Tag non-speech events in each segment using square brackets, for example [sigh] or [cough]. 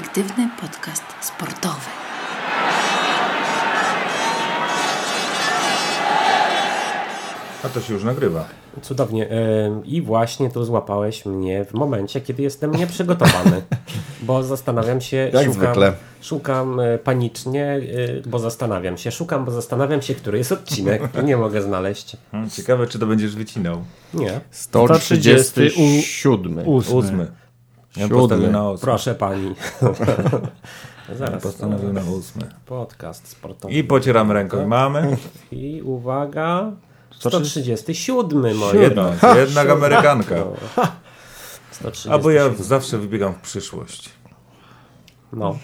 perspektywny podcast sportowy. A to się już nagrywa. Cudownie. E, I właśnie tu złapałeś mnie w momencie, kiedy jestem nieprzygotowany. Bo zastanawiam się, Jak szukam, zwykle. szukam e, panicznie, e, bo zastanawiam się. Szukam, bo zastanawiam się, który jest odcinek. Nie mogę znaleźć. Hmm, Ciekawe, czy to będziesz wycinał. Nie. 137. Ósmy. Ja Siódmy. na ósmy. Proszę pani. [laughs] Zaraz. postanowił na ósmy. Podcast sportowy. I pocieram ręką. I mamy? I uwaga. 137 moje Jedna, drogie. jednak Amerykanka. 137. Albo ja zawsze wybiegam w przyszłość. No.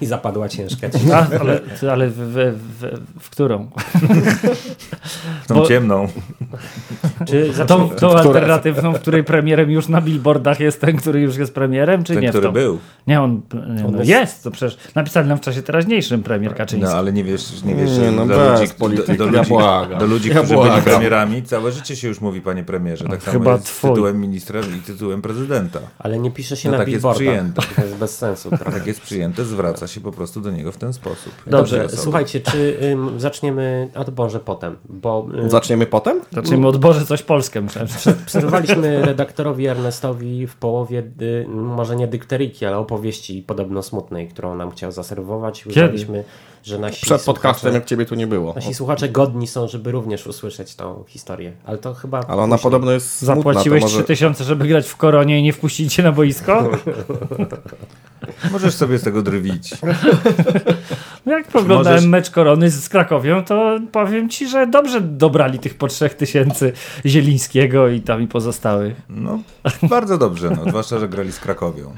I zapadła ciężka. [laughs] A, ale, ale w, w, w, w którą? W tą Bo- ciemną. Czy Tą, zacznij- tą alternatywną, w której premierem już na billboardach jest ten, który już jest premierem, czy Ten, nie? w który tą? był. Nie, on, nie, On no jest- jest, to przecież napisali nam w czasie teraźniejszym premier Kaczyński. No ale nie wiesz, nie wiesz Nie, że no bez ludzi, polityki, do, do ja ludzi, do ludzi, Ja którzy byli premierami, całe życie się już mówi panie premierze. Tak samo Chyba jest z twój. tytułem ministra i tytułem prezydenta. Ale nie pisze się No na tak jest billboardach. przyjęte. To jest bez sensu. trochę. Tak jest przyjęte, zwraca się po prostu do niego w ten sposób. Dobrze, słuchajcie, czy ym, zaczniemy, a to może potem, bo y, Zaczniemy potem? Zacznijmy od Boże coś Polskę. przerwaliśmy [laughs] redaktorowi Ernestowi w połowie, y, może nie dykteryki, ale opowieści podobno smutnej, którą nam chciał zaserwować. Uznaliśmy, że nasi Przed podcastem, słuchacze, jak ciebie tu nie było. nasi słuchacze godni są, żeby również usłyszeć tą historię. Ale to chyba... Ale ona podobno jest smutna, Zapłaciłeś może... 3000, żeby grać w koronie i nie wpuścić cię na boisko? [laughs] Możesz sobie z tego drwić. [laughs] No Jak poglądałem Możesz- mecz korony z Krakowią, to powiem ci, że dobrze dobrali tych po 3000 Zielińskiego i tam i pozostałych. No, bardzo dobrze, no, zwłaszcza, że grali z Krakowią.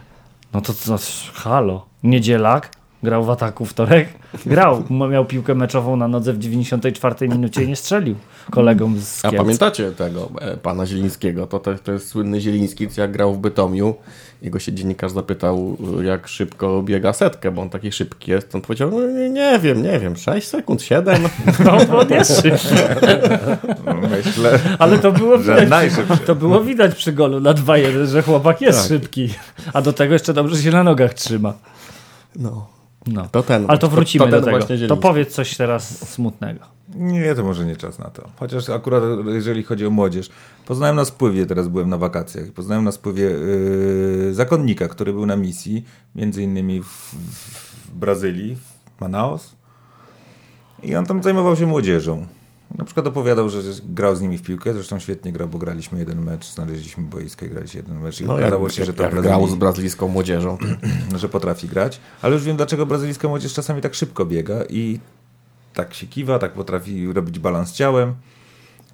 No to, to halo. Niedzielak grał w ataku wtorek. Grał. Miał piłkę meczową na nodze w 94 minucie i nie strzelił kolegom z A Kielc. pamiętacie tego e, pana Zielińskiego? To, to, to jest słynny Zieliński, co jak grał w Bytomiu. Jego się dziennikarz zapytał, e, jak szybko biega setkę, bo on taki szybki jest. On powiedział, no, nie, nie wiem, nie wiem, 6 sekund, 7. [laughs] No, bo on jest szybki. No, myślę, Ale to było widać. To było widać przy golu na 2-1, że chłopak jest Tak. szybki. A do tego jeszcze dobrze się na nogach trzyma. No. No. To ten. Ale to wrócimy to, to ten do tego. To powiedz coś teraz smutnego. Nie, to może nie czas na to. Chociaż akurat jeżeli chodzi o młodzież, poznałem na spływie, teraz byłem na wakacjach, i poznałem na spływie yy, zakonnika, który był na misji, między innymi w, w Brazylii, w Manaus. I on tam zajmował się młodzieżą. Na przykład opowiadał, że grał z nimi w piłkę, zresztą świetnie grał, bo graliśmy jeden mecz, znaleźliśmy boisko i graliśmy jeden mecz i No, okazało się, że to Brazylii- grał z brazylijską młodzieżą. [clears throat] że potrafi grać, ale już wiem dlaczego brazylijska młodzież czasami tak szybko biega i tak się kiwa, tak potrafi robić balans ciałem,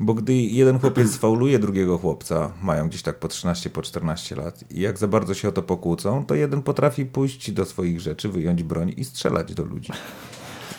bo gdy jeden chłopiec [clears throat] sfauluje drugiego chłopca, mają gdzieś tak po 13, po 14 lat i jak za bardzo się o to pokłócą, to jeden potrafi pójść do swoich rzeczy, wyjąć broń i strzelać do ludzi.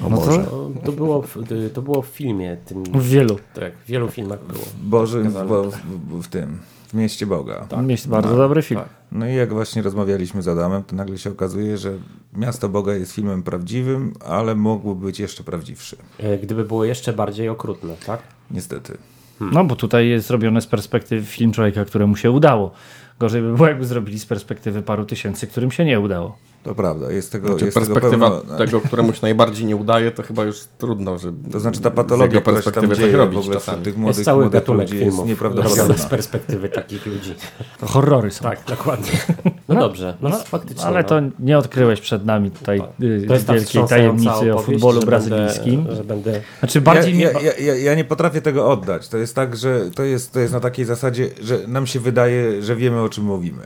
O No Boże. To, to, było w, to było w filmie tym... W wielu. Tak, w wielu filmach było. Boży, Pokazane. w, w, w tym, w Mieście Boga. Jest bardzo dobry film. tak. No i jak właśnie rozmawialiśmy z Adamem, to nagle się okazuje, że Miasto Boga jest filmem prawdziwym, ale mógłby być jeszcze prawdziwszy. E, Gdyby było jeszcze bardziej okrutne, tak? Niestety. No bo tutaj jest zrobiony z perspektywy film człowieka, któremu się udało. Gorzej by było, jakby zrobili z perspektywy paru tysięcy, którym się nie udało. To prawda, jest tego, Znaczy, jest tego perspektywa pełno... tego, któremu się najbardziej nie udaje, to chyba już trudno, że To znaczy ta patologia, która się tam perspektywy dzieje robić w ogóle czasami. wśród tych Jest młodych, cały młodych ludzi jest filmów nieprawdopodobna. z perspektywy takich ludzi. To horrory są. Tak, dokładnie. [laughs] No, dobrze, no, faktycznie. Ale no. to nie odkryłeś przed nami tutaj y, jest wielkiej tajemnicy o futbolu że brazylijskim. Będę, że będę... Znaczy Ja, bardziej ja, ja, ja, ja nie potrafię tego oddać. To jest tak, że to jest, to jest na takiej zasadzie, że nam się wydaje, że wiemy o czym mówimy.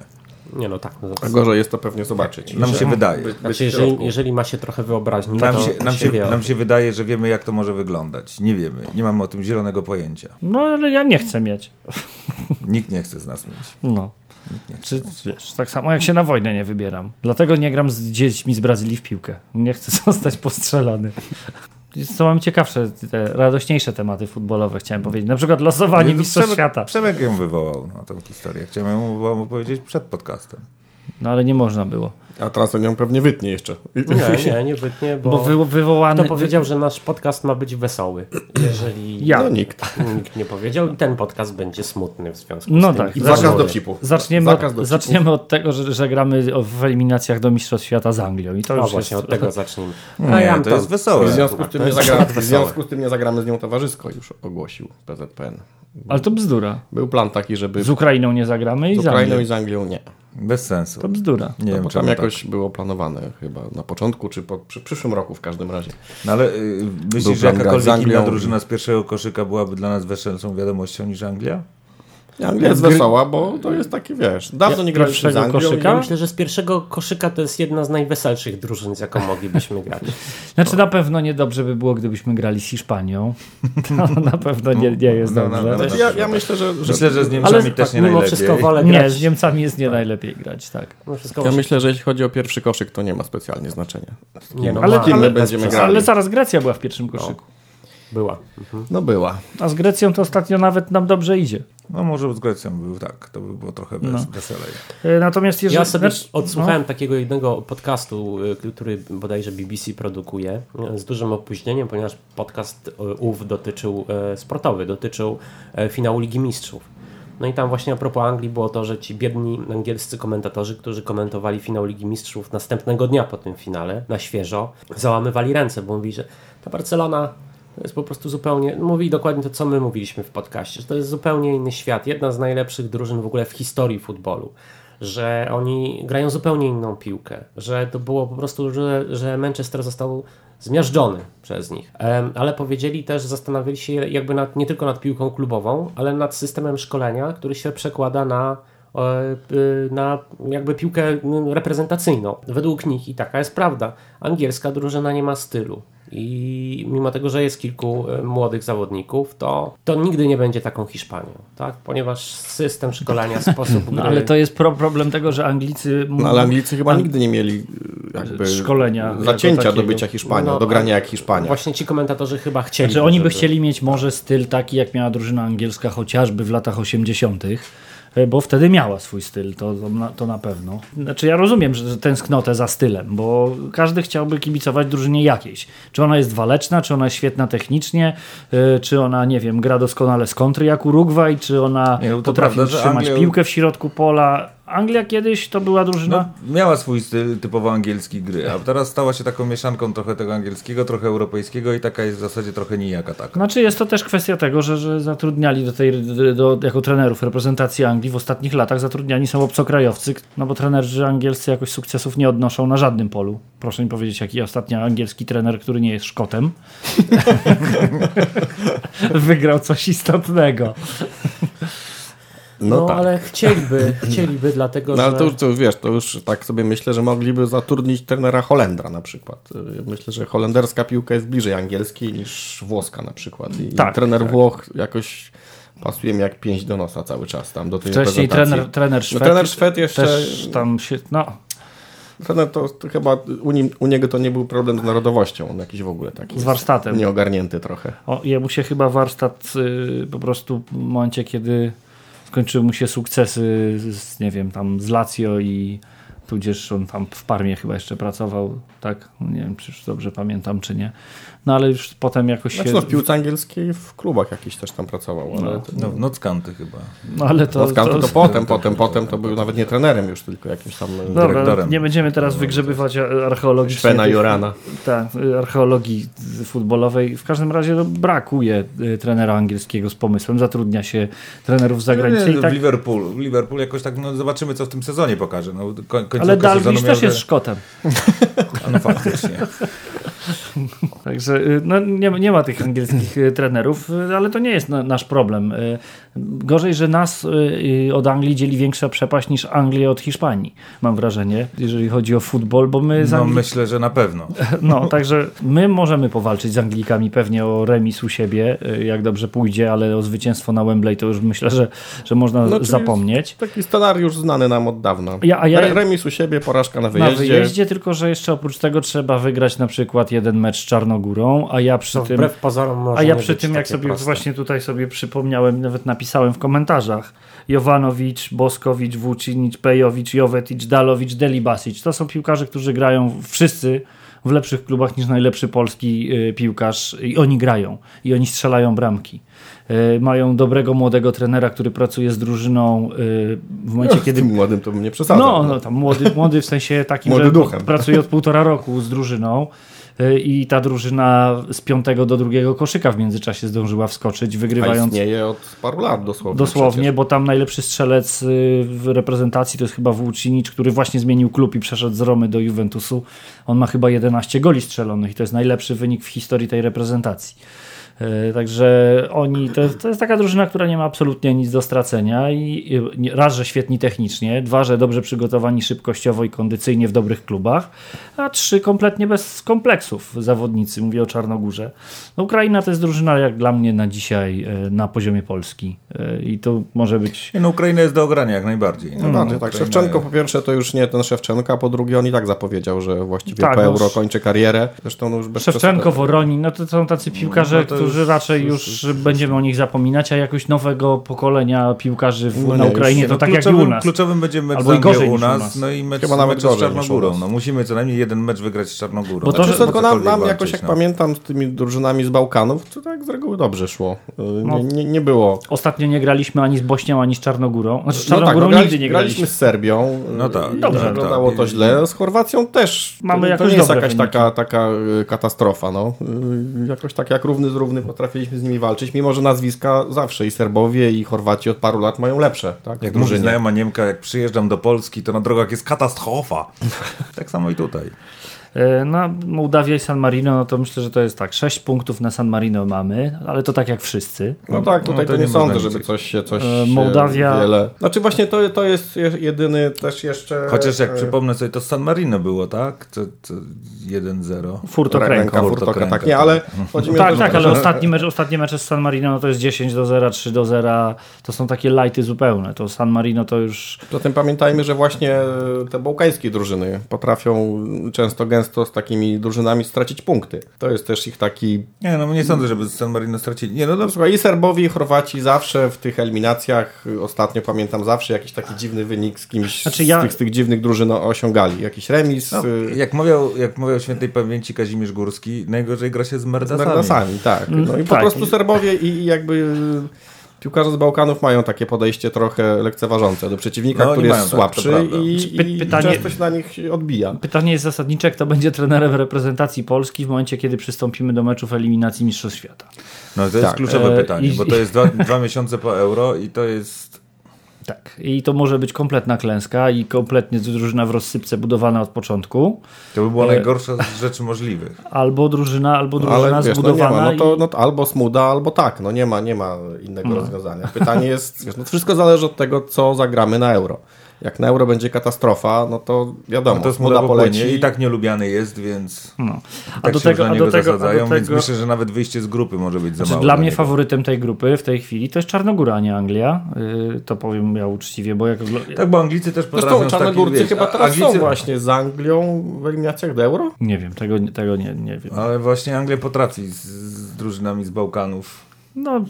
Nie no tak. No, A gorzej jest to pewnie zobaczyć. Nam się wydaje. znaczy, jeżeli, jeżeli ma się trochę wyobraźni, Nam to się, nam, się, o nam się wydaje, że wiemy jak to może wyglądać. Nie wiemy. Nie mamy o tym zielonego pojęcia. No ale ja nie chcę mieć. Nikt nie chce z nas mieć. No. Czy, wiesz, tak samo jak się na wojnę nie wybieram. Dlatego nie gram z dziećmi z Brazylii w piłkę. Nie chcę [laughs] zostać postrzelany. Co mam ciekawsze, te radośniejsze tematy futbolowe chciałem powiedzieć. Na przykład losowanie Nie, Mistrzostw Przemek- Świata. Przemek ją wywołał na tą historię. Chciałem mu powiedzieć przed podcastem. No ale nie można było. A teraz on ją pewnie wytnie jeszcze. Nie, [laughs] nie, nie wytnie, bo, Bo wy, wywołany... kto powiedział, że nasz podcast ma być wesoły. Jeżeli [clears throat] Ja. No nikt. nikt nie powiedział i ten podcast będzie smutny w związku No z tym. tak. I Zakaz dowcipu. Zaczniemy, Zakaz od, dowcipów. zaczniemy od tego, że, że gramy o- w eliminacjach do Mistrzostw Świata z Anglią. I to No już właśnie, jest... od tego [laughs] zacznijmy. Nie, A ja to jest wesołe. W związku, z tym To nie zagramy, w związku z tym nie zagramy z nią towarzysko, już ogłosił PZPN. Ale to bzdura. Był plan taki, żeby Z Ukrainą nie zagramy i z z Ukrainą Anglią. i z Anglią nie. Bez sensu. To bzdura. Nie No, wiem, tam tak. jakoś było planowane chyba na początku, czy po, przy przyszłym roku w każdym razie. No ale y, Był myślisz, że jakakolwiek inna drużyna z pierwszego koszyka byłaby dla nas weselszą wiadomością niż Anglia? Anglia jest wesoła, bo to jest taki, wiesz, dawno nie graliśmy z Anglią. koszyka? Ja myślę, że z pierwszego koszyka to jest jedna z najweselszych drużyn, z jaką moglibyśmy grać. [laughs] Znaczy na pewno niedobrze by było, gdybyśmy grali z Hiszpanią. [laughs] To na pewno nie, nie jest No, no, dobrze. no, no. Znaczy, ja, ja myślę, że, że Myślę, że z Niemcami Ale też tak, nie mimo najlepiej. wszystko wolę Nie, grać. z Niemcami jest nie najlepiej grać, tak. Ja myślę, że jeśli chodzi o pierwszy koszyk, to nie ma specjalnie znaczenia. nie, no, Ale- ale- będziemy bez grali? Ale zaraz Grecja była w pierwszym koszyku. Była. No była. A z Grecją to ostatnio nawet nam dobrze idzie. No może z Grecją był tak, to by było trochę No. weselej. E, Natomiast jeżeli... Ja sobie znaczy- odsłuchałem takiego jednego podcastu, y, który bodajże BBC produkuje y, z dużym opóźnieniem, ponieważ podcast ów dotyczył sportowy, dotyczył finału Ligi Mistrzów. No i tam właśnie a propos Anglii było to, że ci biedni angielscy komentatorzy, którzy komentowali finał Ligi Mistrzów następnego dnia po tym finale, na świeżo, załamywali ręce, bo mówili, że ta Barcelona to jest po prostu zupełnie, mówi dokładnie to, co my mówiliśmy w podcaście, że to jest zupełnie inny świat, jedna z najlepszych drużyn w ogóle w historii futbolu że oni grają zupełnie inną piłkę, że to było po prostu, że, że Manchester został zmiażdżony przez nich. Ale powiedzieli też, zastanawiali się jakby nad, nie tylko nad piłką klubową, ale nad systemem szkolenia, który się przekłada na e, na jakby piłkę reprezentacyjną. Według nich i taka jest prawda. Angielska drużyna nie ma stylu. I mimo tego, że jest kilku e, młodych zawodników, to, to nigdy nie będzie taką Hiszpanią, tak? Ponieważ system szkolenia, [laughs] sposób gry... No, ale to jest pro problem tego, że Anglicy... No, ale Anglicy chyba nigdy nie mieli y, jakby Szkolenia zacięcia do bycia Hiszpanią, No, do grania jak Hiszpania. Właśnie ci komentatorzy chyba chcieli. Znaczy oni by żeby- chcieli mieć może styl taki, jak miała drużyna angielska chociażby w latach 80., e, bo wtedy miała swój styl, to, to, na, to na pewno. Znaczy ja rozumiem, że że tęsknotę za stylem, bo każdy chciałby kibicować drużynie jakiejś. Czy ona jest waleczna, czy ona jest świetna technicznie, e, czy ona, nie wiem, gra doskonale z kontry jak Urugwaj, czy ona Nie, no potrafi prawda, trzymać piłkę w środku pola. Anglia kiedyś to była drużyna... No, miała swój styl typowo angielski gry, a teraz stała się taką mieszanką trochę tego angielskiego, trochę europejskiego i taka jest w zasadzie trochę nijaka taka. Znaczy jest to też kwestia tego, że, że zatrudniali do tej, do, jako trenerów reprezentacji Anglii w ostatnich latach zatrudniani są obcokrajowcy, no bo trenerzy angielscy jakoś sukcesów nie odnoszą na żadnym polu. Proszę mi powiedzieć, jaki ostatni angielski trener, który nie jest Szkotem, [laughs] [laughs] wygrał coś istotnego. No, No, tak. ale chcieliby, [laughs] chcieliby, dlatego No ale że... to już, to już wiesz, to już tak sobie myślę, że mogliby zatrudnić trenera Holendra na przykład. Y, Myślę, że holenderska piłka jest bliżej angielskiej niż włoska na przykład. I Tak, trener tak. Włoch jakoś pasuje mi jak pięść do nosa cały czas tam do tej Wcześniej trener, trener Szwed, No, trener Szwed jeszcze... też tam się, no, Trener to, to chyba u, nim, u niego to nie był problem z narodowością, on jakiś w ogóle taki z warsztatem. nieogarnięty trochę. O, jemu się chyba warsztat y, po prostu w momencie, kiedy skończyły mu się sukcesy z, nie wiem, tam z Lazio i tudzież on tam w Parmie chyba jeszcze pracował, tak? Nie wiem, czy już dobrze pamiętam, czy nie. No ale już potem jakoś Znaczy się... no, w piłce angielskiej w klubach jakiś też tam pracował, ale No. to, No, w Nockanty chyba. No ale to... to, to, to, to potem, potem, potem to był nawet nie trenerem już, tylko jakimś tam e, Dobra, dyrektorem. nie będziemy teraz wygrzebywać archeologicznie. Szwena tych- Jorana. Tak, archeologii futbolowej. W każdym razie no, brakuje y, trenera angielskiego z pomysłem. Zatrudnia się trenerów z zagranicy. Nie, i w tak, Liverpool. W Liverpool jakoś tak, no zobaczymy co w tym sezonie pokaże. No, koń, ale Dalglish miał, też jest że- Szkotem. [laughs] No faktycznie. Także y, no, nie, nie ma tych angielskich y, trenerów, y, ale to nie jest na, nasz problem. Gorzej, że nas y, y, od Anglii dzieli większa przepaść niż Anglię od Hiszpanii, mam wrażenie, jeżeli chodzi o futbol, bo my z No myślę, że na pewno. [laughs] No, także my możemy powalczyć z Anglikami pewnie o remis u siebie, y, jak dobrze pójdzie, ale o zwycięstwo na Wembley to już myślę, że, że można No, zapomnieć. Taki scenariusz znany nam od dawna. Ja- a ja- Re- Remis u siebie, porażka na Na wyjeździe. wyjeździe, tylko że jeszcze oprócz tego trzeba wygrać na przykład jeden mecz z Czarnogórą, a ja przy To tym... wbrew pozorom A ja przy tym, jak sobie proste. właśnie tutaj sobie przypomniałem, nawet napisałem napisałem w komentarzach. Jovanowicz, Boskowicz, Vucinic, Pejowicz, Jovetic, Dalowicz, Delibasic. To są piłkarze, którzy grają wszyscy w lepszych klubach niż najlepszy polski y, piłkarz i oni grają i oni strzelają bramki. Y, Mają dobrego młodego trenera, który pracuje z drużyną y, w momencie, Z kiedy tym młodym to bym nie przesadzał. no, no tam młody, młody w sensie takim, Młody że duchem. pracuje od półtora roku z drużyną i ta drużyna z piątego do drugiego koszyka w międzyczasie zdążyła wskoczyć, A wygrywając istnieje od paru lat dosłownie. dosłownie, przecież. bo tam najlepszy strzelec y, w reprezentacji to jest chyba Włócinic, który właśnie zmienił klub i przeszedł z Romy do Juventusu. On ma chyba 11 goli strzelonych i to jest najlepszy wynik w historii tej reprezentacji. Y, Także oni, to, to jest taka drużyna, która nie ma absolutnie nic do stracenia i raz, że świetni technicznie, dwa, że dobrze przygotowani szybkościowo i kondycyjnie w dobrych klubach, a trzy, kompletnie bez kompleksów zawodnicy, mówię o Czarnogórze. No, Ukraina to jest drużyna jak dla mnie na dzisiaj e, na poziomie Polski E, i to może być... No Ukraina jest do ogrania jak najbardziej. No, No bardziej tak. Ukraina Szewczenko jest- po pierwsze to już nie ten Szewczenko, a po drugie on i tak zapowiedział, że właściwie Tak, po no euro kończy karierę. Zresztą no już bez Szewczenko, przesady- Woronin, no to są tacy piłkarze, No to którzy już- raczej już- już, będziemy o nich zapominać, a jakoś nowego pokolenia piłkarzy w, No na nie, Ukrainie to No, tak jak i kluczowym, u nas. Kluczowym będzie mecz Albo i gorzej u niż u nas, nas. no i mecz, Chyba nawet mecz z Czarnogórą. nas. No musimy co najmniej jeden mecz wygrać z Czarnogórą. Bo to, Znaczy, że- Tylko nam, nam jakoś jak no. pamiętam z tymi drużynami z Bałkanów, to tak z reguły dobrze szło. Y, No. Nie, nie, nie było. Ostatnio nie graliśmy ani z Bośnią, ani z Czarnogórą. Znaczy z No tak, Czarnogórą no, grali, nigdy nie graliśmy graliśmy. z Serbią. No tak, i dobrze, Wyglądało tak. to źle. Z Chorwacją też. Mamy to, to jakoś nie jest jakaś taka, taka y, katastrofa. No. Y, Jakoś tak jak równy z potrafiliśmy z nimi walczyć, mimo że nazwiska zawsze i Serbowie i Chorwaci od paru lat mają lepsze. Tak? Jak mówi znajoma Niemka, jak przyjeżdżam do Polski, to na drogach jest katastrofa. [laughs] tak samo i tutaj. E, Na Mołdawia i San Marino, no to myślę, że to jest tak, 6 punktów na San Marino mamy, ale to tak jak wszyscy. No tak, tutaj No to, to nie nie sądzę, można żeby coś się, coś E, się Mołdawia- wiele... Znaczy właśnie to, to jest je- jedyny też jeszcze... Chociaż jak e, przypomnę sobie, to San Marino było, tak? To, to 1-0. Furto Ręka Kręko. Furtoka, Kręka, tak, nie, ale [laughs] chodzi mi o Tak, to, tak, że- ale ostatni mecz, ostatnie mecze z San Marino no to jest 10 do 0, 3 do 0. To są takie lighty zupełne. To San Marino to już. Zatem pamiętajmy, że właśnie te bałkańskie drużyny potrafią często gęsto z takimi drużynami stracić punkty. To jest też ich taki... Nie, no nie sądzę, żeby San Marino stracili. Nie, no dobrze. słuchaj, i Serbowie, i Chorwaci zawsze w tych eliminacjach, ostatnio pamiętam zawsze jakiś taki dziwny wynik z kimś Znaczy z, ja- tych, z tych dziwnych drużyn osiągali. Jakiś remis No, y, jak, mawiał, jak mawiał świętej pamięci Kazimierz Górski, najgorzej gra się z z Merdasami. Merdasami. Tak. No i po tak. prostu Serbowie i jakby... Piłkarze z Bałkanów mają takie podejście trochę lekceważące do przeciwnika, No, który jest tak, słabszy prawda. i, Py- i pytanie- często się na nich odbija. Pytanie jest zasadnicze, kto będzie trenerem reprezentacji Polski w momencie, kiedy przystąpimy do meczów eliminacji Mistrzostw Świata. No to jest Tak. kluczowe E, pytanie, i- bo to jest dwa, dwa miesiące po euro i to jest... Tak. I to może być kompletna klęska i kompletnie drużyna w rozsypce budowana od początku, To by była E, najgorsza z rzeczy możliwych. [laughs] albo drużyna, albo drużyna Ale wiesz, no, zbudowana. ma, no to, no to albo smuda, albo tak. No nie ma, nie ma innego No. rozwiązania. Pytanie jest, wiesz, no wszystko zależy od tego, co zagramy na euro. Jak na euro będzie katastrofa, no to wiadomo, No to smuda poleci. I tak nielubiany jest, więc No. i A tak do się tego, już a do tego, a do więc tego myślę, że nawet wyjście z grupy może być za Znaczy, mało. dla mnie faworytem tej grupy w tej chwili to jest Czarnogóra, a nie Anglia. Yy, to powiem ja uczciwie, bo jak... Tak, bo Anglicy też potrafią Zresztą Czarnogórcy wiesz, chyba teraz Anglicy, są właśnie z Anglią w eliminacjach do euro. Nie wiem, tego, tego nie, nie wiem. Ale właśnie Anglia potrafi z, z drużynami z Bałkanów. No,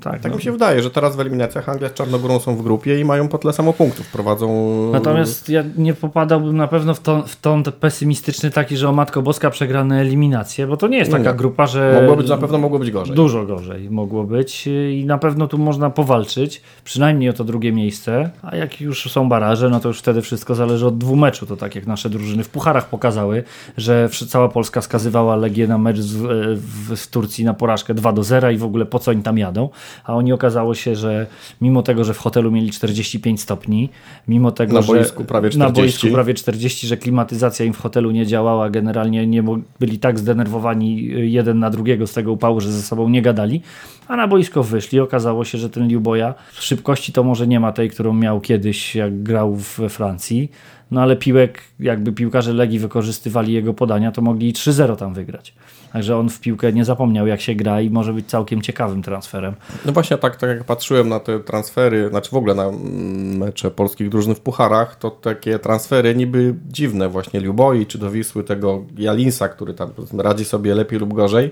tak. Tak no. mi się wydaje, że teraz w eliminacjach Anglia z Czarnogórą są w grupie i mają po tyle samo punktów. Prowadzą... Natomiast ja nie popadałbym na pewno w ton, w ton pesymistyczny taki, że o Matko Boska przegrane eliminacje, bo to nie jest No taka nie. grupa, że... Mogło być, na pewno mogło być gorzej. Dużo gorzej mogło być i na pewno tu można powalczyć, przynajmniej o to drugie miejsce, a jak już są baraże, no to już wtedy wszystko zależy od dwóch meczu, to tak jak nasze drużyny w pucharach pokazały, że cała Polska skazywała Legię na mecz z, w, w Turcji na porażkę 2 do 0 i w ogóle po co oni tam jadą, a oni okazało się, że mimo tego, że w hotelu mieli 45 stopni, mimo tego, Na że boisku prawie na 40. boisku prawie 40, że klimatyzacja im w hotelu nie działała, generalnie nie byli tak zdenerwowani y, jeden na drugiego z tego upału, że ze sobą nie gadali, a na boisko wyszli. Okazało się, że ten Liuboja szybkości to może nie ma tej, którą miał kiedyś, jak grał we Francji, no ale piłek, jakby piłkarze Legii wykorzystywali jego podania, to mogli i 3-0 tam wygrać. Także on w piłkę nie zapomniał, jak się gra i może być całkiem ciekawym transferem. No właśnie tak, tak jak patrzyłem na te transfery, znaczy w ogóle na mm, mecze polskich drużyn w pucharach, to takie transfery niby dziwne właśnie Liuboi czy do Wisły tego Jalinsa, który tam radzi sobie lepiej lub gorzej,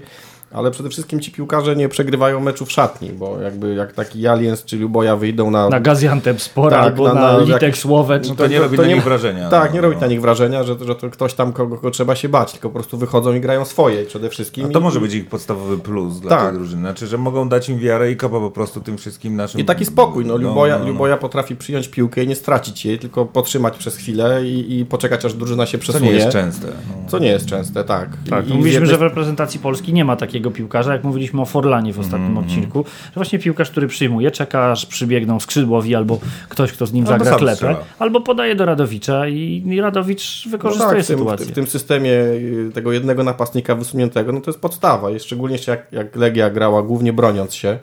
ale przede wszystkim ci piłkarze nie przegrywają meczu w szatni, bo jakby jak taki Aliens czy Luboja wyjdą na... Na Gaziantep Sport Tak, albo na- na, na Litek jakiś- Słowecz. To nie robi na nich wrażenia. Tak, No, nie robi no. na nich wrażenia, że, że to ktoś tam, kogo, kogo trzeba się bać, tylko po prostu wychodzą i grają swoje przede wszystkim. A to I- może być ich podstawowy plus dla Tak. tej drużyny. Znaczy, że mogą dać im wiarę i kopa po prostu tym wszystkim naszym... I taki spokój, no, Luboja, no, no. Luboja potrafi przyjąć piłkę i nie stracić jej, tylko potrzymać przez chwilę i, i poczekać, aż drużyna się To przesunie. nie jest częste. No. Co nie jest częste, tak. Tak, I- to i mówiliśmy, jednej- że w reprezentacji Polski nie ma takiego piłkarza, jak mówiliśmy o Forlanie w ostatnim Mhm, odcinku, że właśnie piłkarz, który przyjmuje, czeka aż przybiegną skrzydłowi albo ktoś, kto z nim Albo zagra klepę, strzela. albo podaje do Radowicza i, i Radowicz No wykorzystuje tak, w tym, sytuację. w tym systemie y, tego jednego napastnika wysuniętego, no to jest podstawa. I szczególnie jak, jak Legia grała głównie broniąc się,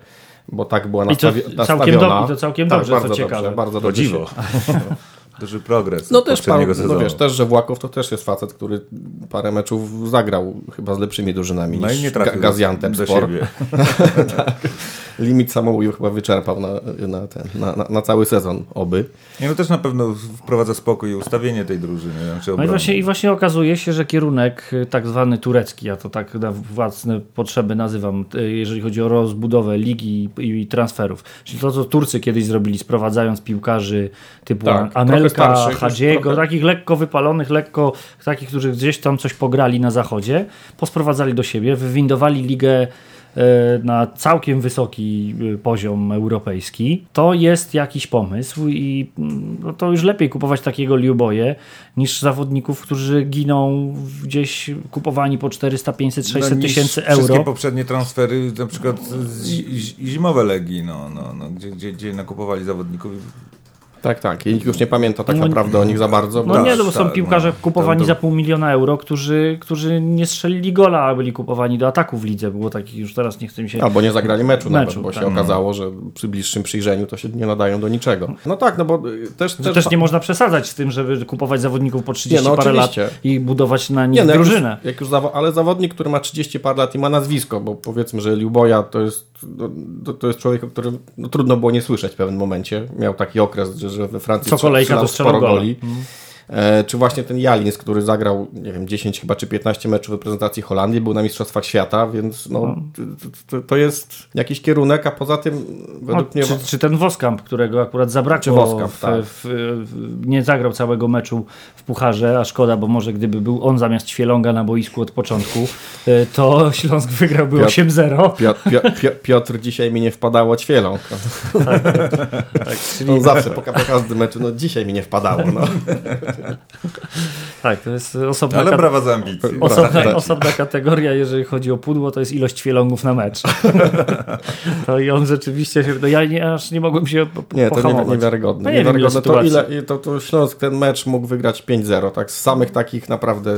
bo tak była I to nastawi- całkiem nastawiona. do- i to całkiem tak, dobrze, bardzo co ciekawe. Dobrze, bardzo dobrze dziwo. [laughs] Duży progres No też, poprzedniego pan, sezonu. no wiesz, też, że Włakow to też jest facet, który parę meczów zagrał chyba z lepszymi drużynami No niż nie Ga- Gaziantep do Sport. siebie. [laughs] Limit samoubił chyba wyczerpał na, na, ten, na, na, na cały sezon, oby. Nie, no też na pewno wprowadza spokój i ustawienie tej drużyny. Znaczy No i właśnie, I właśnie okazuje się, że kierunek y, tak zwany turecki, ja to tak na własne potrzeby nazywam, y, jeżeli chodzi o rozbudowę ligi i, i transferów. Czyli to, co Turcy kiedyś zrobili, sprowadzając piłkarzy typu Tak, Anelka, już Hadziego, takich lekko wypalonych, lekko takich, którzy gdzieś tam coś pograli na zachodzie, posprowadzali do siebie, wywindowali ligę e, na całkiem wysoki e, poziom europejski, to jest jakiś pomysł i mm, no to już lepiej kupować takiego Liuboje niż zawodników, którzy giną gdzieś kupowani po 400, 500, 600 No, tysięcy Wszystkie euro. poprzednie transfery, na przykład zimowe Legii, no, no, no, gdzie, gdzie, gdzie nakupowali zawodników. Tak, tak. I nikt już nie pamięta tak No, naprawdę o nich za bardzo. Bo No nie, no bo są tak, piłkarze no. kupowani za pół miliona euro, którzy, którzy nie strzelili gola, a byli kupowani do ataku w lidze. Było takich już teraz nie chcę mi się... Albo nie zagrali meczu, nawet, Meczu, bo tak. się okazało, że przy bliższym przyjrzeniu to się nie nadają do niczego. No tak, no bo y, też... To też nie można przesadzać z tym, żeby kupować zawodników po 30 Nie, no parę lat i budować na nich Nie, no jak już, drużynę. jak już zawo- ale zawodnik, który ma 30 par lat i ma nazwisko, bo powiedzmy, że Liuboja to jest, no, to, to jest człowiek, o którym no, trudno było nie słyszeć w pewnym momencie. Miał taki okres, że, że we Francji Co kolejka to sporo gole. goli. E, czy właśnie ten Jalins, który zagrał, nie wiem, 10 chyba czy 15 meczów reprezentacji Holandii, był na Mistrzostwach Świata, więc no, to, to, to jest jakiś kierunek, a poza tym No, według mnie... czy, czy ten Woskamp, którego akurat zabrakło, w, tak. w, w, nie zagrał całego meczu w Pucharze, a szkoda, bo może gdyby był on zamiast Świelonga na boisku od początku, y, to Śląsk wygrałby Piotr- 8-0. Piotr, Piotr, Piotr dzisiaj mi nie wpadało ćwielą. [laughs] Tak, czyli, On zawsze po, po każdym meczu, no dzisiaj mi nie wpadało. No. [laughs] [laughs] tak, to jest osobna, Ale brawa za ambicje. [laughs] osobna, osobna kategoria, jeżeli chodzi o pudło, to jest ilość Świelongów na mecz. [laughs] to i on rzeczywiście, się, no ja nie, aż nie mogłem się po, Nie, to nie, niewiarygodne. No nie niewiarygodne. to, sytuacji. ile, to, to Śląsk ten mecz mógł wygrać 5-0. Tak, z samych takich naprawdę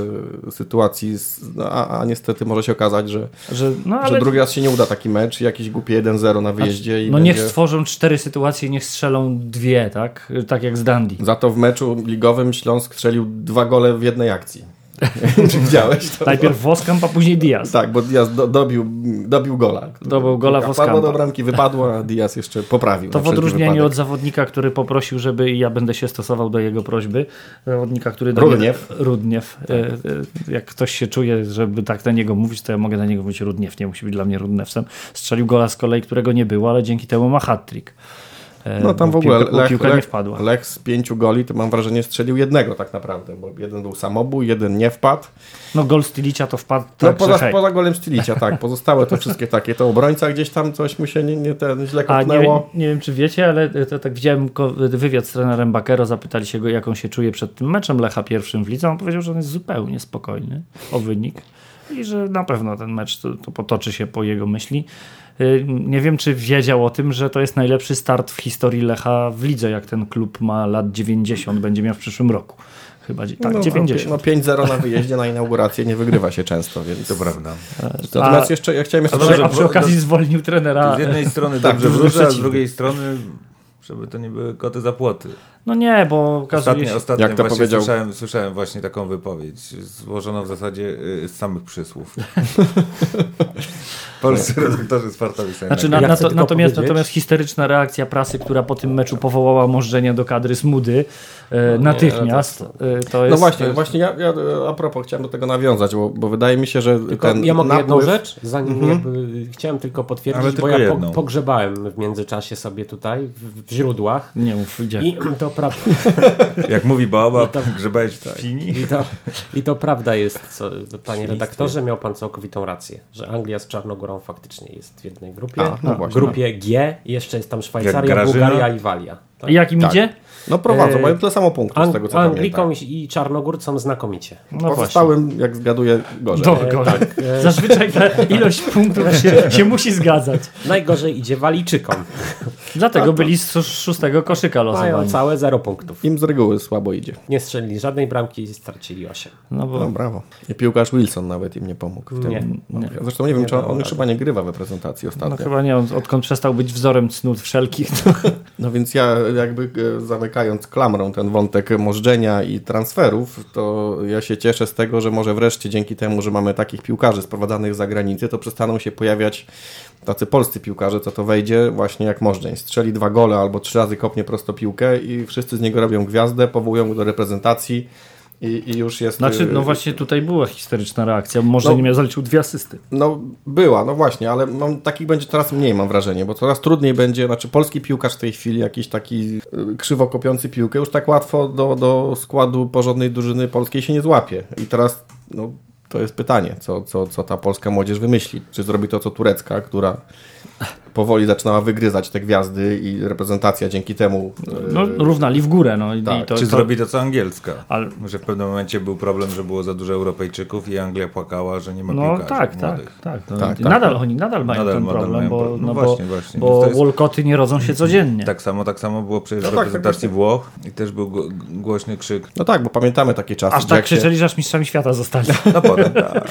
sytuacji, z, no, a, a niestety może się okazać, że, Że, no, że ale drugi raz się nie uda taki mecz, jakiś głupie 1-0 na wyjeździe i No będzie... niech stworzą cztery sytuacje, niech strzelą dwie, tak? Tak jak z Dandy. Za to w meczu ligowym Śląsk strzelił dwa gole w jednej akcji. [laughs] Czy widziałeś to? Najpierw Woskamp, a później Diaz. Tak, bo Diaz do, dobił, dobił gola. Dobił gola Woskampa. Padło do bramki, wypadło, a Diaz jeszcze poprawił. To w odróżnieniu wypadek. od zawodnika, który poprosił, żeby i ja będę się stosował do jego prośby. Zawodnika, który do Rudniew. Tak. Rudniew. E, e, Jak ktoś się czuje, żeby tak na niego mówić, to ja mogę na niego mówić Rudniew. Nie musi być dla mnie Rudnewsem. Strzelił gola z kolei, którego nie było, ale dzięki temu ma hat-trick. E, No tam w ogóle piłka, Lech, piłka nie wpadła. Lech z pięciu goli to mam wrażenie strzelił jednego tak naprawdę, bo jeden był samobój, jeden nie wpadł. No gol Stilicia to wpadł No tak, poza, że hej. poza golem Stilicia, tak. [laughs] Pozostałe to wszystkie takie. To obrońca gdzieś tam coś mu się nie, nie ten źle A nie, kopnęło. nie wiem, czy wiecie, ale to tak widziałem wywiad z trenerem Bakero, zapytali się go, jak on się czuje przed tym meczem Lecha pierwszym w lidze. On powiedział, że on jest zupełnie spokojny o wynik i że na pewno ten mecz to, to potoczy się po jego myśli. Y, Nie wiem, czy wiedział o tym, że to jest najlepszy start w historii Lecha w lidze, jak ten klub ma lat 90, będzie miał w przyszłym roku. Chyba tak, no, 90. No 5-0 na wyjeździe na inaugurację nie wygrywa się często, więc... To prawda. Natomiast A- jeszcze, ja chciałem jeszcze... A dobrze, a przy okazji zwolnił trenera. Z jednej strony [laughs] Tak, dobrze wróży, a z drugiej strony, żeby to nie były koty za płoty. No nie, bo okazuje Ostatnio, się... ostatnio Jak to właśnie powiedział- słyszałem, słyszałem właśnie taką wypowiedź, złożoną w zasadzie y, z samych przysłów. [laughs] Polscy redaktorzy sportowi są Znaczy, na, na to, natomiast, natomiast historyczna reakcja prasy, która po tym meczu powołała możdżenia do kadry Smudy e, natychmiast, e, to jest... No właśnie, to jest- właśnie ja, ja a propos chciałem do tego nawiązać, bo, bo wydaje mi się, że Tylko ten ja mogę jedną napływ- rzecz, zanim jakby chciałem tylko potwierdzić, Ale bo tylko ja jedną. pogrzebałem w międzyczasie sobie tutaj w, w źródłach Nie mów, gdzie? i to prawda. [laughs] Jak mówi Boba, [laughs] to- grzebałeś w świni. I to, I to prawda jest, co, panie redaktorze, miał pan całkowitą rację, że Anglia z Czarnogórą faktycznie jest w jednej grupie. A, no właśnie. grupie G jeszcze jest tam Szwajcaria? Bułgaria i Walia. Tak? I jak im Tak. idzie? No prowadzą, E, mają tyle samo punktów z tego co Anglikom pamiętam. i Czarnogórcom znakomicie. No właśnie. Pozostałym, jak zgaduję, gorzej. To gorzej. [laughs] Zazwyczaj ta ilość punktów [laughs] się, się musi zgadzać. Najgorzej idzie Walijczykom. Dlatego byli z szóstego koszyka Mają losowani. całe zero punktów. Im z reguły słabo idzie. Nie strzelili żadnej bramki i stracili 8. No bo No brawo. I piłkarz Wilson nawet im nie pomógł. W tym. Nie. nie. Zresztą nie wiem, czy on, on dało już chyba nie grywa w reprezentacji No ostatnio. chyba nie, on, odkąd przestał być wzorem cnót wszelkich, to No więc ja jakby e, zamykając klamrą ten wątek możdżenia i transferów, to ja się cieszę z tego, że może wreszcie dzięki temu, że mamy takich piłkarzy sprowadzanych z zagranicy, to przestaną się pojawiać tacy polscy piłkarze, co to wejdzie właśnie jak możdżeń. Strzeli dwa gole albo trzy razy kopnie prosto piłkę i wszyscy z niego robią gwiazdę, powołują go do reprezentacji i, i już jest... Znaczy, no e, właśnie tutaj była historyczna reakcja. Może No. nie miał zaliczył dwie asysty. No była, no właśnie, ale mam, takich będzie coraz mniej, mam wrażenie, bo coraz trudniej będzie, znaczy polski piłkarz w tej chwili, jakiś taki y, krzywo kopiący piłkę, już tak łatwo do, do składu porządnej drużyny polskiej się nie złapie. I teraz, no to jest pytanie, co, co, co ta polska młodzież wymyśli. Czy zrobi to, co turecka, która powoli zaczynała wygryzać te gwiazdy i reprezentacja dzięki temu... y, No, równali w górę. No, tak. i to, Czy to, zrobi to co angielska? Ale- Że w pewnym momencie był problem, że było za dużo Europejczyków i Anglia płakała, że nie ma No piłkarzy tak, tak, młodych. tak, no, Tak, tak. Nadal oni nadal mają Nadal- ten nadal problem, mają bo, problem. no No bo, właśnie, właśnie. bo jest- Wolkoty nie rodzą się codziennie. Tak samo, tak samo było przecież No w tak, reprezentacji tak, tak. Włoch i też był głośny krzyk. No tak, bo pamiętamy takie czasy, Aż tak jak się- krzyczeli, że aż mistrzami świata zostali. [laughs] No potem, tak.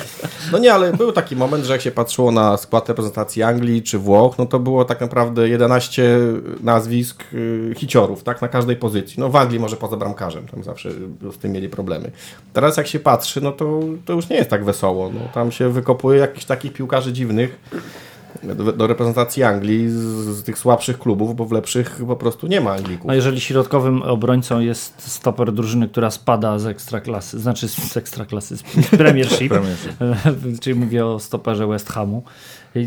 No nie, ale był taki moment, że jak się patrzyło na skład reprezentacji Anglii czy Włoch, no to było tak naprawdę 11 nazwisk y, hiciorów, tak, na każdej pozycji. No w Anglii może poza bramkarzem, tam zawsze z tym mieli problemy. Teraz jak się patrzy, no to, to już nie jest tak wesoło. No, tam się wykopuje jakichś takich piłkarzy dziwnych do, do reprezentacji Anglii z, z tych słabszych klubów, bo w lepszych po prostu nie ma Anglików. No jeżeli środkowym obrońcą jest stoper drużyny, która spada z ekstraklasy, znaczy z ekstraklasy, z [laughs] Premiership, Premiership. [laughs] czyli mówię o stoperze West Hamu,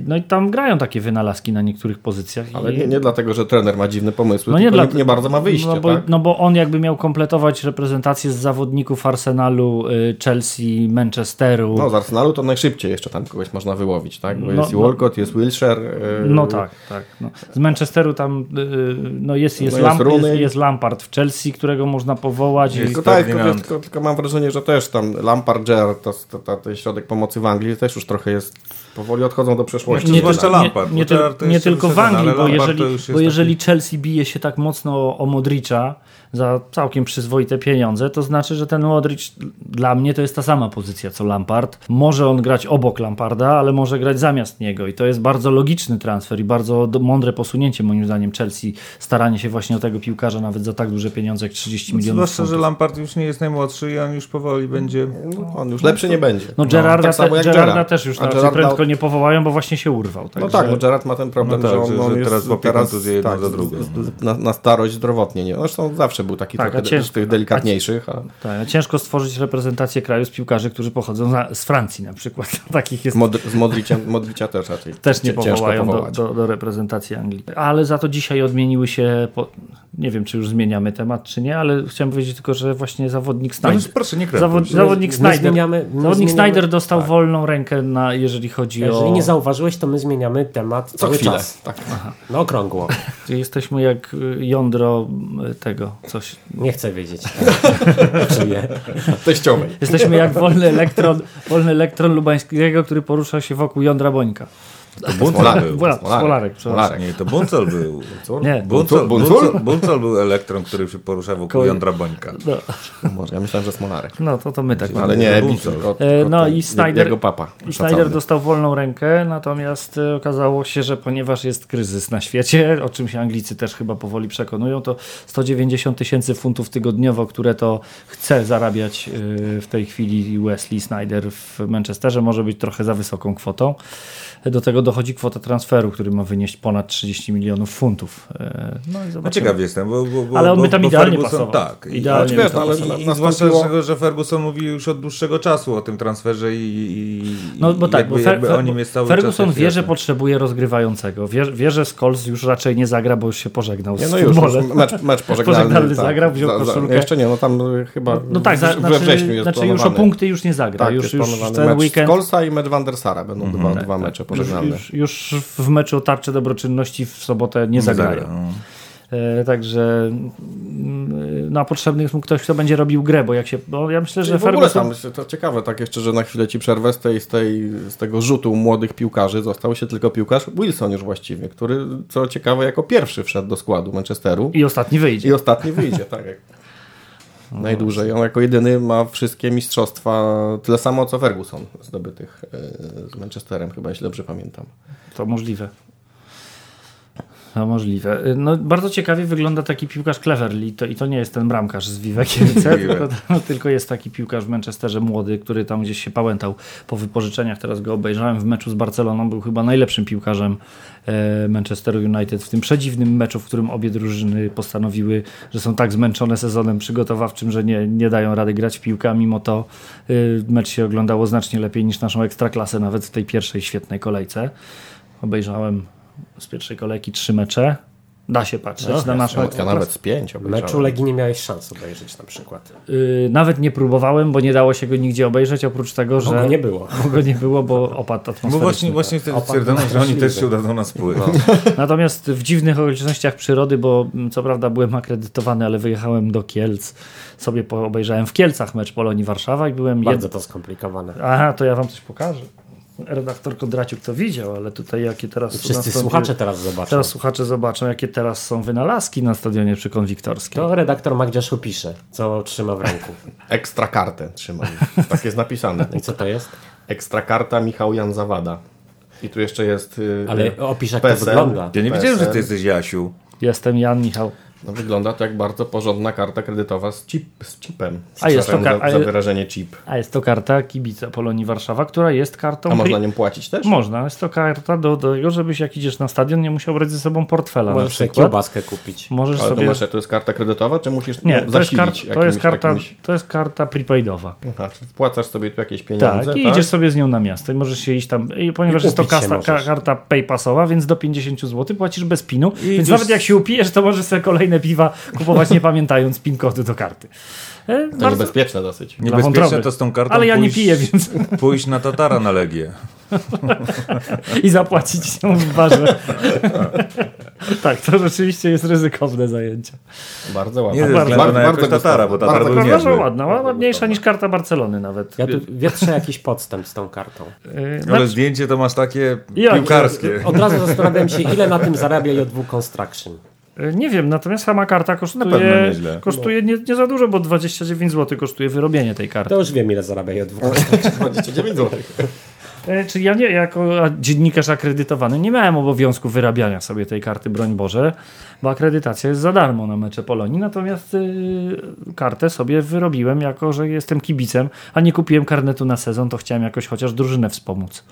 no i tam grają takie wynalazki na niektórych pozycjach. Ale i- nie, nie dlatego, że trener ma dziwne pomysły, No tylko nie, dla, nie bardzo ma wyjście, no bo, tak? no bo on jakby miał kompletować reprezentację z zawodników Arsenalu, y, Chelsea, Manchesteru. No z Arsenalu to najszybciej jeszcze tam kogoś można wyłowić, tak? Bo No, jest i no. Walcott, jest Wilshire. yy, No tak, tak. No. Z Manchesteru tam y, no jest, jest, No jest Lamp, jest, jest Lampard w Chelsea, którego można powołać. Jest I, Tylko, tak, tylko, tylko, tylko mam wrażenie, że też tam Lampard, Gerrard, to, to, to, ten środek pomocy w Anglii też już trochę jest, powoli odchodzą do przeszłości. Nie zwłaszcza Lampard, nie, nie, to nie tylko w Anglii, bo jeżeli, bo jeżeli Chelsea bije się tak mocno o Modricza za całkiem przyzwoite pieniądze, to znaczy, że ten Modric dla mnie to jest ta sama pozycja co Lampard. Może on grać obok Lamparda, ale może grać zamiast niego i to jest bardzo logiczny transfer i bardzo mądre posunięcie moim zdaniem Chelsea, staranie się właśnie o tego piłkarza nawet za tak duże pieniądze jak 30 milionów Zwłaszcza, że funtów. Lampard już nie jest najmłodszy i on już powoli będzie... No, on już lepszy nie będzie. No Gerarda, tak samo te, Gerarda Gerrard. też już Gerrard prędko nie powołają, bo właśnie się urwał. No także- tak, no Gerard ma ten problem, No tak, że on, że- on że jest teraz kontuzję jedną za drugą. Na, na starość zdrowotnie. Nie. Zresztą zawsze był taki Tak, trochę a z tych delikatniejszych. A Tak, ciężko stworzyć reprezentację kraju z piłkarzy, którzy pochodzą na, z Francji na przykład. [laughs] Takich jest z, Mod, z Modriciem, Modricia też raczej. też nie powołają do, do, do reprezentacji Anglii. Ale za to dzisiaj odmieniły się, po, nie wiem czy już zmieniamy temat czy nie, ale chciałem powiedzieć tylko, że właśnie zawodnik No, Snyder, proszę, nie zawod, zawodnik Snyder, zmieniamy- my zawodnik zmieniamy- Snyder dostał tak. wolną rękę, na, jeżeli chodzi o... Jeżeli nie zauważyłeś, to my zmieniamy temat Co cały chwilę. czas. Tak. Na okrągło. [laughs] Jesteśmy jak y, jądro y, tego, coś. Nie chcę wiedzieć. [laughs] Czuję. Teściowej. Jesteśmy jak wolny elektron, wolny elektron Lubańskiego, który porusza się wokół jądra Bońka. To Buncel był. Smolarek. Smolarek. Nie, to Buncel był. Nie, Buncel, Buncel? Buncel, był elektron, który się porusza wokół Koło- jądra Bońka. no, Może, ja myślałem, że Smolarek. no to, to my tak mamy. Ale nie, Buncel. No i Snyder- Jego papa. I. Snyder dostał wolną rękę, natomiast e, okazało się, że ponieważ jest kryzys na świecie, o czym się Anglicy też chyba powoli przekonują, to 190 tysięcy funtów tygodniowo, które to chce zarabiać e, w tej chwili Wesley Snyder w Manchesterze, może być trochę za wysoką kwotą. Do tego tego dochodzi kwota transferu, który ma wynieść ponad 30 milionów funtów. E, No, i No ciekaw jestem, bo, bo, bo Ale on by tam idealnie Ferguson, pasował. Tak. Idealnie i- by Wiesz, ale pasował. I, i nastąpiło- zwłaszcza, że, że Ferguson mówi już od dłuższego czasu o tym transferze i, i, No bo i tak, jakby, bo Fer- jakby o nim jest cały Ferguson czas wie, że potrzebuje rozgrywającego. Wie, wie, że Scholes już raczej nie zagra, bo już się pożegnał Nie, z no już, futbolem. już mecz, mecz [laughs] pożegnalny. Pożegnalny tak. zagrał, wziął Za- za-. Jeszcze nie, no tam y, chyba No tak, za, we znaczy, wrześniu jest znaczy już o punkty już nie zagra. Tak, już jest już ten mecz weekend Skolsa i mecz Van der Sara będą Mhm. dwa, dwa Tak, mecze już, pożegnalne. Już, już w meczu o tarczę dobroczynności w sobotę nie zagrają. Zagra, no. E, także mm, na potrzebny jest mu ktoś, kto będzie robił grę, bo jak się. Bo ja myślę, że w ogóle Ferguson. tam, to ciekawe, tak jeszcze, że na chwilę ci przerwę z, tej, z, tej, z tego rzutu młodych piłkarzy został się tylko piłkarz Wilson już właściwie, który co ciekawe jako pierwszy wszedł do składu Manchesteru I ostatni wyjdzie. i ostatni wyjdzie, tak jak [laughs] najdłużej. On jako jedyny ma wszystkie mistrzostwa, tyle samo co Ferguson zdobytych e, z Manchesterem, chyba jeśli dobrze pamiętam. To możliwe. To możliwe. No, bardzo ciekawie wygląda taki piłkarz Cleverly to, i to nie jest ten bramkarz z Vivek [laughs] tylko, no, tylko jest taki piłkarz w Manchesterze młody, który tam gdzieś się pałętał po wypożyczeniach. Teraz go obejrzałem w meczu z Barceloną. Był chyba najlepszym piłkarzem e, Manchesteru United w tym przedziwnym meczu, w którym obie drużyny postanowiły, że są tak zmęczone sezonem przygotowawczym, że nie, nie dają rady grać w piłkę, mimo to y, mecz się oglądało znacznie lepiej niż naszą ekstraklasę, nawet w tej pierwszej świetnej kolejce. Obejrzałem z pierwszej kolejki trzy mecze. Da się patrzeć na naszą. Ja nawet z pięć meczu Legii nie miałeś szans obejrzeć na przykład. Yy, nawet nie próbowałem, bo nie dało się go nigdzie obejrzeć, oprócz tego, Bo że go nie było. [laughs] bo go nie było, bo opadł Bo atmosferyczny. właśnie, właśnie wtedy stwierdzono, że oni też się udadzą na spływ. Natomiast w dziwnych okolicznościach przyrody, bo co prawda byłem akredytowany, ale wyjechałem do Kielc, sobie obejrzałem w Kielcach mecz Polonii Warszawa i byłem Bardzo jed... to skomplikowane. Aha, to ja wam coś pokażę. Redaktor Kondraciuk to widział, ale tutaj jakie teraz Wszyscy nastąpi- słuchacze teraz zobaczą. Teraz słuchacze zobaczą, jakie teraz są wynalazki na stadionie przy Konwiktorskiej. To redaktor Magdziaszu pisze, co trzyma w ręku. [laughs] Ekstra kartę trzymam. Tak jest napisane. I co to jest? Ekstra karta Michał Jan Zawada. I tu jeszcze jest. y, Ale y, opisz jak to PESEL. wygląda. Ja nie wiedziałem, że ty PSL. jesteś Jasiu. Jestem Jan Michał. No, wygląda to jak bardzo porządna karta kredytowa z, chip, z chipem. A jest to za, za wyrażenie chip. A jest to karta kibica Polonii Warszawa, która jest kartą. A można nią płacić też? Można, jest to karta do, do tego, żebyś jak idziesz na stadion, nie musiał brać ze sobą portfela. Możesz na sobie kiełbaskę kupić. Możesz Ale to, sobie. masz, to jest karta kredytowa, czy musisz Nie, to jest, kar... zasilić to, jest jakimś- karta, jakimś- to jest karta prepaidowa. Aha, wpłacasz sobie tu jakieś pieniądze, Tak, i idziesz sobie z nią na miasto i możesz się iść tam. I ponieważ I jest to karta paypassowa, więc do 50 zł płacisz bez pinu. więc idziesz- nawet jak się upijesz, to możesz sobie kolejne piwa kupować, nie pamiętając pin kodu do karty. E, To bardzo- niebezpieczne dosyć. Niebezpieczne to z tą kartą Ale ja nie pójść, piję, więc pójść na Tatara na Legię. [laughs] i zapłacić ją w barze. tak, to rzeczywiście jest ryzykowne zajęcie. Bardzo ładnie. Nie bardzo- na bardzo jakość Tatara, bo gustowne. Tatar Bardzo był Bardzo ładna, ładniejsza niż karta Barcelony nawet. Ja tu wietrzę jakiś podstęp z tą kartą. Yy, Ale zdjęcie to masz takie piłkarskie. Od razu zastanawiam się, ile na tym zarabia J2 Construction. Yy, Nie wiem, natomiast sama karta kosztuje, nieźle. kosztuje nie, nie za dużo, bo 29 zł kosztuje wyrobienie tej karty. To już wiem, ile zarabia J2 Construction. 29 zł. E, Czyli ja nie, jako dziennikarz akredytowany, nie miałem obowiązku wyrabiania sobie tej karty, broń Boże, bo akredytacja jest za darmo na mecze Polonii, natomiast y, kartę sobie wyrobiłem jako, że jestem kibicem, a nie kupiłem karnetu na sezon, to chciałem jakoś chociaż drużynę wspomóc.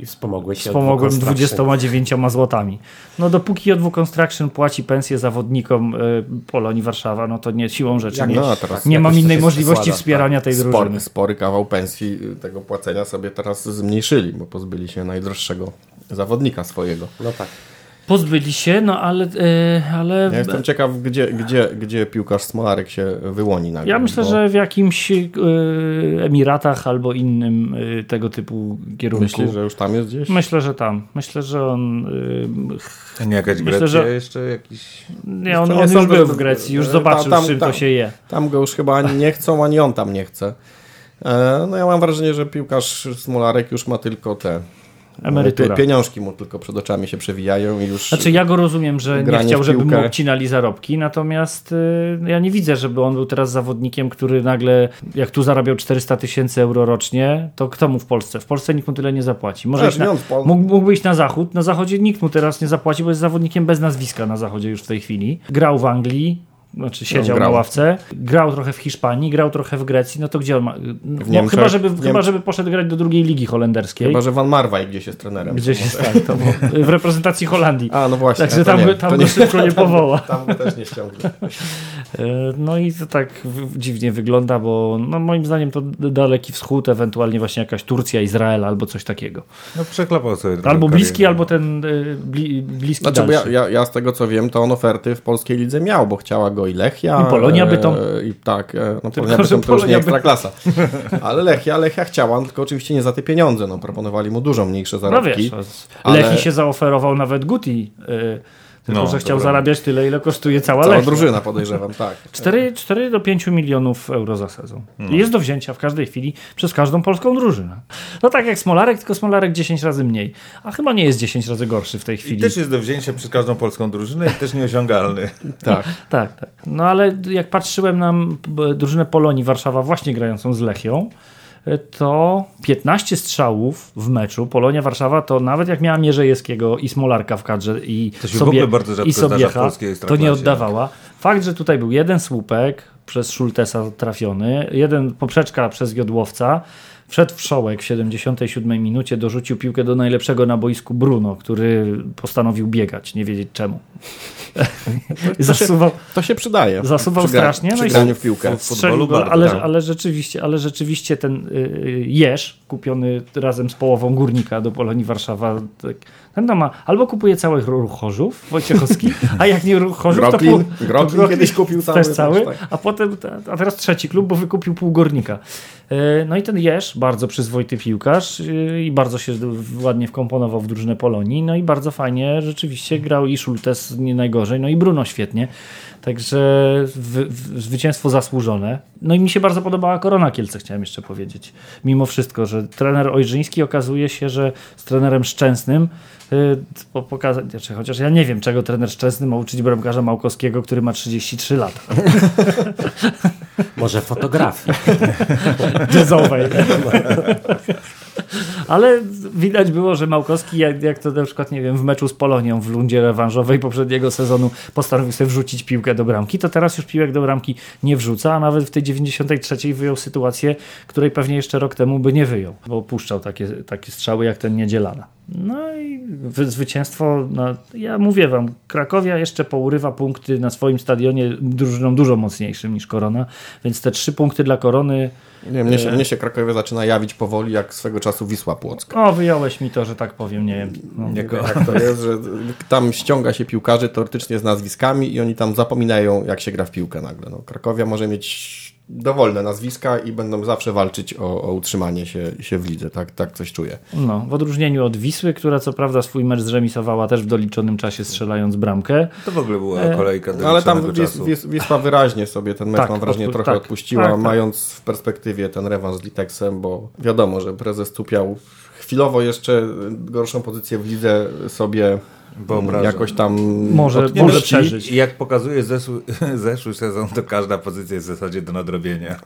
I wspomogłeś się Wspomogłem J2 Construction. 29 złotami. No dopóki J2 Construction płaci pensję zawodnikom y, Polonii Warszawa, no to nie siłą rzeczy. Jak Nie, No, teraz nie mam innej możliwości składa, wspierania tej drużyny. spory, spory kawał pensji y, tego płacenia sobie teraz zmniejszyli, bo pozbyli się najdroższego zawodnika swojego. No tak. Pozbyli się, no ale... y, ale Ja jestem ciekaw, gdzie, gdzie, gdzie piłkarz Smolarek się wyłoni nagle. Ja myślę, bo że w jakimś y, Emiratach albo innym y, tego typu kierunku. Myślisz, że już tam jest gdzieś? Myślę, że tam. Myślę, że on. A nie jakaś Myślę, Grecja że- jeszcze jakiś... Nie, on, on już był w Grecji, już e, zobaczył, tam- z czym tam- to się je. Tam go już chyba ani nie chcą, ani on tam nie chce. E, No ja mam wrażenie, że piłkarz Smolarek już ma tylko te Emerytura. pie- pieniążki mu tylko przed oczami się przewijają i już Znaczy ja go rozumiem, że nie chciał, żeby mu obcinali zarobki, natomiast y, ja nie widzę, żeby on był teraz zawodnikiem, który nagle, jak tu zarabiał 400 tysięcy euro rocznie, to kto mu w Polsce? W Polsce nikt mu tyle nie zapłaci. Może iść na, mógłby iść na zachód, na zachodzie nikt mu teraz nie zapłaci, bo jest zawodnikiem bez nazwiska na zachodzie już w tej chwili. Grał w Anglii, znaczy siedział grał. na ławce, grał trochę w Hiszpanii, grał trochę w Grecji, no to gdzie on ma... No, Niemczech- chyba, żeby, Niem- chyba, żeby poszedł grać do drugiej ligi holenderskiej. Chyba, że Van Marwaj gdzieś jest trenerem. Gdzieś jest tak, to w reprezentacji Holandii. A, no właśnie. Także to tam, nie, go- tam go nie, szybko nie [laughs] powoła. Tam go też nie ściągnie. E, No i to tak dziwnie wygląda, bo no moim zdaniem to Daleki Wschód, ewentualnie właśnie jakaś Turcja, Izrael albo coś takiego. No przeklapał sobie Albo bliski, karierę. albo ten y, bli, bliski Znaczy, bo ja, ja, ja z tego co wiem, to on oferty w polskiej lidze miał, bo chciała go i Lechia. I Polonia Bytom. E, I tak, e, no Polonia Bytom to już Polonia nie ekstra klasa. Ale Lechia, Lechia chciała, tylko oczywiście nie za te pieniądze. No, proponowali mu dużo mniejsze No zarobki. wiesz, ale- Lechi się zaoferował nawet Guti, y, tylko No, że chciał prawda. zarabiać tyle, ile kosztuje cała, Cała Lechia. drużyna podejrzewam, tak. [laughs] 4, 4 do 5 milionów euro za sezon. No. I Jest do wzięcia w każdej chwili przez każdą polską drużynę. No tak jak Smolarek, tylko Smolarek 10 razy mniej. A chyba nie jest 10 razy gorszy w tej I chwili. też jest do wzięcia przez każdą polską drużynę i też nieosiągalny. [laughs] tak. Tak, tak. No ale jak patrzyłem na drużynę Polonii Warszawa właśnie grającą z Lechią, to 15 strzałów w meczu Polonia-Warszawa to nawet jak miała Mierzejewskiego i Smolarka w kadrze i, To sobie, i Sobiecha, to nie oddawała. Fakt, że tutaj był jeden słupek przez Szultesa trafiony, jeden poprzeczka przez Jodłowca, Wszedł w szołek w 77 minucie, dorzucił piłkę do najlepszego na boisku Bruno, który postanowił biegać, nie wiedzieć czemu. [laughs] Zasuwał, To się przydaje. Zasuwał Przy gra- strasznie, no Przy i graniu w piłkę. w futbolu go, ale, tak. ale, rzeczywiście, ale rzeczywiście ten y, jeż kupiony razem z połową górnika do Polonii Warszawa, tak, to ma albo kupuje całych ruch Chorzów Wojciechowski, a jak nie ruch Chorzów, to pół, Groklin kiedyś kupił cały. też cały, tak. a potem, a teraz trzeci klub, bo wykupił pół górnika. E, No i ten Jeż, bardzo przyzwoity piłkarz y, i bardzo się ładnie wkomponował w drużynę Polonii, no i bardzo fajnie rzeczywiście grał i Schultes nie najgorzej, no i Bruno świetnie. Także wy, wy, zwycięstwo zasłużone. No i mi się bardzo podobała Korona Kielce, chciałem jeszcze powiedzieć. Mimo wszystko, że trener Ojrzyński okazuje się, że z trenerem Szczęsnym y, po, pokaza- znaczy, chociaż ja nie wiem, czego trener Szczęsny ma uczyć bramkarza Małkowskiego, który ma 33 lata. [laughs] Może fotografii. jazzowej. [laughs] Ale widać było, że Małkowski, jak, jak to na przykład, nie wiem, w meczu z Polonią w rundzie rewanżowej poprzedniego sezonu postanowił sobie wrzucić piłkę do bramki, to teraz już piłek do bramki nie wrzuca, a nawet w tej 93 wyjął sytuację, której pewnie jeszcze rok temu by nie wyjął, bo puszczał takie, takie strzały jak ten Niedzielana. No i wy- zwycięstwo, no, ja mówię wam, Krakowia jeszcze pourywa punkty na swoim stadionie drużyną dużo mocniejszym niż Korona, więc te trzy punkty dla Korony Nie, mnie, się, mnie się Krakowie zaczyna jawić powoli, jak swego czasu Wisła Płocka. O, wyjąłeś mi to, że tak powiem, nie wiem. No. Jako, Jak to jest, że tam ściąga się piłkarzy teoretycznie z nazwiskami i oni tam zapominają, jak się gra w piłkę nagle. No, Krakowia może mieć dowolne nazwiska i będą zawsze walczyć o, o utrzymanie się, się w lidze. Tak, tak coś czuję. no, w odróżnieniu od Wisły, która co prawda swój mecz zremisowała też w doliczonym czasie strzelając bramkę. to w ogóle była E, kolejka do Ale tam Wis. Wis, Wisła wyraźnie sobie ten mecz, Tak, mam wrażenie, odpu- trochę tak. odpuściła, Tak, tak. mając w perspektywie ten rewanż z Liteksem, bo wiadomo, że prezes Tupiał chwilowo jeszcze gorszą pozycję w lidze sobie Wyobrażam. jakoś tam Może- odpuści. może przeżyć. I jak pokazuje zeszły, [laughs] zeszły sezon, to każda pozycja jest w zasadzie do nadrobienia.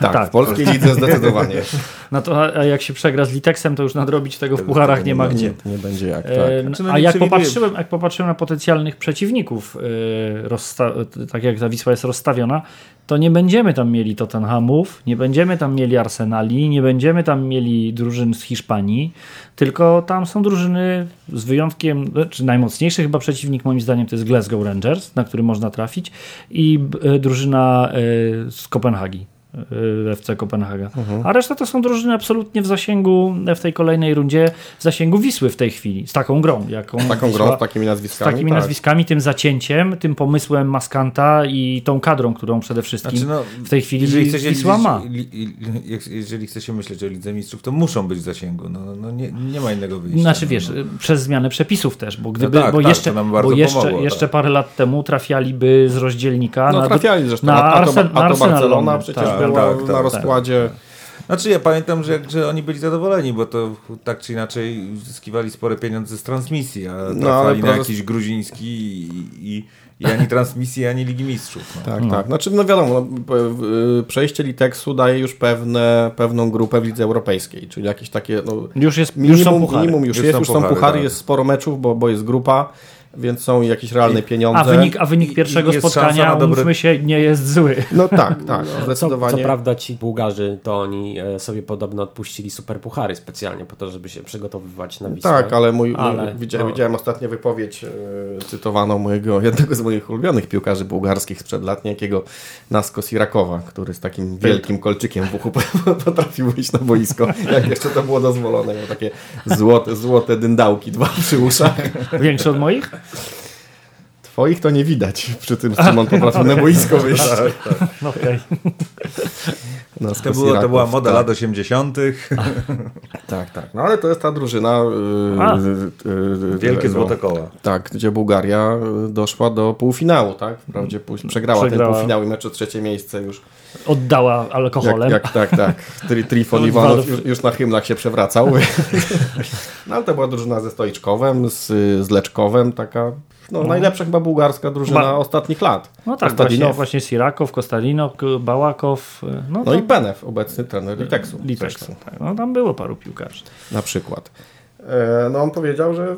Tak, Tak. w polskiej lidze zdecydowanie. [laughs] No to a, jak się przegra z Liteksem, to już nadrobić tego w pucharach nie ma nie gdzie. Nie, nie będzie jak, tak. Znaczy, no a jak popatrzyłem, jak popatrzyłem na potencjalnych przeciwników, e, rozsta- tak jak ta Wisła jest rozstawiona, to nie będziemy tam mieli Tottenhamów, nie będziemy tam mieli Arsenali, nie będziemy tam mieli drużyn z Hiszpanii, tylko tam są drużyny z wyjątkiem, czy najmocniejszy chyba przeciwnik moim zdaniem to jest Glasgow Rangers, na który można trafić i e, drużyna e, z Kopenhagi. FC Kopenhaga. A reszta to są drużyny absolutnie w zasięgu w tej kolejnej rundzie, w zasięgu Wisły w tej chwili, z taką grą. Jaką Taką Wisła- grą, z takimi z nazwiskami. takimi tak. nazwiskami, tym zacięciem, tym pomysłem Maskanta i tą kadrą, którą przede wszystkim Znaczy, no, w tej chwili jeżeli chce się Wisła ma. Jeżeli chce się myśleć o Lidze Mistrzów, to muszą być w zasięgu. No, no nie, nie ma innego wyjścia. Znaczy no, wiesz, no. przez zmianę przepisów też, bo gdyby, tak, bo tak, jeszcze, bo jeszcze, pomogło, jeszcze tak. parę lat temu trafialiby z rozdzielnika No na, trafiali zresztą. na, a, a, to, Arsen, a to Arsenal Barcelona Londyn. Tak. tak, na tak, rozkładzie. Znaczy ja pamiętam, że, że oni byli zadowoleni, bo to tak czy inaczej zyskiwali spore pieniądze z transmisji, a No, trafali ale na jakiś gruziński i, i, i ani transmisji, ani Ligi Mistrzów. No. Tak, tak. Znaczy, no wiadomo, no, y, przejście Liteksu daje już pewne, pewną grupę w lidze europejskiej, czyli jakieś takie, no, Już, jest, minimum, już są puchary. minimum już, Już jest, są już są puchary, puchary, tak. jest sporo meczów, bo, bo jest grupa, więc są jakieś realne pieniądze. A wynik, a wynik pierwszego i spotkania, dobre- umówmy się, nie jest zły. No tak, tak, [laughs] Co, zdecydowanie. co prawda ci Bułgarzy to oni e, sobie podobno odpuścili super puchary specjalnie po to, żeby się przygotowywać na Wisłę. Tak, ale mój, Ale, mój, widziałem, no. widziałem ostatnio wypowiedź e, cytowaną mojego, jednego z moich ulubionych piłkarzy bułgarskich sprzed lat, niejakiego Nasko Sirakowa, który z takim wielkim kolczykiem w uchu [laughs] potrafił wyjść na boisko, jak jeszcze to było dozwolone. Miał takie złote, złote dyndałki, dwa przy uszach. Większy od moich? Twoich to nie widać przy tym, z czym on potrafił na [laughs] boisko wyjść. No okej. Nasko To, było, to była moda tak. lat 80. [laughs] Tak, tak. No ale to jest ta drużyna. y, A. y, y, Wielkie tego- złote koła. Tak, gdzie Bułgaria y, doszła do półfinału, tak? Wprawdzie później przegrała, Przegrała. ten półfinał i mecz o trzecie miejsce już. Oddała Jak, alkoholem. jak tak, tak. Tri, [laughs] Trifon No, Iwanow już, już na hymnach się przewracał. No ale to była drużyna ze Stoiczkowem, z, z Leczkowem, taka no, najlepsza chyba bułgarska drużyna Ba- ostatnich lat. No tak, właśnie, właśnie Sirakow, Kostalino, K- Bałakow. No, No to- i Penew, obecny trener Liteksu. Liteksu. Tak. No tam było paru piłkarzy. na przykład. E, No on powiedział, że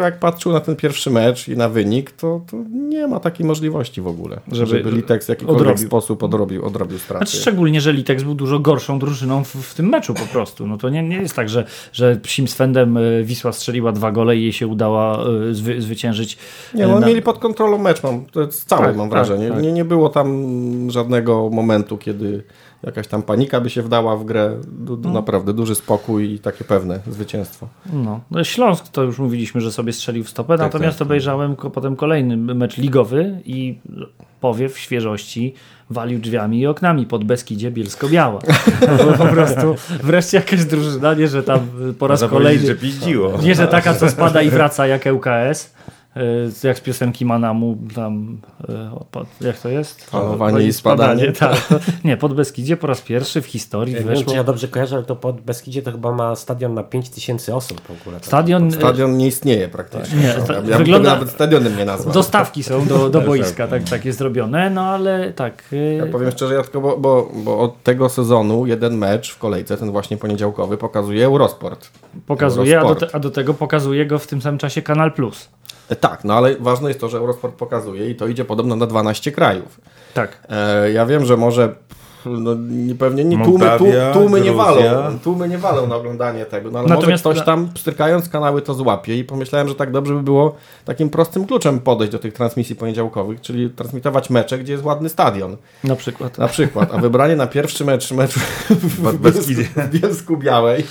jak patrzył na ten pierwszy mecz i na wynik, to, to nie ma takiej możliwości w ogóle, żeby, Żeby Litex w jakikolwiek odrobił. sposób odrobił, odrobił straty. Znaczy, szczególnie, że Litex był dużo gorszą drużyną w, w tym meczu po prostu. No to nie, nie jest tak, że, że psim swędem y, Wisła strzeliła dwa gole i jej się udało y, zwy, zwyciężyć. Nie, no na- mieli pod kontrolą mecz, mam, to jest cały Tak, mam tak, wrażenie. tak. Nie, nie było tam żadnego momentu, kiedy jakaś tam panika by się wdała w grę. Du, du, Naprawdę duży spokój i takie pewne zwycięstwo. No. no Śląsk to już mówiliśmy, że sobie strzelił w stopę, natomiast tak. obejrzałem potem kolejny mecz ligowy i powiew świeżości walił drzwiami i oknami pod Beskidzie Bielsko-Biała. Po prostu wreszcie jakaś drużyna, nie, że tam po raz Można kolejny... że piździło. Nie, że taka, co spada i wraca jak ŁKS. Y, Jak z piosenki Manamu, tam, y, pod- jak to jest? Falowanie i spadanie. tak. Nie, pod Beskidzie po raz pierwszy w historii Nie wiem, weszło. czy ja dobrze kojarzę, ale to pod Beskidzie to chyba ma stadion na 5000 osób w ogóle. Stadion, y, Stadion nie istnieje praktycznie. Nie, ja, to ja bym wygląda- nawet stadionem nie nazwał. Dostawki są do, do boiska, tak, tak jest zrobione, no ale tak. y, Ja powiem szczerze, ja tylko, bo, bo, bo od tego sezonu jeden mecz w kolejce, ten właśnie poniedziałkowy, pokazuje Eurosport. pokazuje, a do, Eurosport. te, a do tego pokazuje go w tym samym czasie Kanal Plus. E, Tak, no ale ważne jest to, że Eurosport pokazuje i to idzie podobno na 12 krajów. Tak. E, ja wiem, że może no, nie, pewnie nie, tłumy, tłumy, nie walą, tłumy nie walą na oglądanie tego, no ale Natomiast może ktoś tam pstrykając kanały to złapie i pomyślałem, że tak dobrze by było takim prostym kluczem podejść do tych transmisji poniedziałkowych, czyli transmitować mecze, gdzie jest ładny stadion. Na przykład. Na przykład, a wybranie na pierwszy mecz meczu w w Bielsku Białej,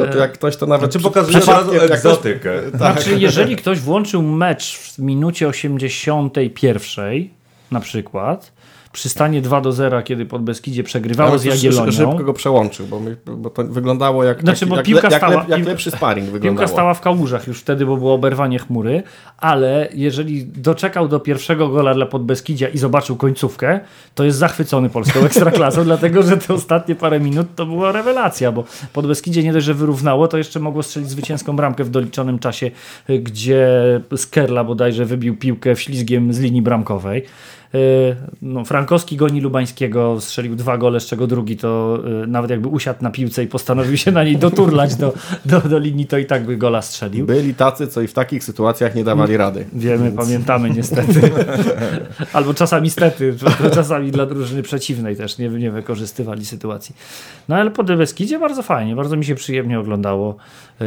no to jak ktoś to nawet Czy przy- pokazuje ktoś- egzotykę. [laughs] Znaczy, jeżeli ktoś włączył mecz w minucie 81 na przykład, przy stanie 2 do 0, kiedy pod Beskidzie przegrywało z Jagiellonią, Szybko go przełączył, bo, my, bo to wyglądało jak, Znaczy, taki, jak, piłka jak, stała- jak piłka- lepszy sparring wyglądało. Piłka stała w kałużach już wtedy, bo było oberwanie chmury, ale jeżeli doczekał do pierwszego gola dla Podbeskidzia i zobaczył końcówkę, to jest zachwycony polską [laughs] ekstraklasą, dlatego że te ostatnie parę minut to była rewelacja, bo Podbeskidzie nie dość, że wyrównało, to jeszcze mogło strzelić zwycięską bramkę w doliczonym czasie, gdzie Skerla bodajże wybił piłkę ślizgiem z linii bramkowej. Y, No, Frankowski goni Lubańskiego, strzelił dwa gole, z czego drugi to y, nawet jakby usiadł na piłce i postanowił się na niej doturlać do, do, do linii, to i tak by gola strzelił. Byli tacy, co i w takich sytuacjach nie dawali rady. Wiemy, pamiętamy niestety. [laughs] Albo czasami stety, czasami dla drużyny przeciwnej też nie, nie wykorzystywali sytuacji. No ale po Beskidzie bardzo fajnie, bardzo mi się przyjemnie oglądało. Yy,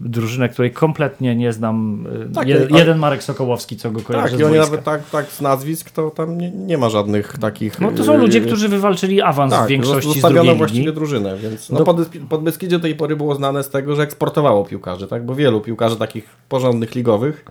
drużynę, której kompletnie nie znam. Yy, Tak, je, ale- jeden Marek Sokołowski, co go kojarzy Tak, z boiska. nawet tak, tak z nazwisk, to tam nie, nie ma żadnych takich... No to są yy, ludzie, którzy wywalczyli awans tak, w większości zostawiono właściwie ligi. drużynę, więc no, Do- pod, pod Beskidzie do tej pory było znane z tego, że eksportowało piłkarzy, tak? Bo wielu piłkarzy takich porządnych ligowych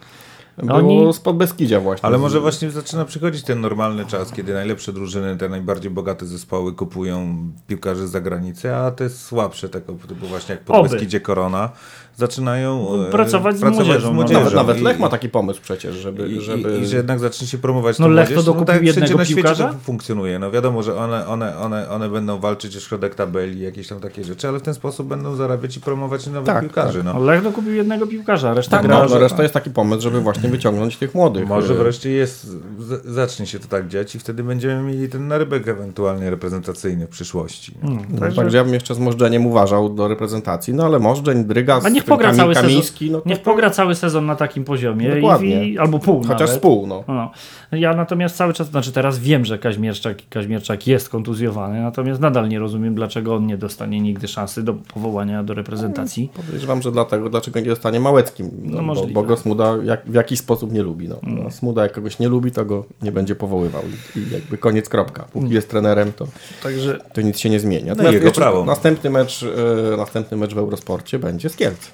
było Oni- z Podbeskidzia właśnie. Ale może właśnie zaczyna przychodzić ten normalny czas, kiedy najlepsze drużyny, te najbardziej bogate zespoły kupują piłkarzy z zagranicy, a te słabsze, tego typu właśnie jak Oby. pod Beskidzie Korona, zaczynają e, Pracować z młodzieżą, no. Nawet, nawet I- Lech ma taki pomysł przecież, żeby... I, żeby... i, I że jednak zacznie się promować No Lech to młodzież. dokupił tak jak wszędzie jednego na świecie to funkcjonuje. No wiadomo, że one, one, one, one będą walczyć o środek tabeli, jakieś tam takie rzeczy, ale w ten sposób będą zarabiać i promować nowych Tak, piłkarzy. No, No. Lech dokupił jednego piłkarza, reszta Tak, gra. no, no reszta jest taki pomysł, żeby właśnie wyciągnąć tych młodych. Może wreszcie jest, z- zacznie się to tak dziać i wtedy będziemy mieli ten narybek ewentualnie reprezentacyjny w przyszłości. No, Także- Także ja bym jeszcze z Możdżeniem uważał do reprezentacji, no ale Możdżeń, Dryga, A niech pogra Kami- cały sezon. Kamiński, no to Niech pogra cały sezon na takim poziomie. Dokładnie. I, albo pół chociaż nawet. z pół, no. No. Ja natomiast cały czas, znaczy teraz wiem, że Kaźmierczak, Kaźmierczak jest kontuzjowany, natomiast nadal nie rozumiem, dlaczego on nie dostanie nigdy szansy do powołania do reprezentacji. Podejrzewam, że dlatego, dlaczego nie zostanie Małeckim, no, No, bo, bo go Smuda jak, w jakiś sposób nie lubi. No. No, Smuda jak kogoś nie lubi, to go nie będzie powoływał i, i jakby koniec, kropka. Póki jest trenerem, to, Także to nic się nie zmieni. No Natomiast jego jeszcze prawo. Następny mecz, e, następny mecz w Eurosporcie będzie z Kielc.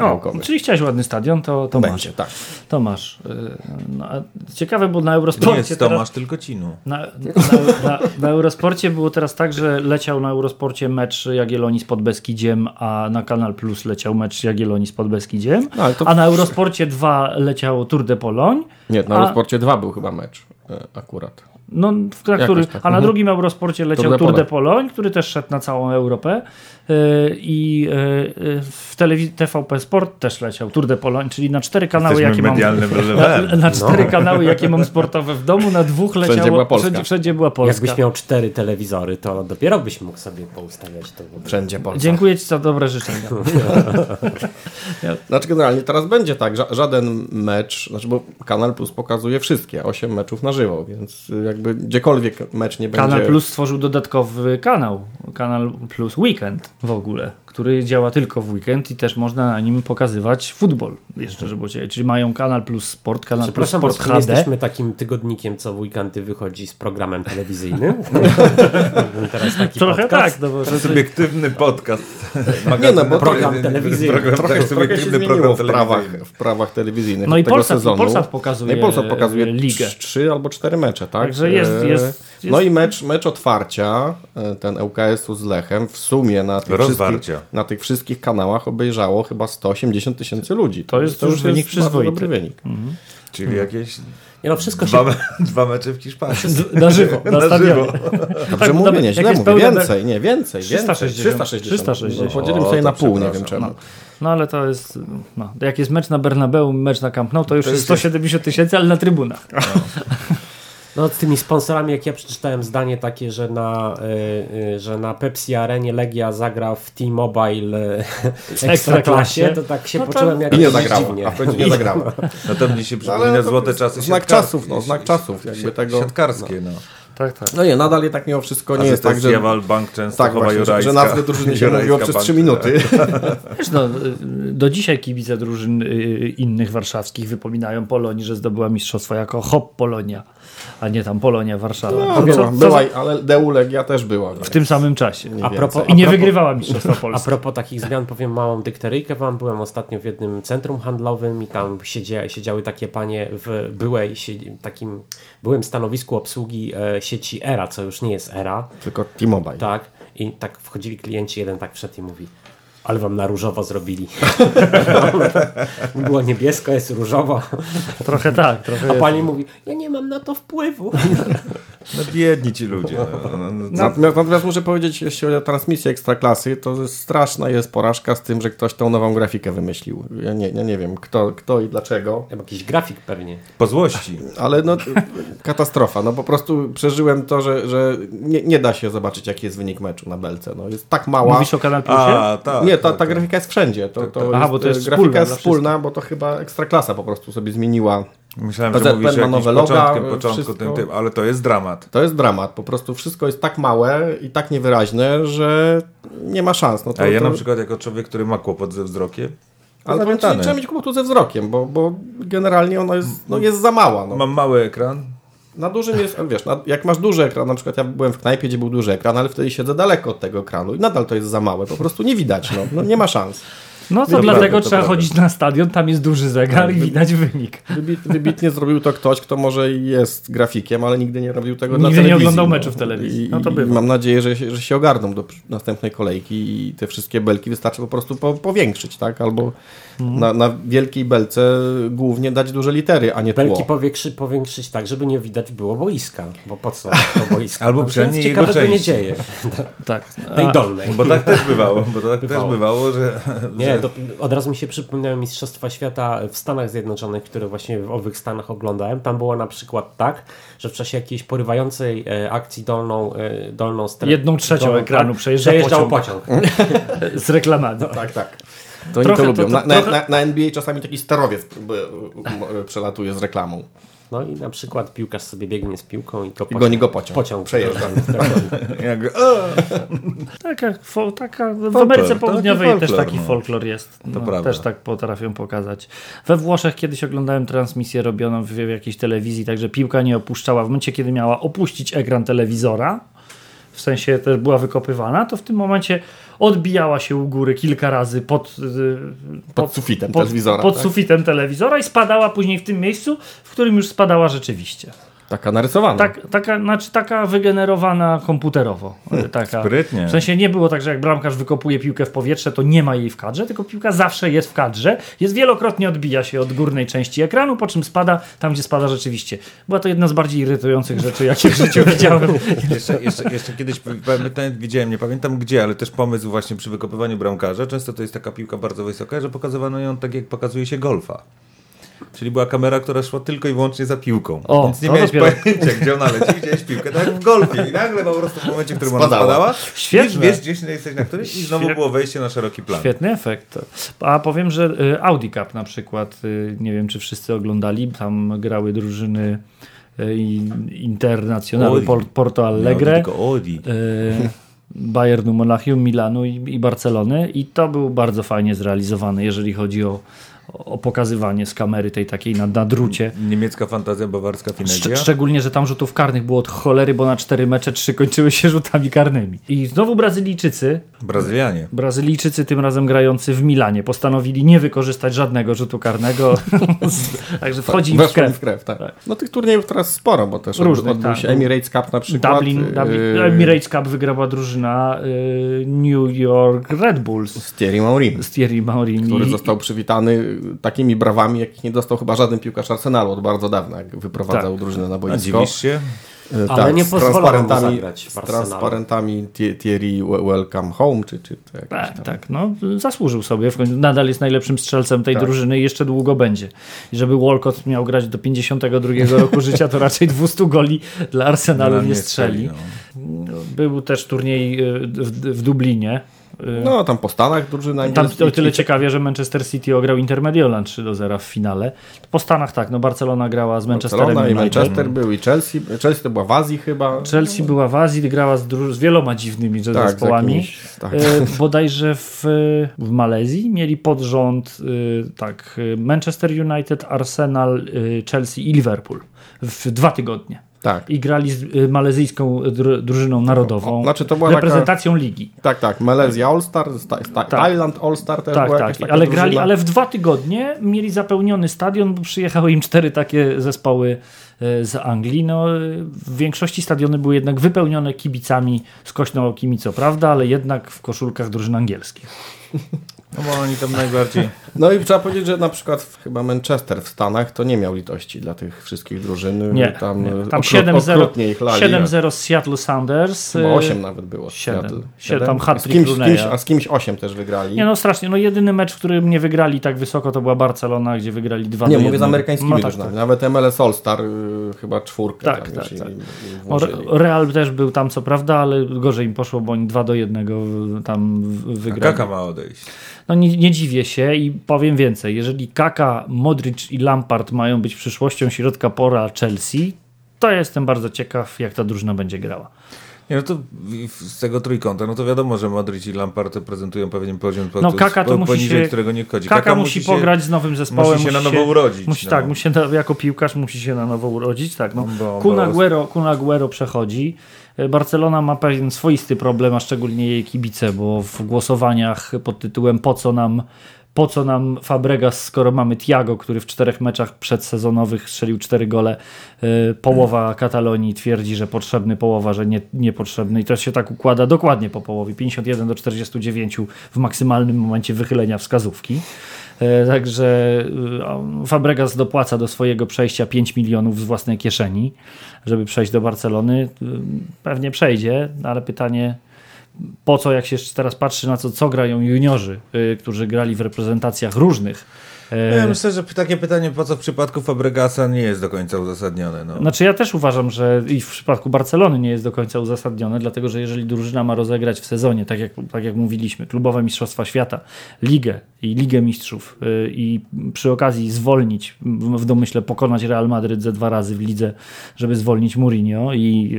O, czyli chciałeś ładny stadion, to, to Będzie, masz. tak. To masz. Yy, No, ciekawe, bo na Eurosporcie nie jest teraz- Tomasz, tylko Cinu. Na, na, na, na Eurosporcie było teraz tak, że leciał na Eurosporcie mecz Jagiellonii z Podbeskidziem, a na Kanal Plus leciał mecz Jagiellonii z Podbeskidziem, No, ale to- a na Eurosporcie 2 leciał Tour de Pologne. Nie, na A- Eurosporcie 2 był chyba mecz e, akurat. No, na który, tak, a na mhm. drugim Eurosporcie leciał Tour de Tour de. Pologne, który też szedł na całą Europę. Yy, I yy, w telewiz- TVP Sport też leciał Tour de Pologne, czyli na cztery kanały, Jesteśmy jakie mam. [laughs] Na, na cztery kanały, jakie mam sportowe w domu, na dwóch leciało. była Polska. Wszędzie, wszędzie była Polska. Jakbyś miał cztery telewizory, to dopiero byś mógł sobie poustawiać to. Wszędzie Polska. Dziękuję Ci za dobre życzenia. [laughs] Znaczy generalnie teraz będzie tak, ża- żaden mecz, znaczy bo Kanal Plus pokazuje wszystkie, 8 meczów na żywo, więc jakby gdziekolwiek mecz nie Kanal będzie... Plus stworzył dodatkowy kanał, Kanal Plus Weekend w ogóle, który działa tylko w weekend i też można na nim pokazywać futbol, jeszcze żeby ciekawe. Czyli mają Kanal Plus Sport, Kanal Plus Sport HD. jesteśmy takim tygodnikiem, co w weekendy wychodzi z programem telewizyjnym. [laughs] Teraz taki Trochę podcast. tak, no bo subiektywny podcast. Nie no, bo Program telewizyjny. Program, Trochę, tak, trochę subiektywny program w prawach, w prawach telewizyjnych No i tego Polsat- i sezonu. Polsat pokazuje, no i Polsat pokazuje e, ligę. trz- trzy albo cztery mecze, tak? Także jest- jest- jest- No i mecz, mecz otwarcia, e, ten ŁKS-u z Lechem, w sumie na tych, Rozwarcia. Na tych wszystkich kanałach obejrzało chyba 180 tysięcy ludzi. To jest już wynik przyzwoity. dobry wynik. Czyli jakieś Nie no, wszystko się... dwa, me- [laughs] dwa mecze w Hiszpanii. Na żywo, na, [laughs] Na stadionie. żywo. Dobrze Tak, mówię, nie, źle mówię. Więcej, nie, więcej. 360. 360. 360. No, podzielimy O, sobie to na pół, nie wiem czemu. No ale to jest, no, jak jest mecz na Bernabeu, mecz na Camp Nou, to już To jest już 170 tysięcy, ale na trybunach. No [laughs] z tymi sponsorami, jak ja przeczytałem zdanie takie, że na, y, y, że na Pepsi Arenie Legia zagra w T-Mobile y, Ekstraklasie, to tak się No poczułem jak I nie zagrała, dziwnie. a w końcu nie zagrała. No to mnie się przypomina złote czasy znak czasów, no, znak czasów, jakby tego- Siatkarskie, no. Tak, tak. No nie, nadal jednak mimo wszystko nie jest tak, że... Asystencja Walbank często Tak, właśnie, że, że nazwy drużyny się mówiło przez 3 minuty. [laughs] Wiesz, no, do dzisiaj kibice drużyn y, innych warszawskich wypominają Polonii, że zdobyła mistrzostwo jako HOP Polonia, a nie tam Polonia Warszawa. No, To była, co- co była, za- ale też była. w tym samym czasie. A propos, I nie a wygrywała mistrzostwa [laughs] A Polski. propos takich zmian, powiem małą dykteryjkę wam. Byłem ostatnio w jednym centrum handlowym i tam siedzie, siedziały takie panie w byłej, takim byłym stanowisku obsługi e, sieci ERA, co już nie jest ERA, Tylko T-Mobile. tak? I tak wchodzili klienci, jeden tak wszedł i mówi ale wam na różowo zrobili. Było niebiesko, jest różowo. Trochę tak, trochę A jest. pani mówi, ja nie mam na to wpływu. No biedni ci ludzie. No, no, no, Natomiast, natomiast muszę powiedzieć, jeśli chodzi o transmisję Ekstraklasy, to straszna jest porażka z tym, że ktoś tą nową grafikę wymyślił. Ja nie, ja nie wiem kto, kto i dlaczego, Tam jakiś grafik pewnie. po złości. ale no katastrofa. No po prostu przeżyłem to, że, że nie, nie da się zobaczyć jaki jest wynik meczu na belce. No, jest tak mała. Mówisz o Kanal Plusie? A, tak. nie, ta, tak, ta tak. grafika jest wszędzie. To, to Aha, jest, bo to jest e, grafika wspólna jest wspólna, bo to chyba Ekstraklasa po prostu sobie zmieniła. Myślałem, że mówisz ma nowe loga, początkiem, początku, wszystko. tym, tym, ale to jest dramat. To jest dramat. Po prostu wszystko jest tak małe i tak niewyraźne, że nie ma szans. No to, A ja to... na przykład jako człowiek, który ma kłopot ze wzrokiem, Ale nie trzeba mieć kłopotu ze wzrokiem, bo, bo generalnie ona jest, no jest za mała. No. mam mały ekran, Na dużym jest, wiesz, na, jak masz duży ekran, na przykład ja byłem w knajpie, gdzie był duży ekran, ale wtedy siedzę daleko od tego ekranu i nadal to jest za małe, po prostu nie widać, no, no nie ma szans. No to To dlatego prawda, to trzeba prawda. chodzić na stadion, tam jest duży zegar i widać wynik. Wybit, wybitnie zrobił to ktoś, kto może jest grafikiem, ale nigdy nie robił tego dla Nigdy nie telewizji. oglądał no. meczu w telewizji. No to bywa. mam nadzieję, że się, że się ogarną do następnej kolejki i te wszystkie belki wystarczy po prostu po, powiększyć, tak? Albo Mhm. na, na wielkiej belce głównie dać duże litery, a nie tło. Belki powiększy, powiększyć tak, żeby nie widać było boiska. Bo po co to [laughs] boisko? Albo przynajmniej jego ciekawego nie dzieje. Tak. [laughs] Tej dolnej. bo tak też bywało, bo tak Bywało. też bywało, że, Nie, ale to od razu mi się przypomniały Mistrzostwa Świata w Stanach Zjednoczonych, które właśnie w owych Stanach oglądałem. Tam było na przykład tak, że w czasie jakiejś porywającej e, akcji dolną, e, dolną strefę. Jedną trzecią dolną, ekranu tak, przejeżdża przejeżdżał pociąg. pociąg. [laughs] z reklamami. [laughs] Tak, tak. To oni Trochę to to- lubią. to- Na, na, na, na NBA czasami taki sterowiec m- przelatuje z reklamą. No i na przykład piłkarz sobie biegnie z piłką i go I goni go pociąg. Pociąg Przejeżdża. [laughs] Taka, fo, taka w Folklor, Ameryce Południowej też folklor, taki no. folklor jest. No, prawda. też tak potrafią pokazać. We Włoszech kiedyś oglądałem transmisję robioną w, w jakiejś telewizji, także piłka nie opuszczała. W momencie, kiedy miała opuścić ekran telewizora, w sensie też była wykopywana, to w tym momencie odbijała się u góry kilka razy pod, y, Pod sufitem telewizora, Pod tak? sufitem telewizora i spadała później w tym miejscu, w którym już spadała rzeczywiście. Taka narysowana. Tak, taka, znaczy taka wygenerowana komputerowo. [laughs] Taka. sprytnie. W sensie nie było tak, że jak bramkarz wykopuje piłkę w powietrze, to nie ma jej w kadrze, tylko piłka zawsze jest w kadrze. Jest wielokrotnie odbija się od górnej części ekranu, po czym spada tam, gdzie spada rzeczywiście. Była to jedna z bardziej irytujących rzeczy, jakie w [laughs] życiu widziałem. Jeszcze, jeszcze, jeszcze kiedyś pamiętam, widziałem, nie pamiętam gdzie, ale też pomysł właśnie przy wykopywaniu bramkarza. Często to jest taka piłka bardzo wysoka, że pokazywano ją tak, jak pokazuje się golfa. Czyli była kamera, która szła tylko i wyłącznie za piłką. O, Więc nie miałeś dopiero. pojęcia, gdzie ona leci, widziałeś piłkę, tak jak w golfie. I nagle po prostu w momencie, w którym ona Spadała. spadała, Świetne. wiesz, gdzieś jesteś na którym i znowu było wejście na szeroki plan. Świetny efekt. A powiem, że y, Audi Cup na przykład, y, nie wiem czy wszyscy oglądali, tam grały drużyny y, in- Internacjonalne Audi. Por- Porto Alegre. Audi. Bayernu Monachium, Milanu i, i Barcelony i to był bardzo fajnie zrealizowany, jeżeli chodzi o, o pokazywanie z kamery tej takiej na, na drucie. Niemiecka fantazja, bawarska Szcz- finegia. szczególnie, że tam rzutów karnych było od cholery, bo na cztery mecze trzy kończyły się rzutami karnymi. I znowu Brazylijczycy, Brazylianie. Brazylijczycy tym razem grający w Milanie, postanowili nie wykorzystać żadnego rzutu karnego. [laughs] Także wchodzi im w krew. w krew, tak. No tych turniejów teraz sporo, bo też Różnych, odbył tak. się Emirates Cup na przykład. Dublin, Dublin yy, Emirates Cup wygrała drużyna y, New York Red Bulls z Thierry Henry, z Thierry Henry. który został przywitany takimi brawami, jakich nie dostał chyba żaden piłkarz Arsenalu od bardzo dawna, jak wyprowadzał Tak. drużynę na boisko. się? E, Ale nie z pozwolono mu transparentami, zagrać z transparentami Thie- Thierry we- Welcome Home, czy, czy Tak, tam. tak, no zasłużył sobie. W końcu nadal jest najlepszym strzelcem tej Tak. drużyny i jeszcze długo będzie. I żeby Walcott miał grać do 52 [laughs] roku życia, to raczej 200 goli dla Arsenalu No, nie strzeli. no. Był też turniej y, w, w Dublinie. Y, No tam po Stanach drużyna Tam tyle ciekawie, że Manchester City ograł Intermediolan 3 do 0 w finale. Po Stanach tak, no Barcelona grała z Manchesterem Barcelona i. Manchester był i Chelsea. Chelsea to była w Azji chyba. Chelsea była w Azji, grała z, z wieloma dziwnymi tak, z zespołami. jakimiś, tak. E, bodajże w, w Malezji mieli podrząd y, tak, y, Manchester United, Arsenal, y, Chelsea i Liverpool w dwa tygodnie. Tak. I grali z y, malezyjską dru, drużyną narodową, znaczy to była taka- reprezentacją ligi. Tak, tak. Malaysia All-Star, sta, sta, Tak. Thailand All-Star też Tak, była tak, taka ale drużyna. grali, ale w dwa tygodnie mieli zapełniony stadion, bo przyjechały im cztery takie zespoły e, z Anglii. No, e, w większości stadiony były jednak wypełnione kibicami skośnookimi, co prawda, ale jednak w koszulkach drużyn angielskich. [laughs] No bo oni tam najbardziej... No i trzeba powiedzieć, że na przykład chyba Manchester w Stanach to nie miał litości dla tych wszystkich drużyn. Nie, tam, nie. tam okrut- 7-0 okrutnie ich lali. 7-0 z Seattle Sounders. Chyba e, 8 nawet było. z siedem. Seattle. Siedem, tam A z kimś, a z kimś 8 też wygrali. Nie no strasznie, no jedyny mecz, w którym nie wygrali tak wysoko to była Barcelona, gdzie wygrali 2 Nie, mówię z 1. amerykańskimi no, tak, drużynami. tak. Nawet MLS All-Star y, chyba czwórkę Tak, tam tak, tak. Re-. Real też był tam co prawda, ale gorzej im poszło, bo oni 2 do 1 tam w- A wygrali. Kaka ma odejść. No nie, nie dziwię się i powiem więcej. Jeżeli Kaka, Modric i Lampard mają być przyszłością środka pora Chelsea, to jestem bardzo ciekaw, jak ta drużyna będzie grała. Nie, no to z tego trójkąta, no to wiadomo, że Modric i Lampard prezentują pewien poziom, po, No Kaka to po, musi poniżej się- którego nie chodzi. Kaka, musi się- pograć z nowym zespołem. musi się na nowo urodzić, Musi, no. Tak, musi się, jako piłkarz musi się na nowo urodzić. Tak, no. Bo- Kun bo- Aguero, Kun Aguero przechodzi. Barcelona ma pewien swoisty problem, a szczególnie jej kibice, bo w głosowaniach pod tytułem po co nam po co nam Fabregas, skoro mamy Tiago, który w czterech meczach przedsezonowych strzelił cztery gole. E, Połowa Katalonii twierdzi, że potrzebny, połowa, że nie, niepotrzebny. I to się tak układa dokładnie po połowie. 51 do 49 w maksymalnym momencie wychylenia wskazówki. E, Także e, Fabregas dopłaca do swojego przejścia 5 milionów z własnej kieszeni, żeby przejść do Barcelony. E, Pewnie przejdzie, ale pytanie, po co, jak się teraz patrzy na to, co grają juniorzy, którzy grali w reprezentacjach różnych. E, Ja myślę, że takie pytanie, po co w przypadku Fabregasa nie jest do końca uzasadnione. No. Znaczy ja też uważam, że i w przypadku Barcelony nie jest do końca uzasadnione, dlatego że jeżeli drużyna ma rozegrać w sezonie, tak jak, tak jak mówiliśmy, klubowe Mistrzostwa Świata, Ligę i Ligę Mistrzów yy, i przy okazji zwolnić, w domyśle pokonać Real Madryt ze dwa razy w lidze, żeby zwolnić Mourinho i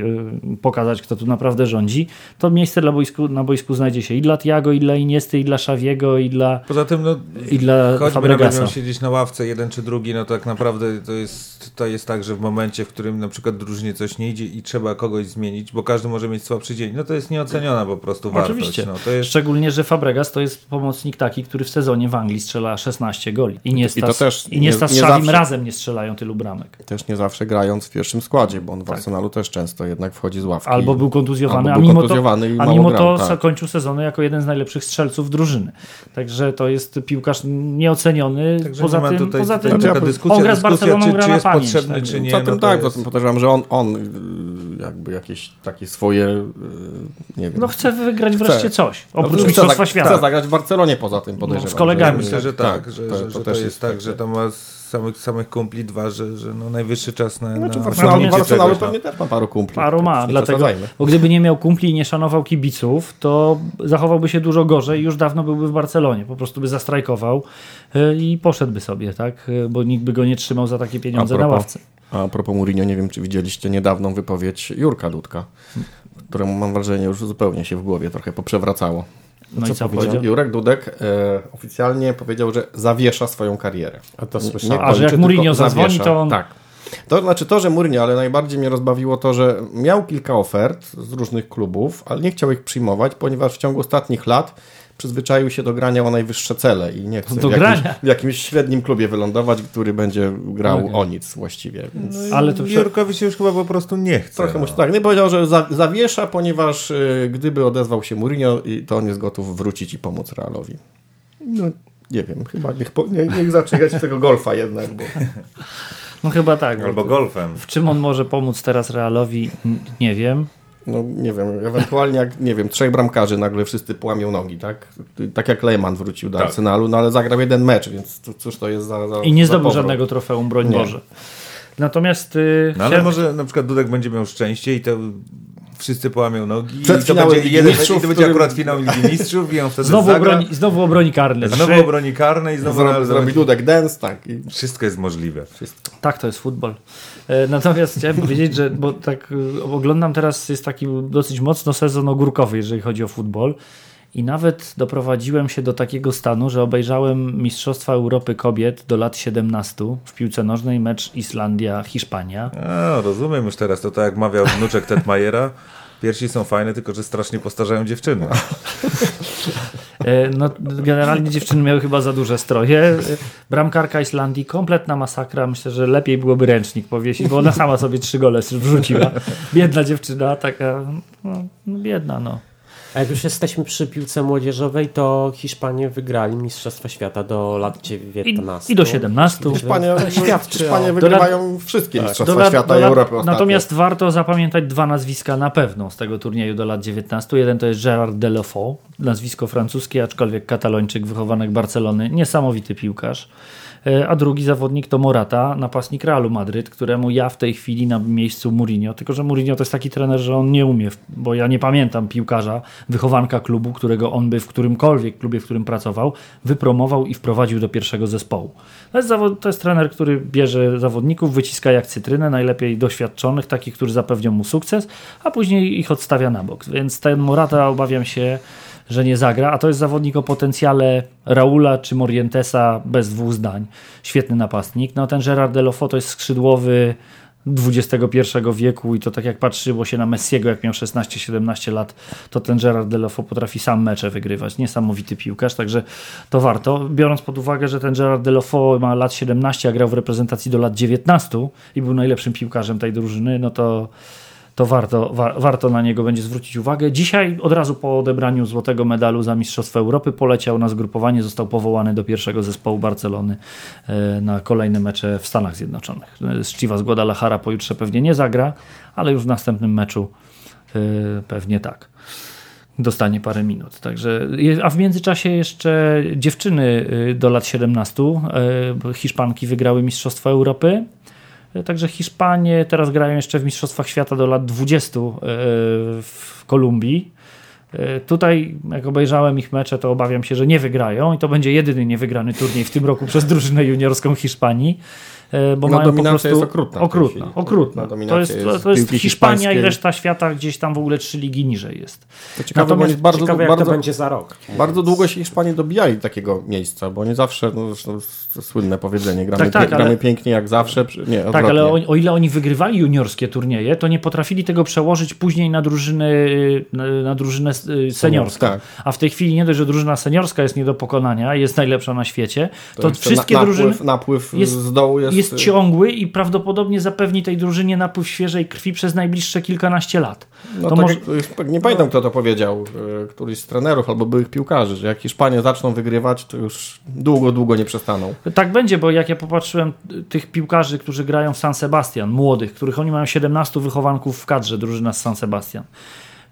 yy, pokazać, kto tu naprawdę rządzi, to miejsce dla boisku, na boisku znajdzie się i dla Tiago, i dla Iniesty, i dla Szawiego, i dla, Poza tym, no, i dla choćby Fabregasa. Miał siedzieć na ławce jeden czy drugi, no to tak naprawdę to jest, to jest tak, że w momencie, w którym na przykład drużynie coś nie idzie i trzeba kogoś zmienić, bo każdy może mieć słabszy dzień, no to jest nieoceniona po prostu wartość. Oczywiście. No, to jest... Szczególnie, że Fabregas to jest pomocnik taki, który w sezonie w Anglii strzela 16 goli. I nie I to też i nie, nie- z nie zawsze- razem nie strzelają tylu bramek. Też nie zawsze grając w pierwszym składzie, bo on w Tak. Arsenalu też często jednak wchodzi z ławki. Albo był kontuzjowany, Albo a był mimo kontuzjowany i to, a mało mimo to tak. kończył sezony jako jeden z najlepszych strzelców drużyny. Także to jest piłkarz nieoceniony. Także poza tym, tutaj, poza tym taka on dyskusja, gra z Barceloną, czy, gra czy na jest pamięć, potrzebny, tak. czy nie. Zatem no to tak, jest... zatem podejrzewam, że on, on jakby jakieś takie swoje, y, nie wiem. no chce wygrać wreszcie coś. No, Oprócz chce Mistrzostwa Świata. Chce zagrać w Barcelonie poza tym podejrzewam. z kolegami. że- Myślę, że tak, że, to- że, to że to, też jest tak, że to ma samych, samych kumpli dwa, że, że no najwyższy czas na, Znaczy na w Arsenalu, w osiągnięcie czegoś, no. pewnie też ma paru kumpli. Paru ma, Tak, dlatego, bo gdyby nie miał kumpli i nie szanował kibiców, to zachowałby się dużo gorzej i już dawno byłby w Barcelonie. Po prostu by zastrajkował y, i poszedłby sobie, tak? Y, Bo nikt by go nie trzymał za takie pieniądze A na propos- ławce. A propos Mourinho, nie wiem, czy widzieliście niedawną wypowiedź Jurka Dudka, któremu mam wrażenie już zupełnie się w głowie trochę poprzewracało. No i co powiedział? Jurek Dudek e, oficjalnie powiedział, że zawiesza swoją karierę. A to słyszałem. A, że jak Mourinho zadzwoni, zawiesza. to on- Tak. To znaczy to, że Mourinho, ale najbardziej mnie rozbawiło to, że miał kilka ofert z różnych klubów, ale nie chciał ich przyjmować, ponieważ w ciągu ostatnich lat przyzwyczaił się do grania o najwyższe cele i nie chce Do w, jakimś, w jakimś średnim klubie wylądować, który będzie grał Okej. o nic właściwie. Więc Ale to Jurkowi się już chyba po prostu nie chce. Trochę no. musi tak. Nie powiedział, że za, zawiesza, ponieważ y, gdyby odezwał się Mourinho, i to on jest gotów wrócić i pomóc Realowi. No, nie wiem, chyba niech, po, nie, niech zacznie grać tego golfa jednak, bo No chyba tak. Albo golfem. W czym on może pomóc teraz Realowi, nie wiem. No nie wiem, ewentualnie jak, nie wiem, trzech bramkarzy nagle wszyscy połamią nogi, tak? Tak jak Lehmann wrócił do Tak. Arsenalu, no ale zagrał jeden mecz, więc to, cóż to jest za, za I nie za zdobył powrót? żadnego trofeum, broń Nie. Boże. Natomiast... y, No ale chciałem- może na przykład Dudek będzie miał szczęście i to wszyscy połamią nogi Przed i to będzie, jeden, Mistrzów, i to będzie którym- akurat finał Ligi Mistrzów i on wtedy Znowu zagra, obroni, znowu obroni karne. znowu Trzy. obroni karne i znowu Zrobi. Dudek dance, tak. I Wszystko jest możliwe. Tak, to jest futbol. E, Natomiast chciałem [laughs] powiedzieć, że bo tak e, oglądam teraz, jest taki dosyć mocno sezon ogórkowy, jeżeli chodzi o futbol. I nawet doprowadziłem się do takiego stanu, że obejrzałem Mistrzostwa Europy Kobiet do lat 17 w piłce nożnej, mecz Islandia-Hiszpania. A, rozumiem już teraz, to tak jak mawiał wnuczek Tetmajera. Piersi są fajne, tylko że strasznie postarzają dziewczyny. E, No, generalnie dziewczyny miały chyba za duże stroje. E, Bramkarka Islandii, kompletna masakra. Myślę, że lepiej byłoby ręcznik powiesić, bo ona sama sobie trzy gole wrzuciła. Biedna dziewczyna, taka, no biedna, no. A jak już jesteśmy przy piłce młodzieżowej, to Hiszpanie wygrali Mistrzostwa Świata do lat I, 19. I do 17. Hiszpania, Świadczy Hiszpanie wygrywają wszystkie mistrzostwa Do lat- świata i lat- Europy ostatnio. Natomiast warto zapamiętać dwa nazwiska na pewno z tego turnieju do lat 19. Jeden to jest Gerard Delofaux, nazwisko francuskie, aczkolwiek katalończyk wychowanek Barcelony, niesamowity piłkarz. E, A drugi zawodnik to Morata, napastnik Realu Madryt, któremu ja w tej chwili na miejscu Mourinho, tylko że Mourinho to jest taki trener, że on nie umie, bo ja nie pamiętam piłkarza, wychowanka klubu, którego on by w którymkolwiek klubie, w którym pracował, wypromował i wprowadził do pierwszego zespołu. To jest, to jest trener, który bierze zawodników, wyciska jak cytrynę, najlepiej doświadczonych, takich, którzy zapewnią mu sukces, a później ich odstawia na bok. Więc ten Morata obawiam się, że nie zagra, a to jest zawodnik o potencjale Raula czy Morientesa bez dwóch zdań. Świetny napastnik. No ten Gerard Delofaux to jest skrzydłowy XXI wieku i to tak jak patrzyło się na Messiego, jak miał 16-17 lat, to ten Gerard Delofaux potrafi sam mecze wygrywać. Niesamowity piłkarz, także to warto. Biorąc pod uwagę, że ten Gerard Delofaux ma lat 17, a grał w reprezentacji do lat 19 i był najlepszym piłkarzem tej drużyny, no to to warto, wa, warto na niego będzie zwrócić uwagę. Dzisiaj, od razu po odebraniu złotego medalu za Mistrzostwo Europy, poleciał na zgrupowanie, został powołany do pierwszego zespołu Barcelony e, na kolejne mecze w Stanach Zjednoczonych. E, Z Chivas Guadalajara pojutrze pewnie nie zagra, ale już w następnym meczu e, pewnie tak. dostanie parę minut. Także, a w międzyczasie jeszcze dziewczyny do lat 17, y, Hiszpanki wygrały Mistrzostwo Europy. Y, Także Hiszpanie teraz grają jeszcze w Mistrzostwach Świata do lat 20 y, w Kolumbii. Y, Tutaj, jak obejrzałem ich mecze, to obawiam się, że nie wygrają i to będzie jedyny niewygrany turniej w tym roku [laughs] przez drużynę juniorską Hiszpanii. Y, Bo No, mają po prostu jest okrutna Okrutna, okrutna. No, To jest, to, jest to jest Hiszpania i reszta świata gdzieś tam w ogóle trzy ligi niżej jest. To ciekawe, Natomiast oni bardzo, ciekawe, jak bardzo, to będzie za rok. bardzo długo się Hiszpanie dobijali do takiego miejsca, bo oni zawsze, no zresztą słynne powiedzenie, gramy, Tak, tak, gramy ale- pięknie jak zawsze. Nie, Tak, ale o, o ile oni wygrywali juniorskie turnieje, to nie potrafili tego przełożyć później na drużyny, na, drużynę y, seniorską. Tak. A w tej chwili nie dość, że drużyna seniorska jest nie do pokonania, jest najlepsza na świecie, to, jeszcze wszystkie na, drużyny napływ, napływ jest- z dołu jest, jest ciągły i prawdopodobnie zapewni tej drużynie napływ świeżej krwi przez najbliższe kilkanaście lat. No to tak może- jak, nie pamiętam kto to powiedział, e, któryś z trenerów albo byłych piłkarzy, że jak Hiszpanie zaczną wygrywać, to już długo, długo nie przestaną. Tak będzie, bo jak ja popatrzyłem y, tych piłkarzy, którzy grają w San Sebastian, młodych, których oni mają 17 wychowanków w kadrze, drużyna z San Sebastian.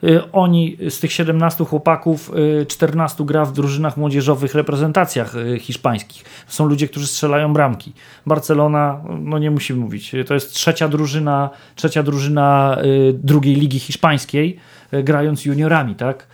Y, Oni z tych 17 chłopaków, y, 14 gra w drużynach młodzieżowych, reprezentacjach y, hiszpańskich. Są ludzie, którzy strzelają bramki. Barcelona, no nie musimy mówić, y, to jest trzecia drużyna, trzecia drużyna y, drugiej ligi hiszpańskiej, y, grając juniorami, tak?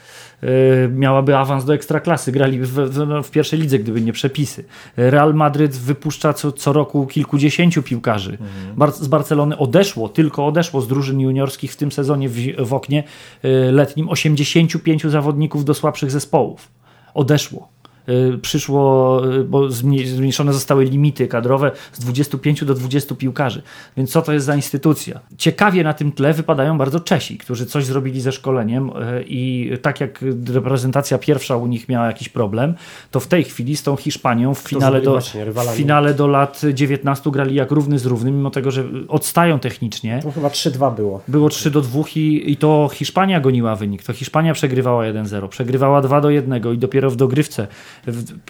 Y, miałaby awans do ekstraklasy, graliby w, w, no, w pierwszej lidze, gdyby nie przepisy. Real Madryt wypuszcza co, co roku kilkudziesięciu piłkarzy. Bar z Barcelony odeszło, tylko odeszło z drużyn juniorskich w tym sezonie w, w oknie y, letnim 85 zawodników do słabszych zespołów. Odeszło. Y, Przyszło, y, bo zmniej- zmniejszone zostały limity kadrowe z 25 do 20 piłkarzy. Więc co to jest za instytucja? Ciekawie na tym tle wypadają bardzo Czesi, którzy coś zrobili ze szkoleniem y, i tak jak reprezentacja pierwsza u nich miała jakiś problem, to w tej chwili z tą Hiszpanią w finale, do, właśnie w finale do lat 19 grali jak równy z równym, mimo tego, że odstają technicznie. To chyba 3-2 było. Było 3 do 2 i, i to Hiszpania goniła wynik. To Hiszpania przegrywała 1-0, przegrywała 2 do 1 i dopiero w dogrywce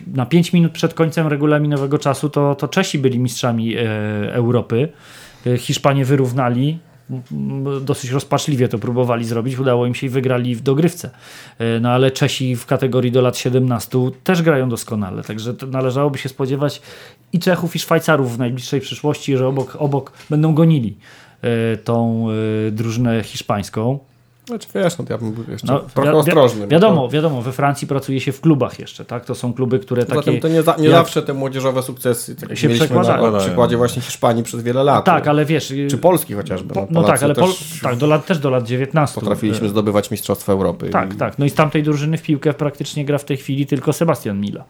na 5 minut przed końcem regulaminowego czasu to, to Czesi byli mistrzami e, Europy. E, Hiszpanie wyrównali. Dosyć rozpaczliwie to próbowali zrobić, udało im się i wygrali w dogrywce. E, No ale Czesi w kategorii do lat 17 też grają doskonale, także należałoby się spodziewać i Czechów, i Szwajcarów w najbliższej przyszłości, że obok, obok będą gonili tą drużynę hiszpańską. Znaczy wiesz, no, to ja bym był jeszcze No, trochę wi- ostrożny. bo Wiadomo, wiadomo, we Francji pracuje się w klubach jeszcze, tak? To są kluby, które To, takie... zatem to nie, za, nie jak- zawsze te młodzieżowe sukcesy, tak jak się mieliśmy przekładają. na przykładzie właśnie Hiszpanii przez wiele lat. Tak, ale wiesz... Czy Polski chociażby. no, no tak, ale Pol, też tak, do lat, też do lat 19. potrafiliśmy zdobywać Mistrzostwa Europy. Tak, I- tak. No i z tamtej drużyny w piłkę praktycznie gra w tej chwili tylko Sebastian Mila.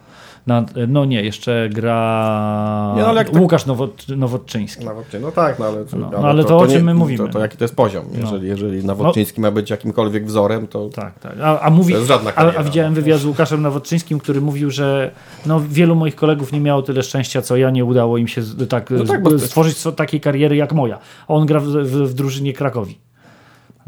Na, no nie, jeszcze gra Nie, no ale tak- Łukasz Nowot, Nowotczyński. Nawodczyński, no tak, no ale, No, no ale to o czym my mówimy? To, to jaki to jest poziom? No. Jeżeli, jeżeli Nawodczyński ma być jakimkolwiek wzorem, to Tak, tak. A, a, mówi, To jest żadna a, kariera. a widziałem wywiad z Łukaszem Nowotczyńskim, który mówił, że no, wielu moich kolegów nie miało tyle szczęścia, co ja, nie udało im się tak, No tak, to- stworzyć takiej kariery jak moja. A on gra w, w, w drużynie Krakowi.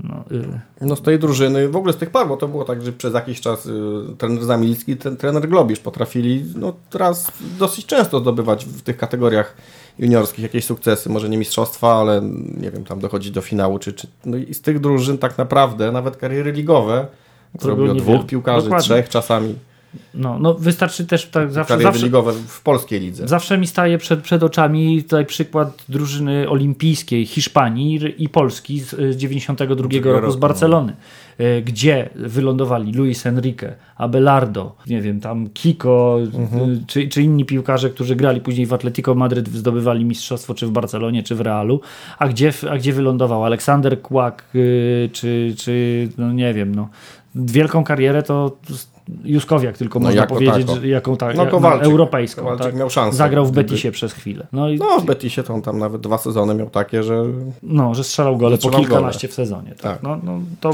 No, y, no z tej drużyny, w ogóle z tych par, bo to było tak, że przez jakiś czas y, trener Zamilski, ten, trener Globisz potrafili no, teraz dosyć często zdobywać w tych kategoriach juniorskich jakieś sukcesy, może nie mistrzostwa, ale nie wiem, tam dochodzi do finału, czy, czy no i z tych drużyn tak naprawdę nawet kariery ligowe zrobiło dwóch niewiele. piłkarzy, Dokładnie. trzech czasami, no, no wystarczy też tak zawsze, zawsze, ligowe w polskiej lidze. Zawsze mi staje przed, przed oczami tutaj przykład drużyny olimpijskiej Hiszpanii i Polski z, z 92 roku, roku, z. Barcelony, y, gdzie wylądowali Luis Enrique, Abelardo, nie wiem, tam Kiko, y, czy, czy inni piłkarze, którzy grali później w Atletico Madryt, zdobywali mistrzostwo czy w Barcelonie, czy w Realu, a gdzie, a gdzie wylądował Aleksander Kłak, czy, czy no nie wiem, no, wielką karierę to Juskowiak tylko No można jako powiedzieć, tako. jaką tak, No, no, Kowalczyk. europejską. Kowalczyk tak. miał szansę. Zagrał w Gdyby- Betisie przez chwilę. No, i, No w Betisie to on tam nawet dwa sezony miał takie, że no że strzelał gole po kilkanaście w sezonie. Tak. Tak. No, no, to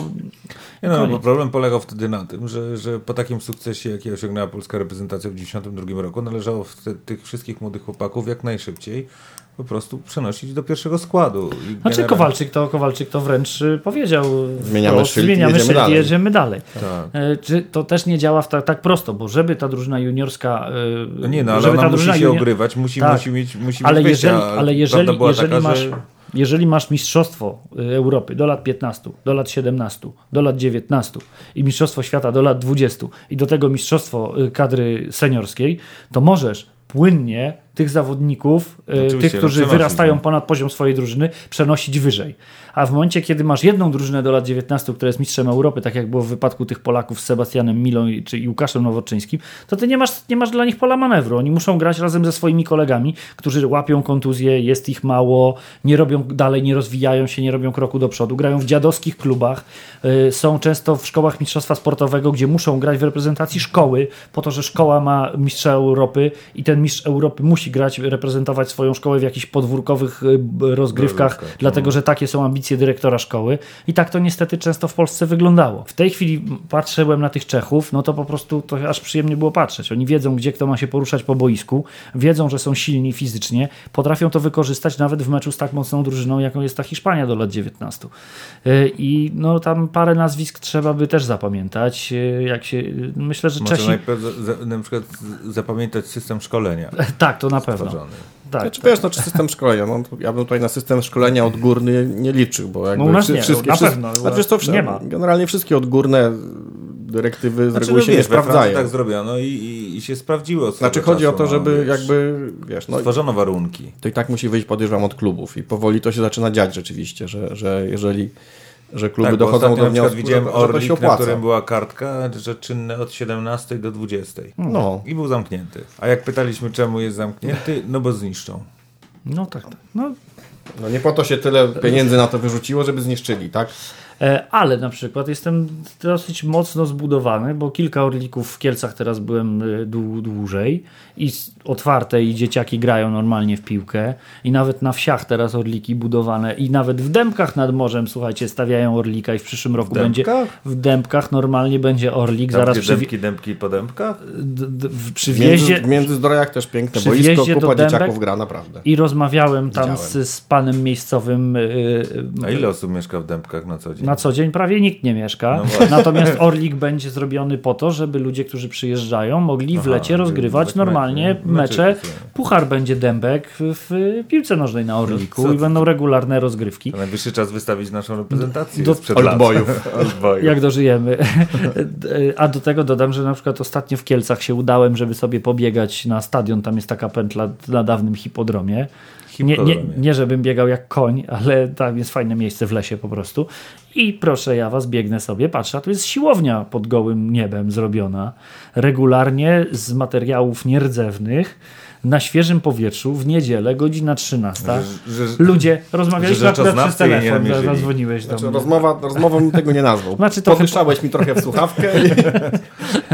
Nie no, bo problem polegał wtedy na tym, że, że po takim sukcesie, jaki osiągnęła polska reprezentacja w 1992 roku, należało w te, tych wszystkich młodych chłopaków jak najszybciej po prostu przenosić do pierwszego składu. I Znaczy generalnie- Kowalczyk to, Kowalczyk to wręcz y, powiedział. Zmieniamy wprost, szyld zmieniamy jedziemy szyld i dalej. jedziemy dalej. Tak. E, Czy to też nie działa w ta, tak prosto, bo żeby ta drużyna juniorska. No nie, no ale żeby ona ta musi drużyna się junior- ogrywać, musi, Tak. musi mieć musi ale mieć jeżeli, ale jeżeli, jeżeli taka, masz. że jeżeli masz mistrzostwo y, Europy do lat 15, do lat 17, do lat 19 i mistrzostwo świata do lat 20 i do tego mistrzostwo y, kadry seniorskiej, to możesz płynnie tych zawodników, y, Oczywiście, tych, którzy wyrastają no. ponad poziom swojej drużyny, przenosić wyżej. A w momencie, kiedy masz jedną drużynę do lat 19, która jest mistrzem Europy, tak jak było w wypadku tych Polaków z Sebastianem Milą czy i Łukaszem Nowoczyńskim, to ty nie masz, nie masz dla nich pola manewru. Oni muszą grać razem ze swoimi kolegami, którzy łapią kontuzje, jest ich mało, nie robią dalej, nie rozwijają się, nie robią kroku do przodu. Grają w dziadowskich klubach, y, są często w szkołach mistrzostwa sportowego, gdzie muszą grać w reprezentacji szkoły, po to, że szkoła ma mistrza Europy i ten mistrz Europy musi grać, reprezentować swoją szkołę w jakichś podwórkowych y, rozgrywkach, Rozgrywkach, dlatego że takie są ambicje dyrektora szkoły. I tak to niestety często w Polsce wyglądało. W tej chwili patrzyłem na tych Czechów, no to po prostu to aż przyjemnie było patrzeć. Oni wiedzą, gdzie kto ma się poruszać po boisku, wiedzą, że są silni fizycznie, potrafią to wykorzystać nawet w meczu z tak mocną drużyną, jaką jest ta Hiszpania do lat 19. Y, I no tam parę nazwisk trzeba by też zapamiętać. Y, Jak się, myślę, że Może Czesi... najpierw za, za, na przykład zapamiętać system szkolenia [laughs] Tak, to na pewno. stworzony. Tak, Znaczy, wiesz, no, czy system szkolenia, no, ja bym tutaj na system szkolenia odgórny nie liczył, bo jakby No u nas nie, wszystkie, na wszystkie, pewno, znaczy, to, nie ma. Generalnie wszystkie odgórne dyrektywy z Znaczy, reguły no się wiesz, nie sprawdzają. tak zrobiono i, i, i się sprawdziło. Znaczy chodzi o czasu, to, no, żeby wiesz, jakby, wiesz, no Stworzono warunki. to i tak musi wyjść podejrzewam od klubów i powoli to się zaczyna dziać rzeczywiście, że, że jeżeli że kluby Tak, dochodzą do na wniosku, widziałem że, że to Orlik, się na opłaca. którym była kartka, że czynne od 17 do 20. No. I był zamknięty. A jak pytaliśmy, czemu jest zamknięty, no bo zniszczą. No tak, tak. No, no nie po to się tyle pieniędzy na to wyrzuciło, żeby zniszczyli, tak? E, Ale na przykład jestem dosyć mocno zbudowany, bo kilka orlików w Kielcach teraz byłem e, dłu- dłużej i otwarte i dzieciaki grają normalnie w piłkę i nawet na wsiach teraz orliki budowane i nawet w Dębkach nad morzem, słuchajcie, stawiają orlika i w przyszłym roku będzie Dębkach? w Dębkach normalnie będzie orlik, Tam, zaraz przy, dębki, dębki po dębkach? d, d, w W w Międzyzdrojach też piękne przy boisko, do kupa Dębek dzieciaków gra naprawdę. i rozmawiałem tam z, z panem miejscowym y, A ile osób mieszka w dębkach na co dzień? Na co dzień prawie nikt nie mieszka. No. Natomiast Orlik będzie zrobiony po to, żeby ludzie, którzy przyjeżdżają, mogli w lecie rozgrywać normalnie mecze, mecze. Puchar będzie dębek w, piłce nożnej na Orliku No i będą regularne rozgrywki. To najwyższy czas wystawić naszą reprezentację Do- sprzed lat. Oldboyów. [laughs] Oldboyów. Jak dożyjemy. [laughs] A do tego dodam, że na przykład ostatnio w Kielcach się udałem, żeby sobie pobiegać na stadion. Tam jest taka pętla na dawnym hipodromie. Nie, nie, nie, żebym biegał jak koń, ale tam jest fajne miejsce w lesie po prostu. I proszę ja was, biegnę sobie, patrzę, a tu jest siłownia pod gołym niebem zrobiona. Regularnie z materiałów nierdzewnych, na świeżym powietrzu, w niedzielę, godzina 13. Że, że, Ludzie, rozmawialiśmy akurat przez telefon, zadzwoniłeś do Znaczy, mnie. rozmowa, rozmową tego nie nazwał. Znaczy, to Podyszałeś mi trochę w słuchawkę. [laughs]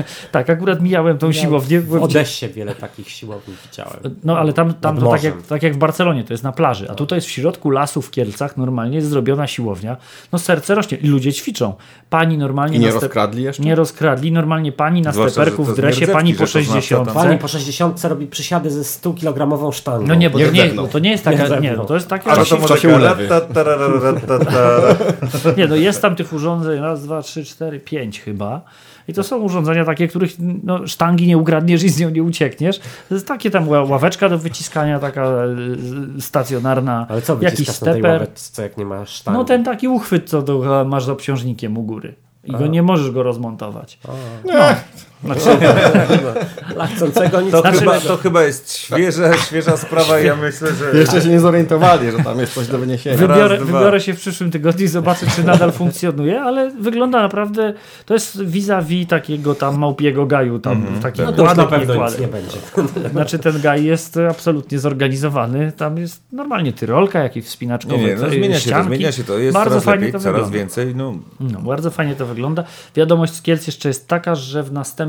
[laughs] Tak, akurat mijałem tą siłownię. W Odessie wiele takich siłowni widziałem. No ale tam, tam to tak jak, tak jak w Barcelonie, to jest na plaży, a tutaj jest w środku lasu w Kielcach normalnie jest zrobiona siłownia. No serce rośnie i ludzie ćwiczą. Pani normalnie I nie step- rozkradli jeszcze? Nie rozkradli, normalnie pani na Zwłaszcza, steperku w dresie, zmierdzewki, pani po to znaczy 60. tam- Pani po 60 robi przysiady ze 100-kilogramową sztangą. No nie, bo Nie to nie, to nie jest Nie taka, wdepnął. nie, no to jest takie, A to może czasie ulewy. [laughs] ta, ta, ra, ra, ra, ta, ta. nie, no jest tam tych urządzeń, raz, dwa, trzy, cztery, pięć chyba. I to są urządzenia takie, których no, sztangi nie ukradniesz i z nią nie uciekniesz. To jest takie tam ła- ławeczka do wyciskania, taka e, stacjonarna, Ale co jakiś wyciskasz na tej steper. ławeczce, jak nie ma sztangi? No ten taki uchwyt, co do, masz z obciążnikiem u góry. I go nie możesz go rozmontować. No. Znaczy, [laughs] Dla chcącego nic To, Znaczy- chyba, to chyba jest świeża, świeża sprawa i ja myślę, że... Jeszcze się nie zorientowali, że tam jest coś do wyniesienia. wybiorę, Raz, wybiorę się w przyszłym tygodniu i zobaczę, czy nadal funkcjonuje, ale wygląda naprawdę, to jest vis-a-vis takiego tam małpiego gaju, tam taki No to już na pewno nic kładek. nie będzie. [laughs] Znaczy ten gaj jest absolutnie zorganizowany, tam jest normalnie tyrolka, jakieś wspinaczkowe Nie, nie, no zmienia się to, zmienia się to. Jest Bardzo coraz fajnie lepiej, to coraz wygląda. więcej. No, No, bardzo fajnie to wygląda. Wiadomość z Kielc jeszcze jest taka, że w następnym,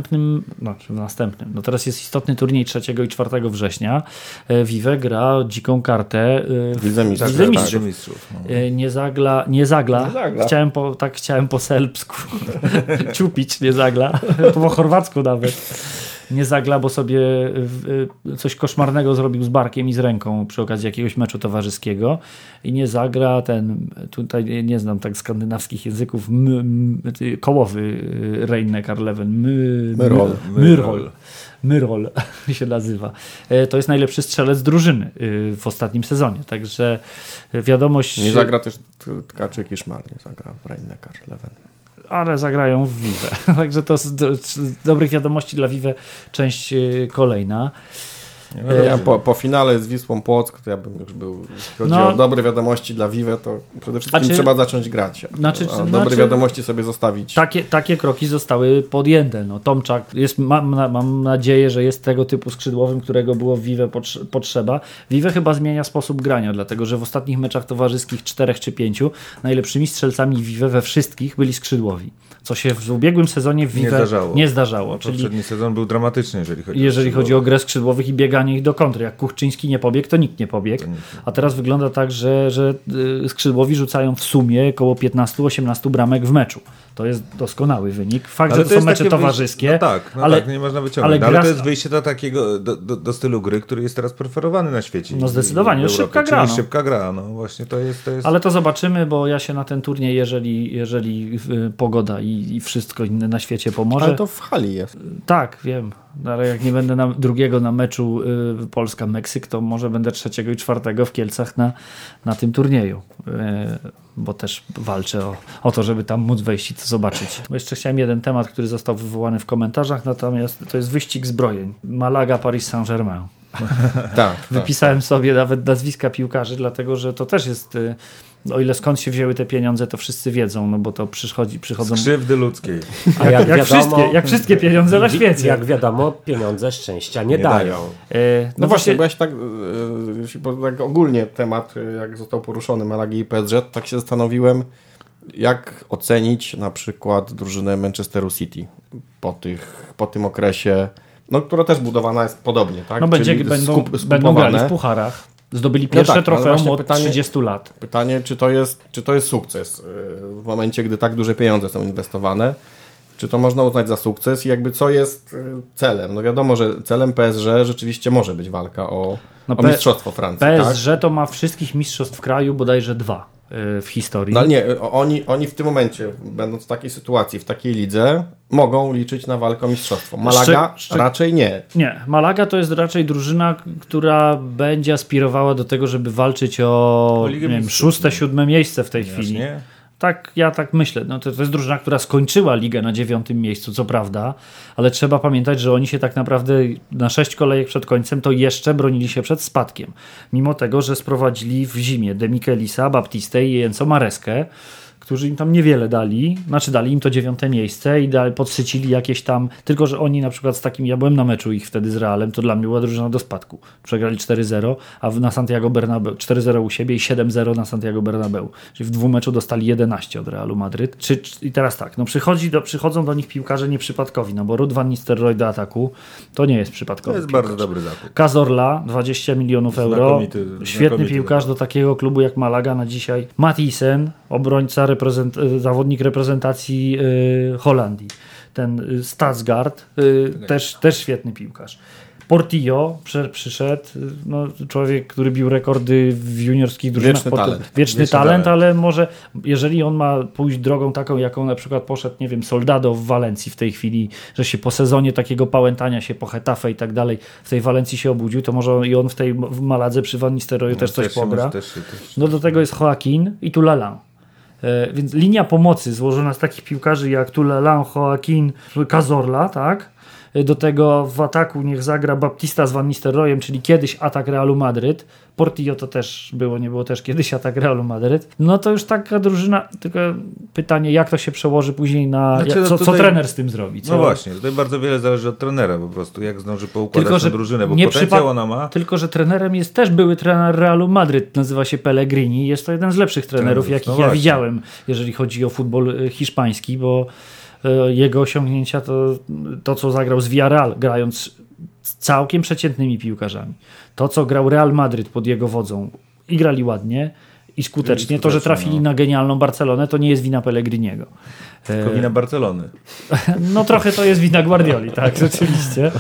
no czy w następnym, no teraz jest istotny turniej 3 i 4 września. E, Vive gra dziką kartę e, w Widzę tak, mistrzów. Widzę tak, mistrzów. tak, mistrzów. No. E, Nie zagla, nie zagla. Nie zagla. Chciałem po, tak chciałem po serbsku. [laughs] Ciupić, nie zagla. To po chorwacku nawet. Nie zagra, bo sobie y, y, coś koszmarnego zrobił z barkiem i z ręką przy okazji jakiegoś meczu towarzyskiego i nie zagra ten, tutaj nie znam tak skandynawskich języków, m, m, kołowy y, Reinekar Leven, my, Myrhol. Myrhol. Myrhol [laughs] się nazywa. E, To jest najlepszy strzelec drużyny w ostatnim sezonie, także wiadomość... Nie zagra też Tkaczyk i Szmal, nie zagra w Rhein-Neckar Leven. Ale zagrają w Vive. [laughs] Także to z, do, z dobrych wiadomości dla Vive część y, kolejna. Ja po, po finale z Wisłą Płock, to ja bym już był, jeśli chodzi No. o dobre wiadomości dla Vive, to przede wszystkim Znaczy- trzeba zacząć grać. A, Znaczy- a dobre znaczy- wiadomości sobie zostawić. Takie, takie kroki zostały podjęte. No, Tomczak, jest, mam, mam nadzieję, że jest tego typu skrzydłowym, którego było w Vive potrze- potrzeba. Vive chyba zmienia sposób grania, dlatego że w ostatnich meczach towarzyskich czterech czy pięciu najlepszymi strzelcami Vive we wszystkich byli skrzydłowi. Co się w ubiegłym sezonie w Nie Vive zdarzało. nie zdarzało. Czyli Poprzedni sezon był dramatyczny, jeżeli chodzi jeżeli o chodzi o grę skrzydłowych i bieganie ich do kontry. Jak Kuchczyński nie pobiegł, to nikt nie pobiegł. Nikt A teraz wygląda tak, że, że y, skrzydłowi rzucają w sumie około 15-18 bramek w meczu. To jest doskonały wynik. Fakt, że to, są jest mecze takie towarzyskie. Wyjście, no tak, no ale, tak, nie można ale wyciągnąć. Ale, gra- ale to jest wyjście do takiego, do, do, do stylu gry, który jest teraz preferowany na świecie. No zdecydowanie, no szybka gra, no. Szybka gra, no właśnie to jest... To jest... ale to zobaczymy, bo ja się na ten turniej, jeżeli, jeżeli y, pogoda i, i wszystko inne na świecie pomoże. Ale to w hali jest. Tak, wiem. Ale jak nie będę na, drugiego na meczu y, Polska-Meksyk, to może będę trzeciego i czwartego w Kielcach na, na tym turnieju. Y, bo też walczę o, o to, żeby tam móc wejść i to zobaczyć. Bo jeszcze chciałem jeden temat, który został wywołany w komentarzach, natomiast to jest wyścig zbrojeń. Malaga, Paris Saint-Germain. [laughs] Tak, tak. Wypisałem sobie nawet nazwiska piłkarzy, dlatego że to też jest... y, O ile skąd się wzięły te pieniądze, to wszyscy wiedzą, no bo to przychodzi, przychodzą... Z krzywdy ludzkiej. A jak, [laughs] Jak, wiadomo, wszystkie, jak wszystkie pieniądze na świecie. Jak wiadomo, pieniądze szczęścia nie, Nie dają. dają. E, No, właśnie, bo ja się tak, e, jeśli po- tak ogólnie temat, e, jak został poruszony Malagi i PSG, tak się zastanowiłem, jak ocenić na przykład drużynę Manchesteru City po, tych, po tym okresie, no, która też budowana jest podobnie, tak? No będzie, Czyli będą, skup- będą grali skupowane. w pucharach. Zdobyli No pierwsze tak, ale trofeum od pytanie- 30 lat. Pytanie, czy to, jest, czy to jest sukces yy, w momencie, gdy tak duże pieniądze są inwestowane? Czy to można uznać za sukces i jakby co jest yy, celem? No wiadomo, że celem PSG rzeczywiście może być walka o, No o mistrzostwo Francji, tak? PSG to ma wszystkich mistrzostw w kraju, bodajże dwa y, w historii. No ale nie, oni, oni w tym momencie, będąc w takiej sytuacji, w takiej lidze, mogą liczyć na walkę o mistrzostwo. Malaga Szczy- szczy- raczej nie. Nie, Malaga to jest raczej drużyna, która będzie aspirowała do tego, żeby walczyć o O nie wiem, szóste, siódme miejsce w tej chwili. Tak, ja tak myślę. No to, to jest drużyna, która skończyła ligę na dziewiątym miejscu, co prawda, ale trzeba pamiętać, że oni się tak naprawdę na sześć kolejek przed końcem to jeszcze bronili się przed spadkiem. Mimo tego, że sprowadzili w zimie Demikelisa, Baptistę i Enzo Mareskę, którzy im tam niewiele dali, znaczy dali im to dziewiąte miejsce i dali, podsycili jakieś tam, tylko że oni na przykład z takim, ja byłem na meczu ich wtedy z Realem, to dla mnie była drużyna do spadku. Przegrali 4-0, a na Santiago Bernabeu 4-0 u siebie i 7-0 na Santiago Bernabeu. Czyli w dwóch meczu dostali 11 od Realu Madryt. Czy, I teraz tak, no przychodzi do, przychodzą do nich piłkarze nieprzypadkowi, no bo Ruud van Nistelrooy do ataku to nie jest przypadkowy To jest piłkarz. bardzo dobry zakup. Cazorla, 20 milionów euro. Znakomity- Świetny znakomity piłkarz do takiego klubu jak Malaga na dzisiaj. Matisen, obrońca, reprezent, y, zawodnik reprezentacji y, Holandii. Ten y, Stadsgaard, też, też świetny piłkarz. Portillo przyszedł, no, człowiek, który bił rekordy w juniorskich drużynach. Wieczny Potem- talent. Wieczny, Wieczny talent, talent. ale może jeżeli on ma pójść drogą taką, jaką na przykład poszedł, nie wiem, Soldado w Walencji w tej chwili, że się po sezonie takiego pałętania się po Hetafe i tak dalej w tej Walencji się obudził, to może i on w tej w Maladze przy Van Nistelrooyu też coś pogra. Też, się- też, No do tego jest Joaquin i Tulalan. E, więc linia pomocy złożona z takich piłkarzy jak Tulalan, Joaquin, Cazorla, tak? E, Do tego w ataku niech zagra Baptista z Van Nistelrooyem, czyli kiedyś atak Realu Madryt. Portillo to też było, nie było też kiedyś atak Realu Madryt. No to już taka drużyna, tylko pytanie, jak to się przełoży później na... Znaczy, jak, no co, co tutaj- trener z tym zrobi? Co? No właśnie, tutaj bardzo wiele zależy od trenera po prostu, jak zdąży poukładać Tylko, że drużynę, bo nie potencjał ona ma. Tylko, że trenerem jest też były trener Realu Madryt, nazywa się Pellegrini. Jest to jeden z lepszych trenerów, Trenerów, jakich no ja widziałem, jeżeli chodzi o futbol e, hiszpański, bo e, jego osiągnięcia to to, co zagrał z Villarreal, grając całkiem przeciętnymi piłkarzami. To, co grał Real Madryt pod jego wodzą i grali ładnie i skutecznie. I to, że trafili no. na genialną Barcelonę, to nie jest wina Pellegriniego. Tylko wina Barcelony. No trochę to jest wina Guardioli, tak, [laughs] rzeczywiście.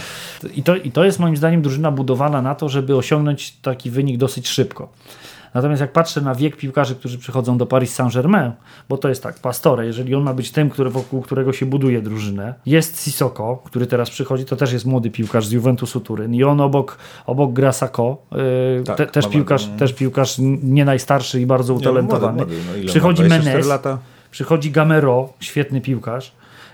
I to, I to jest moim zdaniem drużyna budowana na to, żeby osiągnąć taki wynik dosyć szybko. Natomiast jak patrzę na wiek piłkarzy, którzy przychodzą do Paris Saint-Germain, bo to jest tak, Pastore, jeżeli on ma być tym, który, wokół którego się buduje drużynę, jest Sissoko, który teraz przychodzi, to też jest młody piłkarz z Juventusu Turyn i on obok, obok gra Sako, yy, Tak, te, też, ma- piłkarz, też piłkarz nie najstarszy i bardzo utalentowany. Młody, młody, no? Przychodzi 24 Menez, lata. Przychodzi Gamero, świetny piłkarz.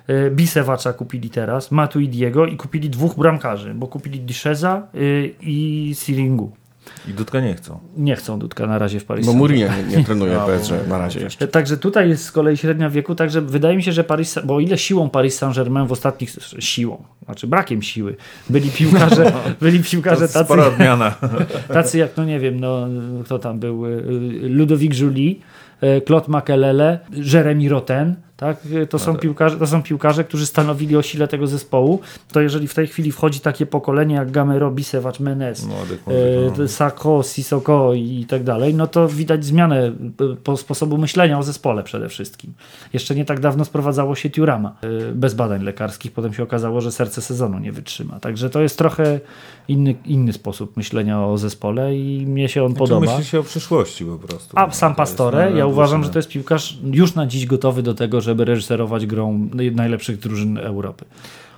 y, Bisewacza kupili teraz, Matuidiego i kupili dwóch bramkarzy, bo kupili Diszeza y, i Siringu. I Dudka nie chcą. Nie chcą Dudka na razie w Paris Bo Saint-Germain. Mourinho nie, nie trenuje [laughs] PSG na razie jeszcze. Także tutaj jest z kolei średnia wieku, także wydaje mi się, że Paris, bo o ile siłą Paris Saint-Germain w ostatnich, siłą, znaczy brakiem siły, byli piłkarze, [laughs] byli piłkarze tacy, [laughs] tacy jak, no nie wiem, no, kto tam był, y, Ludovic Julie, y, Claude Makelele, Jeremy Roten, tak? Y, To, są piłkarze, to są piłkarze, którzy stanowili o sile tego zespołu. To jeżeli w tej chwili wchodzi takie pokolenie jak Gamero, Bisewacz, Menes, e. Sako, Sissoko i tak dalej, no to widać zmianę e, po sposobu myślenia o zespole przede wszystkim. Jeszcze nie tak dawno sprowadzało się Tiurama e, bez badań lekarskich, potem się okazało, że serce sezonu nie wytrzyma. Także to jest trochę inny, inny sposób myślenia o zespole i mnie się on Znaczy, podoba. myśli się o przyszłości po prostu. A No, sam Pastore, ja uważam, że to jest piłkarz już na dziś gotowy do tego, żeby reżyserować grą najlepszych drużyn Europy.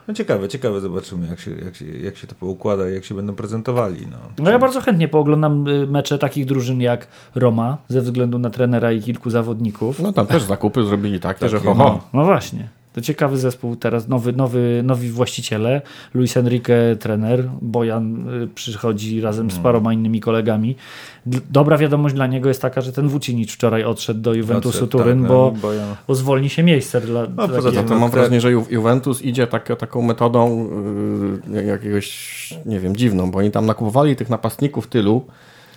No ciekawe, ciekawe zobaczymy jak się, jak się, jak się to poukłada i jak się będą prezentowali. No. No ja bardzo chętnie pooglądam y, mecze takich drużyn jak Roma, ze względu na trenera i kilku zawodników. No tam też zakupy zrobili takie, że Takie, ho, ho. No właśnie. To ciekawy zespół teraz, nowy, nowy, nowi właściciele, Luis Enrique trener, Bojan y, przychodzi razem z paroma innymi kolegami. Dobra wiadomość dla niego jest taka, że ten Wucinic wczoraj odszedł do Juventusu Odszedł, Turyn, tak, bo, no, bo ja- bo zwolni się miejsce dla, dla poza No tym- to mam No, wrażenie, że Ju- Juventus idzie tak, taką metodą yy, jakiegoś, nie wiem, dziwną, bo oni tam nakupowali tych napastników tylu.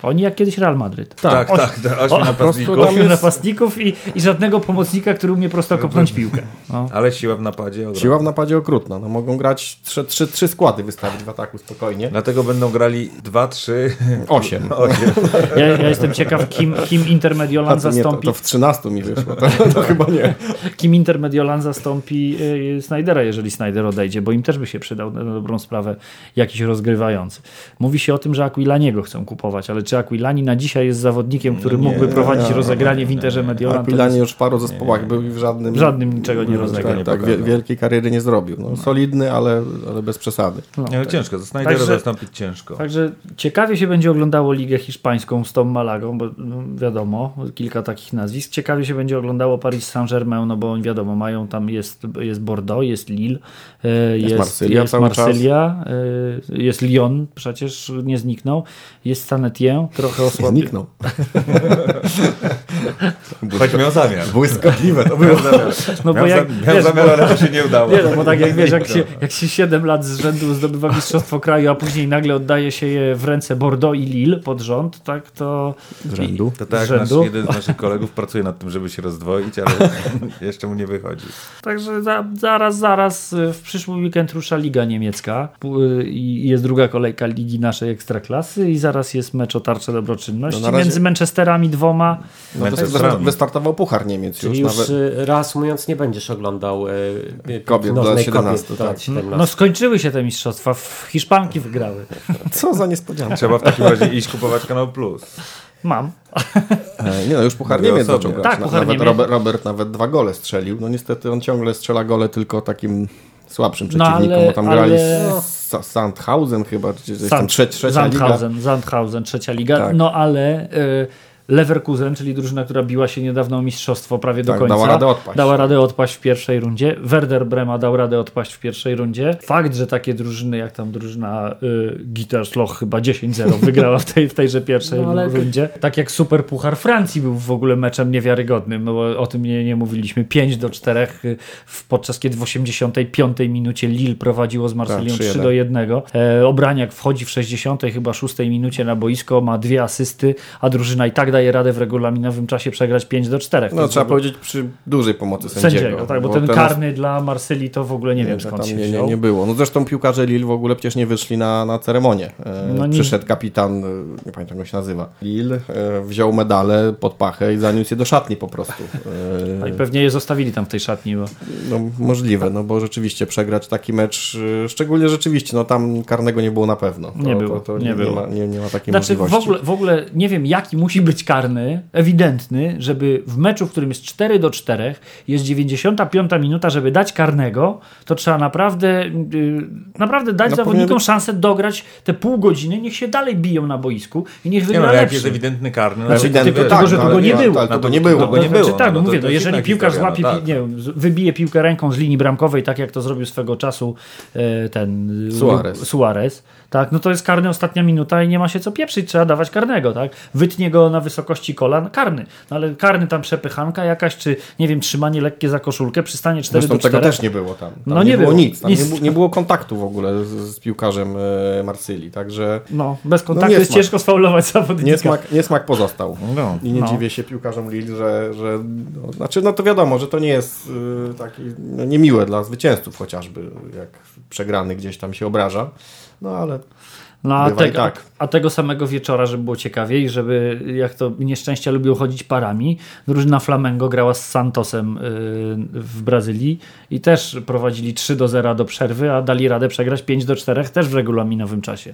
Oni jak kiedyś Real Madryt. Tak, Oś- tak, tak, ośmiu napastników. tam Ośmiu jest- napastników i, i żadnego pomocnika, który umie prosto kopnąć [laughs] piłkę. No. Ale siła w napadzie ogromna. Siła w napadzie okrutna. No, mogą grać trzy, trzy, trzy składy wystawić w ataku spokojnie. Dlatego będą grali 2, 3, [laughs] Osiem. [laughs] 8. Ja, ja jestem ciekaw, kim, kim Inter A Mediolan to, nie, to, zastąpi to w 13 mi wyszło. To, to chyba nie. kim Inter Mediolan zastąpi y, Snydera, jeżeli Snyder odejdzie, bo im też by się przydał na dobrą sprawę jakiś rozgrywający. Mówi się o tym, że Aquilaniego chcą kupować, ale czy Aquilani na dzisiaj jest zawodnikiem, który Nie, mógłby prowadzić nie, rozegranie w Interze A Mediolan? jest- już w paru zespołach był i w żadnym... W żadnym niczego nie rozegrał. Tak, tak wielkiej kariery nie zrobił. No, solidny, ale, ale bez przesady. No, Nie, no tak. ciężko, Snydera Także- zastąpić ciężko. Także ciekawie się będzie oglądało Ligę Hiszpańską z tą Malagą, bo no, wiadomo, kilka takich nazwisk. Ciekawie się będzie oglądało Paris Saint-Germain, no bo wiadomo, mają tam jest, jest Bordeaux, jest Lille, e, jest, Marsylia jest. Marsylia, e, jest Lyon, przecież nie zniknął, jest Saint-Étienne, trochę osłabiony. Zniknął. [laughs] Choć miał zamiar. Błyskotliwe to [laughs] Miał zamiar, No bo miał, jak, miał wiesz, zamiar ale to się nie udało. [laughs] Nie no, bo tak jak wiesz, jak się, jak się 7 lat z rzędu zdobywa mistrzostwo kraju, a później nagle oddaje się je w ręce Bordeaux i Lille pod rząd, tak to... Z rzędu. To tak, z jak nasz, rzędu. jeden z naszych kolegów pracuje nad tym, żeby się rozdwoić, ale jeszcze mu nie wychodzi. Także za, zaraz, zaraz y, w przyszły weekend rusza Liga Niemiecka y, i jest druga kolejka Ligi naszej Ekstraklasy i zaraz jest mecz o tarczę dobroczynności No razie- między Manchesterami dwoma. No Manchesterami. wystartował Puchar Niemiec już. Czyli już Nawet, y, reasumując, nie będziesz oglądał y, Kobiet do nożnej 17, kobiet do tak. 17. No skończyły się te mistrzostwa, Hiszpanki wygrały. [laughs] co za niespodzianka. Trzeba w takim razie iść kupować Kanał Plus. Mam. E, Nie no, już Puchar Niemiec zaczął grać. Tak, nawet. Robert, Robert nawet dwa gole strzelił. No niestety on ciągle strzela gole tylko takim słabszym No, przeciwnikom, ale- bo tam grali ale- z Sa- Sandhausen chyba, czy tam Sand- trze trzecia liga. Sandhausen, Sandhausen, trzecia liga. Tak. No ale y, Leverkusen, czyli drużyna, która biła się niedawno o mistrzostwo prawie do Tak, końca. dała radę odpaść. Dała radę odpaść w pierwszej rundzie. Werder Brema dał radę odpaść w pierwszej rundzie. Fakt, że takie drużyny, jak tam drużyna y, Gittersloch chyba 10-0 [laughs] wygrała w, tej, w tejże pierwszej No, ale- rundzie. Tak jak Super Puchar Francji był w ogóle meczem niewiarygodnym, no bo o tym nie, nie mówiliśmy. 5 do 4, y, w, podczas kiedy w 85 minucie Lille prowadziło z Marsylią Tak, 3 3-1. do 1. E, Obraniak wchodzi w 60 chyba 6 minucie na boisko, ma dwie asysty, a drużyna i tak daje daje radę w regulaminowym czasie przegrać 5 do 4. To No trzeba w ogóle- powiedzieć przy dużej pomocy sędziego. sędziego, tak, bo, ten karny dla Marsylii to w ogóle nie, wiem że skąd się nie, nie, wziął. nie było. No zresztą piłkarze Lille w ogóle przecież nie wyszli na, na ceremonię. E, No nie- Przyszedł kapitan, e, nie pamiętam jak się nazywa, Lille, e, wziął medale pod pachę i zaniósł je do szatni po prostu. No i E, pewnie je zostawili tam w tej szatni, bo no, możliwe, no bo rzeczywiście przegrać taki mecz, e, szczególnie rzeczywiście, no tam karnego nie było na pewno. To, Nie było, to, to nie nie, było. ma, nie, nie ma takiej Znaczy w możliwości. ogóle, w ogóle nie wiem jaki musi być karny, ewidentny, żeby w meczu, w którym jest 4 do 4, jest 95 minuta, żeby dać karnego, to trzeba naprawdę yy, naprawdę dać No, zawodnikom powinien- szansę dograć te pół godziny, niech się dalej biją na boisku i niech Nie wygra no, jak lepszy. jest ewidentny karny, no Znaczy, to ewidentny, wiesz, tylko, tak, że no, tego nie było. Ale No to to- nie było. nie nie było. było. tak, no, no to mówię, to no, jeżeli piłkarz złapie, no pi- tak. nie wiem, wybije piłkę ręką z linii bramkowej, tak jak to zrobił swego czasu e, ten Suarez. Suarez, tak, no to jest karny ostatnia minuta i nie ma się co pieprzyć, trzeba dawać karnego, tak? Wytnie go na wysokości kolan, karny. No ale karny tam przepychanka jakaś, czy nie wiem, trzymanie lekkie za koszulkę, przystanie 4 Zresztą do 4. tego też nie było tam. tam No nie, nie było było. nic. Tam Nic. Nie, było kontaktu w ogóle z, z piłkarzem e, Marsylii, także No, bez kontaktu nie jest ciężko sfaulować zawodnika. niesmak, niesmak pozostał. No. I nie No. dziwię się piłkarzom Lille, że, że no, znaczy no to wiadomo, że to nie jest y, taki no, niemiłe dla zwycięzców chociażby, jak przegrany gdzieś tam się obraża. No ale No, a, te, tak. a tego samego wieczora, żeby było ciekawiej, żeby jak to nieszczęścia lubią chodzić parami, drużyna Flamengo grała z Santosem yy, w Brazylii i też prowadzili 3 do 0 do przerwy, a dali radę przegrać 5 do 4 też w regulaminowym czasie.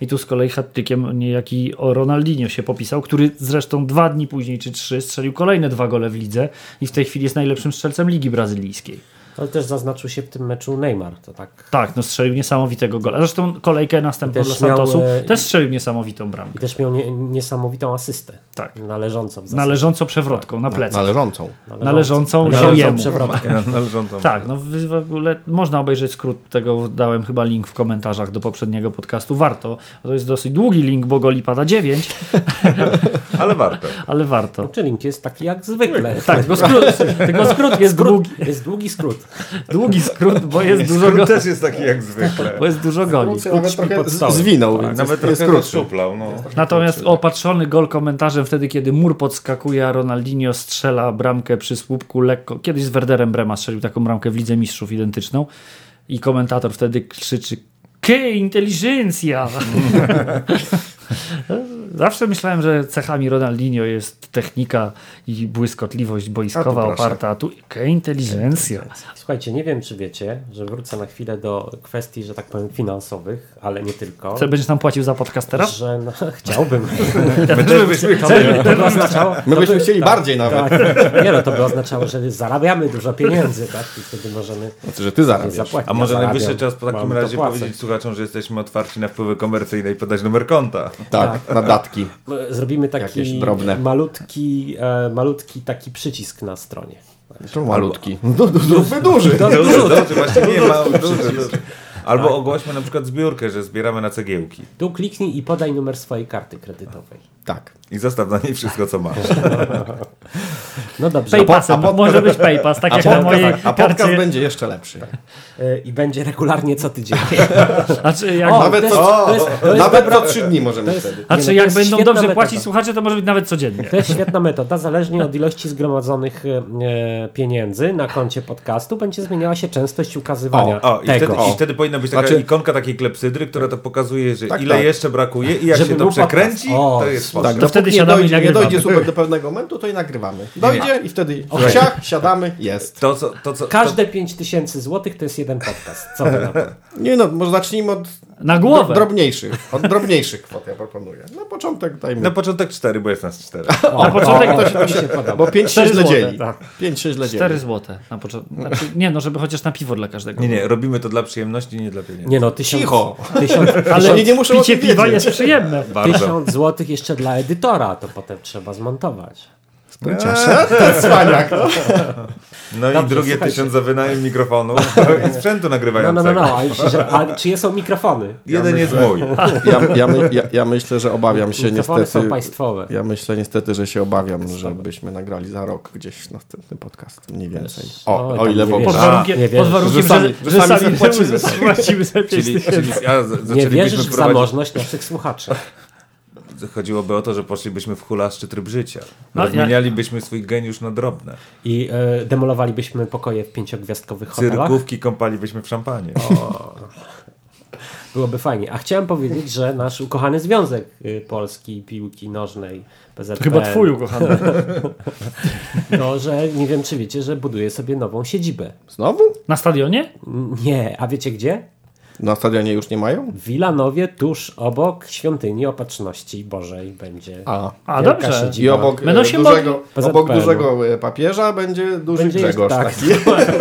I tu z kolei hattykiem niejaki o Ronaldinho się popisał, który zresztą dwa dni później czy trzy strzelił kolejne dwa gole w lidze i w tej chwili jest najlepszym strzelcem ligi brazylijskiej. Ale też zaznaczył się w tym meczu Neymar, to tak. Tak, no strzelił niesamowitego gola. Zresztą kolejkę następną dla miał, Santosu e, też strzelił niesamowitą bramkę. I też miał nie, niesamowitą asystę. Tak. Należącą. Należąco przewrotką na plecach. należącą. Należącą Należącą przewrotkę. Należącą. Tak, no w, w ogóle można obejrzeć skrót tego, dałem chyba link w komentarzach do poprzedniego podcastu, warto. To jest dosyć długi link, bo goli pada 9, Ale warto. ale warto. Czy link jest taki jak zwykle. Tak, tylko skrót, tylko skrót jest długi, Jest długi skrót. Długi skrót, bo jest dużo, Skrót go, też jest taki jak zwykle. bo jest dużo goli. Nawet śpi trochę zwinął, Tak, więc nawet jest, trochę zaszuplał. No. Natomiast opatrzony gol komentarzem wtedy, kiedy mur podskakuje, a Ronaldinho strzela bramkę przy słupku lekko. Kiedyś z Werderem Brema strzelił taką bramkę w Lidze Mistrzów identyczną i komentator wtedy krzyczy Que inteligencja! [laughs] Zawsze myślałem, że cechami Ronaldinho jest technika i błyskotliwość boiskowa A tu oparta, a tu inteligencja. Słuchajcie, nie wiem czy wiecie, że wrócę na chwilę do kwestii, że tak powiem, finansowych, ale nie tylko. Co, będziesz nam płacił za podcast teraz? Że no, [laughs] chciałbym. My też byśmy My byśmy by- chcieli tak, bardziej nawet. Tak. Nie no, to by oznaczało, że zarabiamy dużo pieniędzy, tak? I wtedy możemy Znaczy, że ty zarabiasz. zapłacić. A może Ja najwyższy czas po takim mam razie powiedzieć słuchaczom, że jesteśmy otwarci na wpływy komercyjne i podać numer konta. Tak, na Zrobimy taki drobne. malutki, e, malutki taki przycisk na stronie. To malutki. No, no, no, duży. Duży, duży, właśnie nie mały, duży, duży. Albo ogłośmy na przykład zbiórkę, że zbieramy na cegiełki. Tu kliknij i podaj numer swojej karty kredytowej. Tak. I zostaw na niej wszystko, co masz. [laughs] No dobrze. Paypassem, może być Paypass, tak A jak na podcast, mojej a podcast karcie. będzie jeszcze lepszy. E, I będzie regularnie co tydzień. [laughs] Znaczy, jak, O, Nawet, to jest- co, to jest- to jest nawet dobra- co trzy dni możemy jest- wtedy. znaczy no, jak będą dobrze metoda. płacić słuchacze, to może być nawet codziennie. To jest świetna metoda. Zależnie od ilości zgromadzonych e, pieniędzy na koncie podcastu będzie zmieniała się częstość ukazywania O, i tego. wtedy, i wtedy powinna być taka Znaczy- ikonka takiej klepsydry, która to pokazuje, że Tak, ile tak. jeszcze brakuje i jak Żeby się to przekręci, O, to jest spoko. To wtedy Dopóki nie siadamy i dojdzie, nie nagrywamy. dojdzie super do pewnego momentu, to i nagrywamy. Dojdzie i wtedy siach, siadamy, jest. To, co, to, co, Każde 5000 złotych to jest jeden podcast. Co wy na to? [laughs] Nie no, może zacznijmy od Na dro, głowę. drobniejszych. Od drobniejszych kwot ja proponuję. Na początek dajmy. Na początek cztery, bo jest nas cztery. O, Na początek o, to to mi się podoba. Bo 5 się Cztery źle złote, dzieli. tak. 5 się źle dzieli. 4 złote na początku. Znaczy, nie no, żeby chociaż na piwo dla każdego. Nie, nie, robimy to dla przyjemności, nie dla pieniędzy. Nie no, tysiąc, Cicho. tysiąc, Ale nie muszą o picie piwa jest przyjemne. Bardzo. tysiąc złotych jeszcze dla edytora, to potem trzeba zmontować. Ten cwaniak. No. No i Dobrze, drugie słuchajcie. tysiąc za wynajem mikrofonu i sprzętu No, no, nagrywającego. no, no. A, myślę, że, a czyje są mikrofony? Jeden jest mój. Ja, ja, my, ja, ja myślę, że obawiam się Mikrofony niestety. są państwowe. Ja myślę niestety, że się obawiam, żebyśmy nagrali za rok gdzieś następny podcast. Mniej więcej. O, o ile w ogóle. Pod warunkiem, pod warunkiem Że że, sami- że, że sami za 5 Czyli, czyli tysięcy. ja z- Nie wierzysz w prowadzić... zamożność naszych słuchaczy. Chodziłoby o to, że poszlibyśmy w hulaszczy tryb życia. No, ja- Rozmienialibyśmy swój geniusz na drobne. I e, demolowalibyśmy pokoje w pięciogwiazdkowych hotelach. Cyrkówki kąpalibyśmy w szampanie. Byłoby fajnie. A chciałem powiedzieć, że nasz ukochany Związek y, Polski Piłki Nożnej PZPN, Chyba twój ukochany. [laughs] No, że nie wiem, czy wiecie, że buduje sobie nową siedzibę. Znowu? Na stadionie? Nie, a wiecie gdzie? Na stadionie już nie mają? W Wilanowie, tuż obok świątyni Opatrzności Bożej będzie. A. A, dobrze. siedziba. I obok, Będą e, się dużego, obok dużego e, papieża będzie duży Będzie Grzegorz. tak, taki.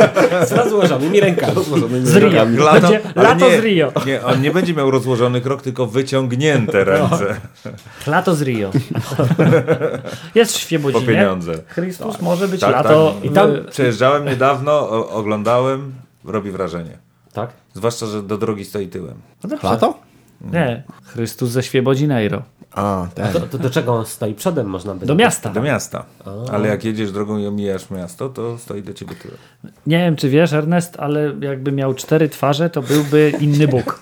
[laughs] z rozłożonymi rękami. Z Rio. Lato, lato nie, z Rio. Nie, on nie będzie miał rozłożonych rąk, tylko wyciągnięte ręce Lato z Rio. [laughs] Jest w po Świebodzinie. pieniądze. Chrystus może być Tak, lato. tak. I tam- Przejeżdżałem niedawno, oglądałem, robi wrażenie. Tak? Zwłaszcza, że do drogi stoi tyłem. No dobrze. Nie. Chrystus ze Świebodzineiro. A. To, to do czego on stoi przodem można by Do miasta. Do miasta. Ale jak jedziesz drogą i omijasz miasto, to stoi do ciebie tyłem. Nie wiem, czy wiesz, Ernest, ale jakby miał cztery twarze, to byłby inny Bóg.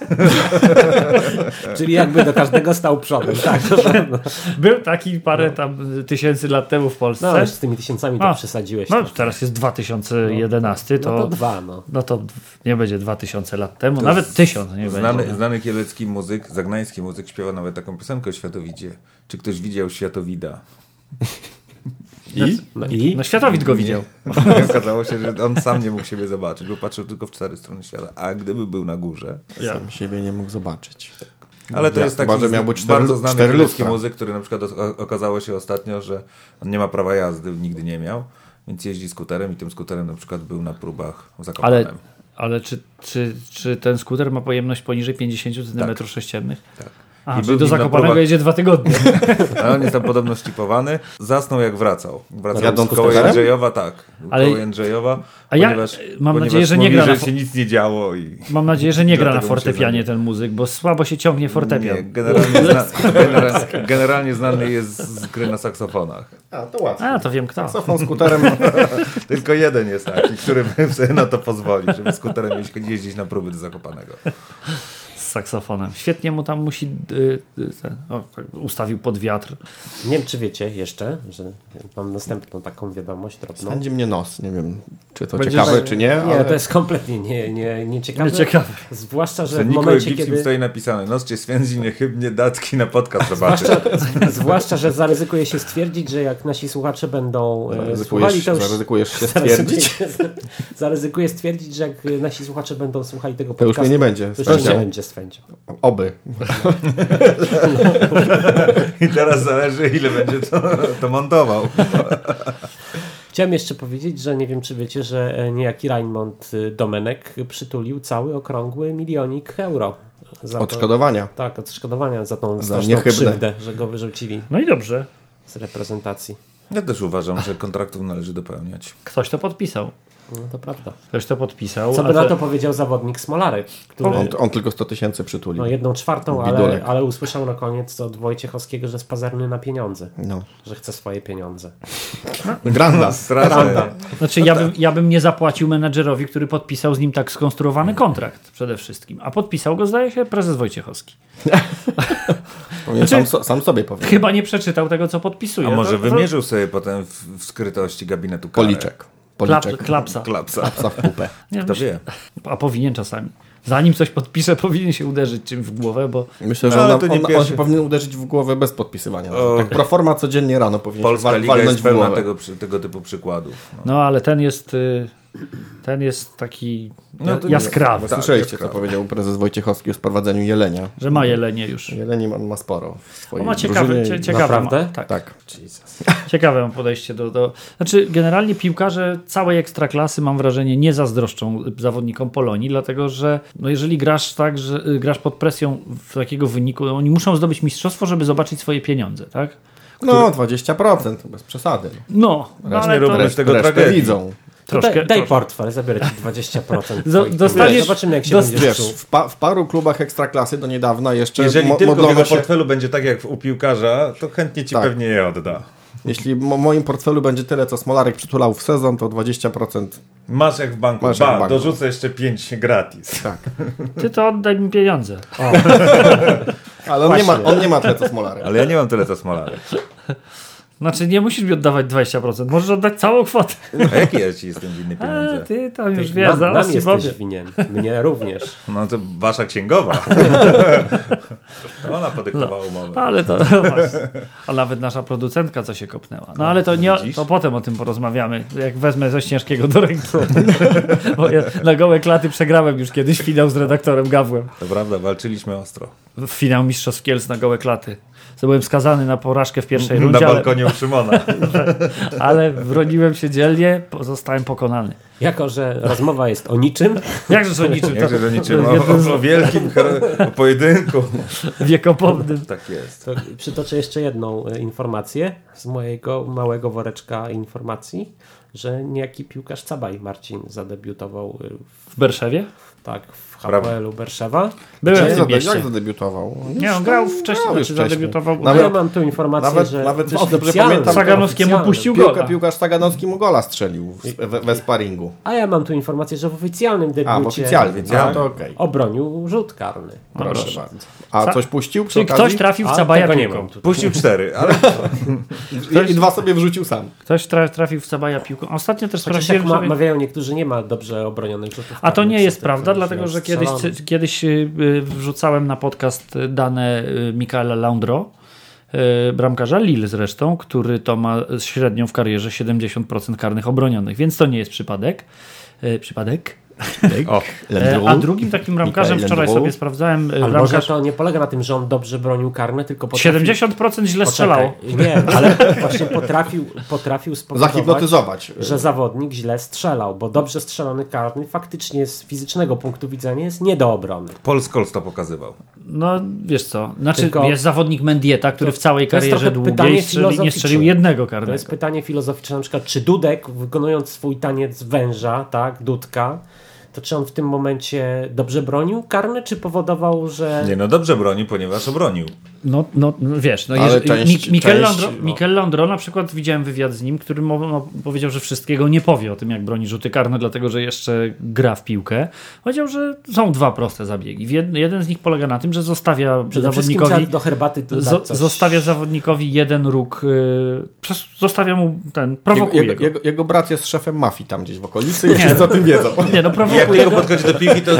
[laughs] Czyli jakby do każdego stał przodem. Tak, to. [laughs] Był taki parę tam tysięcy lat temu w Polsce. No, już z tymi tysiącami to A, przesadziłeś. No, trochę. teraz jest 2011, to, No to dwa, no. no to nie będzie 2000 lat temu, nawet tysiąc nie Znany, będzie. znany kielecki muzyk, zagnański muzyk śpiewa nawet taką piosenkę o światowidzie. Czy ktoś widział światowida? I? no i? No Światowid go widział. [laughs] Okazało się, że on sam nie mógł siebie zobaczyć, bo patrzył tylko w cztery strony świata. A gdyby był na górze. Sam siebie nie mógł zobaczyć. Ale to Ja- jest taki cztery- bardzo znany lustra. muzyk, który na przykład o- okazało się ostatnio, że on nie ma prawa jazdy, nigdy nie miał, więc jeździ skuterem i tym skuterem na przykład był na próbach w Zakopanem. Ale, ale czy, czy, czy ten skuter ma pojemność poniżej 50 cm3? Tak. A, I czyli do Zakopanego próbach- jedzie dwa tygodnie. [laughs] Ale on jest tam podobno ścipowany. Zasnął jak wracał. Wracał Jadąc z koło? Jędrzejowa, tak. Ale- Koło Jędrzejowa, A ja- ponieważ, mam ponieważ nadzieję, że nie mówi, gra na że się nic nie działo i... Mam nadzieję, że nie gra na fortepianie ten muzyk, bo słabo się ciągnie fortepian. Nie, generalnie, zna, [laughs] generalnie, znany jest z gry na saksofonach. A, to łatwo. A, to wiem kto. Saksofon skuterem. [laughs] Tylko jeden jest taki, który bym sobie na to pozwolił, żeby skuterem jeździć- jeździć na próby do Zakopanego. Saksofonem. Świetnie mu tam musi. y, y, ten, o, tak, ustawił pod wiatr. Nie wiem, czy wiecie jeszcze, że mam następną taką wiadomość drobną. Sędzi mnie nos. Nie wiem, czy to Będzie ciekawe, tak- czy nie. Nie, ale... to jest kompletnie nie, nie, nie ciekawe. Nieciekawe. Zwłaszcza, W że w cenniku momencie, egipskim kiedy... stoi napisane Nos cię swędzi niechybnie datki na podcast [laughs] zobaczysz. Zwłaszcza, że zaryzykuje się stwierdzić, że jak nasi słuchacze będą e, słuchali, Zaryzykujesz, to już... zaryzykujesz się [laughs] stwierdzić. [laughs] zaryzykuję stwierdzić, że jak nasi słuchacze będą słuchali tego To już podcastu, mnie nie będzie. to już nie będzie swędzią. Oby. I teraz zależy ile będzie to, to montował. Chciałem jeszcze powiedzieć, że nie wiem, czy wiecie, że e, niejaki Raimond y, Domenek przytulił cały okrągły milionik euro. Za to- Odszkodowania. Tak, odszkodowania za tą Za krzywdę, że go wyrzucili No i dobrze. z reprezentacji. Ja też uważam, że kontraktów należy dopełniać. Ktoś to podpisał. No to prawda. Ktoś to podpisał. Co by na to powiedział zawodnik Smolarek, który On, on tylko 100 tysięcy przytulił. no, jedną czwartą, ale, ale usłyszał na koniec od Wojciechowskiego, że jest pazerny na pieniądze, No. że chce swoje pieniądze. Granda. [laughs] Straszne. Znaczy, ja bym, ja bym nie zapłacił menadżerowi, który podpisał z nim tak skonstruowany kontrakt przede wszystkim. A podpisał go, zdaje się, prezes Wojciechowski. [laughs] Znaczy- sam, sam sobie powiedzieć. Chyba nie przeczytał tego, co podpisuje. A może To- to- wymierzył sobie potem w, w skrytości gabinetu karę. Policzek. Klap, Policzek. klapsa. Klapsa. Psa w pupę. [laughs] Nie, Kto wie. A powinien czasami. Zanim coś podpisze, [laughs] powinien się uderzyć czymś w głowę, bo Myślę, że No, on, on, on się powinien uderzyć w głowę bez podpisywania. O. Tak proforma codziennie rano powinien Polska się wal, Liga walnąć jest w głowę. tego, tego typu przykładów. No. no ale ten jest y, ten jest taki No jaskrawy, Bo Tak, Słyszeliście, co powiedział prezes Wojciechowski o sprowadzeniu jelenia. że ma jelenie już. Jeleni on ma sporo On ma ciekawe, cie, ciekawe, Naprawdę? ma, tak, Tak. [laughs] ciekawe podejście do, do... Znaczy generalnie piłkarze całej ekstraklasy mam wrażenie nie zazdroszczą zawodnikom Polonii, dlatego że no jeżeli grasz tak, że y, grasz pod presją w takiego wyniku, no oni muszą zdobyć mistrzostwo, żeby zobaczyć swoje pieniądze, tak? No, 20%, bez przesady. No, no Raz ale nie to róbmy z tego tragedii. widzą. Troszkę... daj, daj troszkę- portfel, zabiorę ci 20%. Do- [laughs] dostaniesz-. Zobaczymy, jak się dost- będziesz Wiesz, w, pa, w paru klubach ekstraklasy do niedawna jeszcze Jeżeli mo- tylko w jego się, portfelu będzie tak jak u piłkarza, to chętnie ci Tak. pewnie je odda. jeśli w mo- moim portfelu będzie tyle, co Smolarek przytulał w sezon, to 20%. Masz jak w banku. Masz jak ba, w banku. dorzucę jeszcze 5 gratis. Tak. [laughs] Ty to oddaj mi pieniądze. [laughs] Ale on nie, ma, on nie ma tyle co Smolarek. Ale ja nie mam tyle co Smolarek. Znaczy nie musisz mi oddawać 20%, możesz oddać całą kwotę. A jaki ja ci jestem winny [laughs] A, pieniądze? ty tam już Nam, wiesz, nam zaraz ci jesteś powiem. winien. Mnie również. [laughs] No to wasza księgowa. [laughs] Ona podyktowała umowę. Ale to no właśnie. A nawet nasza producentka co się kopnęła. No ale to nie, to potem o tym porozmawiamy, jak wezmę coś ciężkiego do ręki. Bo ja na gołe klaty przegrałem już kiedyś finał z redaktorem Gawłem. To prawda, walczyliśmy ostro. Finał Mistrzostw Kielc na gołe klaty. To byłem skazany na porażkę w pierwszej Na rundzie, ale, balkonie u Szymona. [laughs] ale broniłem się dzielnie, zostałem pokonany. Jako, że rozmowa jest o niczym, Jakże to niczym Jakże to niczym to o, z- o wielkim o pojedynku. [laughs] wiekopomnym. Tak jest. to przytoczę jeszcze jedną e, informację z mojego małego woreczka informacji, że niejaki piłkarz Cabaj Marcin zadebiutował e, w, W Berszewie? tak, w. HPL-u Berszewa. Byłem w tym mieście. jak zadebiutował? Nie, on grał wcześniej, grał już znaczy zadebiutował. Nawet- ja mam tu informację, nawet- że nawet jeśli dobrze pamiętam, Saganowskiemu puścił Piłka, gola. piłkarz Taganowski mu gola strzelił w- we, sparingu. A ja mam tu informację, że w oficjalnym debiucie A, w oficjalnym. Oficjalnym. A, to okej. obronił rzut karny. Proszę bardzo. A Ca- coś puścił przy Czyli okazji? ktoś trafił w A Cabaja tego nie piłką. mam tutaj. Puścił cztery, ale [laughs] I, I dwa sobie wrzucił sam. Ktoś tra trafił w Cabaja piłką. Ostatnio też Chociaż jak ma, mawiają niektórzy, nie ma dobrze obronionych rzutów A to nie jest prawda, dlatego że kiedyś, kiedyś y, y, wrzucałem na podcast dane y, Mikaela Laundro, bramkarza Lille zresztą, który to ma średnią w karierze 70% karnych obronionych, więc to nie jest przypadek. Przypadek. O, E, A drugim takim bramkarzem Mikael wczoraj sobie sprawdzałem y, Ale może to nie polega na tym, że on dobrze bronił karne, tylko potrafił... 70% źle strzelało. Poczekaj, Nie, ale właśnie potrafił, potrafił [laughs] spowodować, że zawodnik źle strzelał, bo dobrze strzelony karny faktycznie z fizycznego punktu widzenia jest nie do obrony. Paul Scholes to pokazywał. No wiesz co, znaczy Tylko- jest zawodnik Mendieta, który w całej to karierze długiej strzeli, nie strzelił jednego To karnego. jest pytanie filozoficzne, na przykład czy Dudek, wykonując swój taniec węża, tak, Dudka, to czy on w tym momencie dobrze bronił karny, czy powodował, że... Nie no, dobrze broni, ponieważ obronił. No, no no wiesz, no Ale jeżeli, część- Mi- Mikel, część, Landro, no. Mikel Landro na przykład widziałem wywiad z nim, który mo- no, powiedział, że wszystkiego nie powie o tym, jak broni rzuty karne, dlatego że jeszcze gra w piłkę. Powiedział, że są dwa proste zabiegi. Jed, jeden z nich polega na tym, że zostawia Przede zawodnikowi do herbaty zo, zostawia zawodnikowi jeden róg, yy, przez, zostawia mu ten, Jego, prowokuje jego, go. jego, jego brat jest szefem mafii tam gdzieś w okolicy i wszyscy o tym wiedzą. [laughs] Nie, no Jak prowokuje tylko go. podchodzi do piłki, to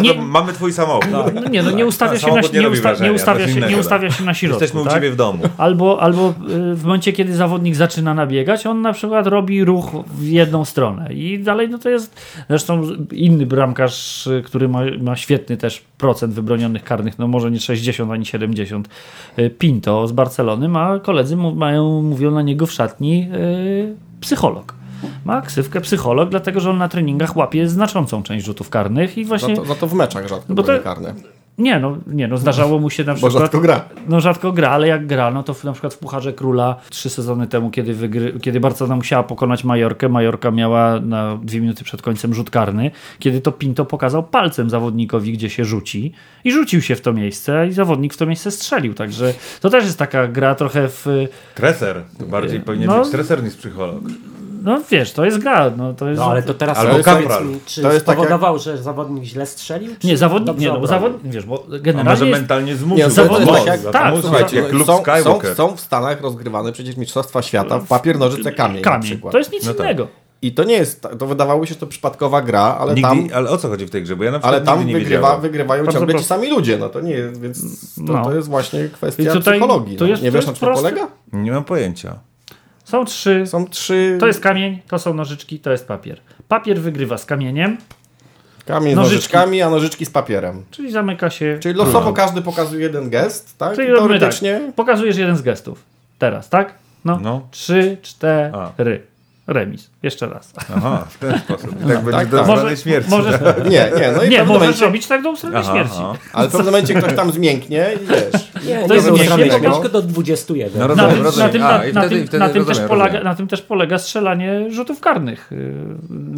Nie- to mamy twój samochód. No nie, no nie ustawia, Tak, się na, nie nie, nie, ustawia, ustawia się na środku. Jesteśmy u tak? ciebie w domu. Albo, albo y, w momencie, kiedy zawodnik zaczyna nabiegać, on na przykład robi ruch w jedną stronę i dalej no to jest zresztą inny bramkarz, y, który ma, ma świetny też procent wybronionych karnych, no może nie 60 ani 70, y, Pinto z Barcelony ma, koledzy mają, mówią na niego w szatni psycholog. Ma ksywkę psycholog, dlatego że on na treningach łapie znaczącą część rzutów karnych i Za właśnie... to, za to w meczach rzadko Bo to- karne. Nie, no, nie, no zdarzało mu się na Bo przykład... rzadko gra. No rzadko gra, ale jak gra, no to w, na przykład w Pucharze Króla trzy sezony temu, kiedy, wygry, kiedy Barcelona musiała pokonać Majorkę, Majorka miała na dwie minuty przed końcem rzut karny, kiedy to Pinto pokazał palcem zawodnikowi, gdzie się rzuci i rzucił się w to miejsce i zawodnik w to miejsce strzelił, także to też jest taka gra trochę w... Treser. To bardziej powinien No. być treser niż psycholog. No wiesz, to jest gra, no to jest... No ale to teraz powiedz kapral. mi, czy To jest tak spowodował, że zawodnik źle strzelił? Czy Nie, zawodnik, nie, no, zawodnik, wiesz, bo A może generalnie jest, mentalnie zmusił. Nie, zawodnik tak jak- tak, musi, słuchajcie, jak Luke są, są, Skywalker. są w Stanach rozgrywane przecież mistrzostwa świata w papier, nożyce, kamień, na kamień, przykład. to jest nic No tak. innego. I to nie jest, to wydawało się, że to przypadkowa gra, ale Nigdy, tam, ale o co chodzi w tej grze? Bo ja na przykład ale tam nie wygrywa, wygrywają Bardzo ciągle ci sami ludzie, no to nie jest, więc to, No. to jest właśnie kwestia I tutaj psychologii. to no. jest- nie to wiesz, na jest czym polega? Nie mam pojęcia. Są trzy, Są trzy, to jest kamień, to są nożyczki, to jest papier. Papier wygrywa z kamieniem, kamień z nożyczki. nożyczkami, a nożyczki z papierem. czyli zamyka się... Czyli losowo każdy pokazuje jeden gest, tak? Czyli robimy teoretycznie tak. Pokazujesz jeden z gestów. Teraz, tak? No. No. Trzy, cztery. A. Remis. Jeszcze raz. Aha, w ten sposób. I tak będzie tak, do tak. zwanej śmierci. możesz, nie, nie, no i nie, możesz momencie, robić tak do ustronnej Aha, śmierci. aha. ale w pewnym momencie ktoś tam zmięknie i wiesz. Nie, To nie jest no. tylko do 21. No Na rozumiem, tym, na tym, A, na, i na wtedy- tym, wtedy na tym też rozumiem, polega, rozumiem. na tym też polega strzelanie rzutów karnych. Yy,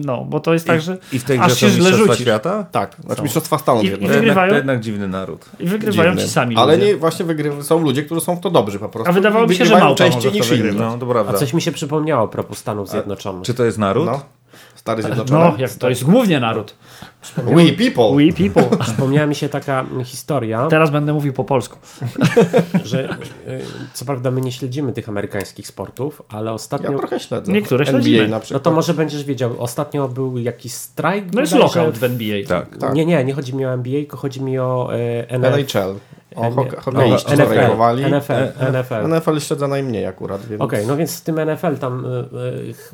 No, bo to jest tak, że I w tej aż grze się są źle świata? Tak, znaczy mistrzostwa Stanów I- i To Zjednoczonych. jednak, Wygrywają? to jednak dziwny naród. I wygrywają ci sami Ale nie, właśnie są ludzie, którzy są w to dobrzy po prostu. A wydawało mi się, że małpa częściej może niż inni. No, to prawda. A coś mi się przypomniało a propos Stanów Zjednoczonych. Czy to jest naród? No. Stary Zjednoczone. No, jak to jest głównie naród. We people. We people. [laughs] Przypomniała mi się taka historia, Teraz będę mówił po polsku. [laughs] że y, co prawda my nie śledzimy tych amerykańskich sportów, ale ostatnio... Ja trochę śledzę. Niektóre NBA śledzimy. na No przykład. to może będziesz wiedział, ostatnio był jakiś strajk. No jest lockout w NBA. Tak. Tak. Nie, nie, nie chodzi mi o NBA, tylko chodzi mi o e, NFL. NHL. O, no, hokeiści NFL, strajkowali. NFL, NFL. NFL śledzę najmniej akurat, więc... Okej, no więc w tym NFL tam y, ch-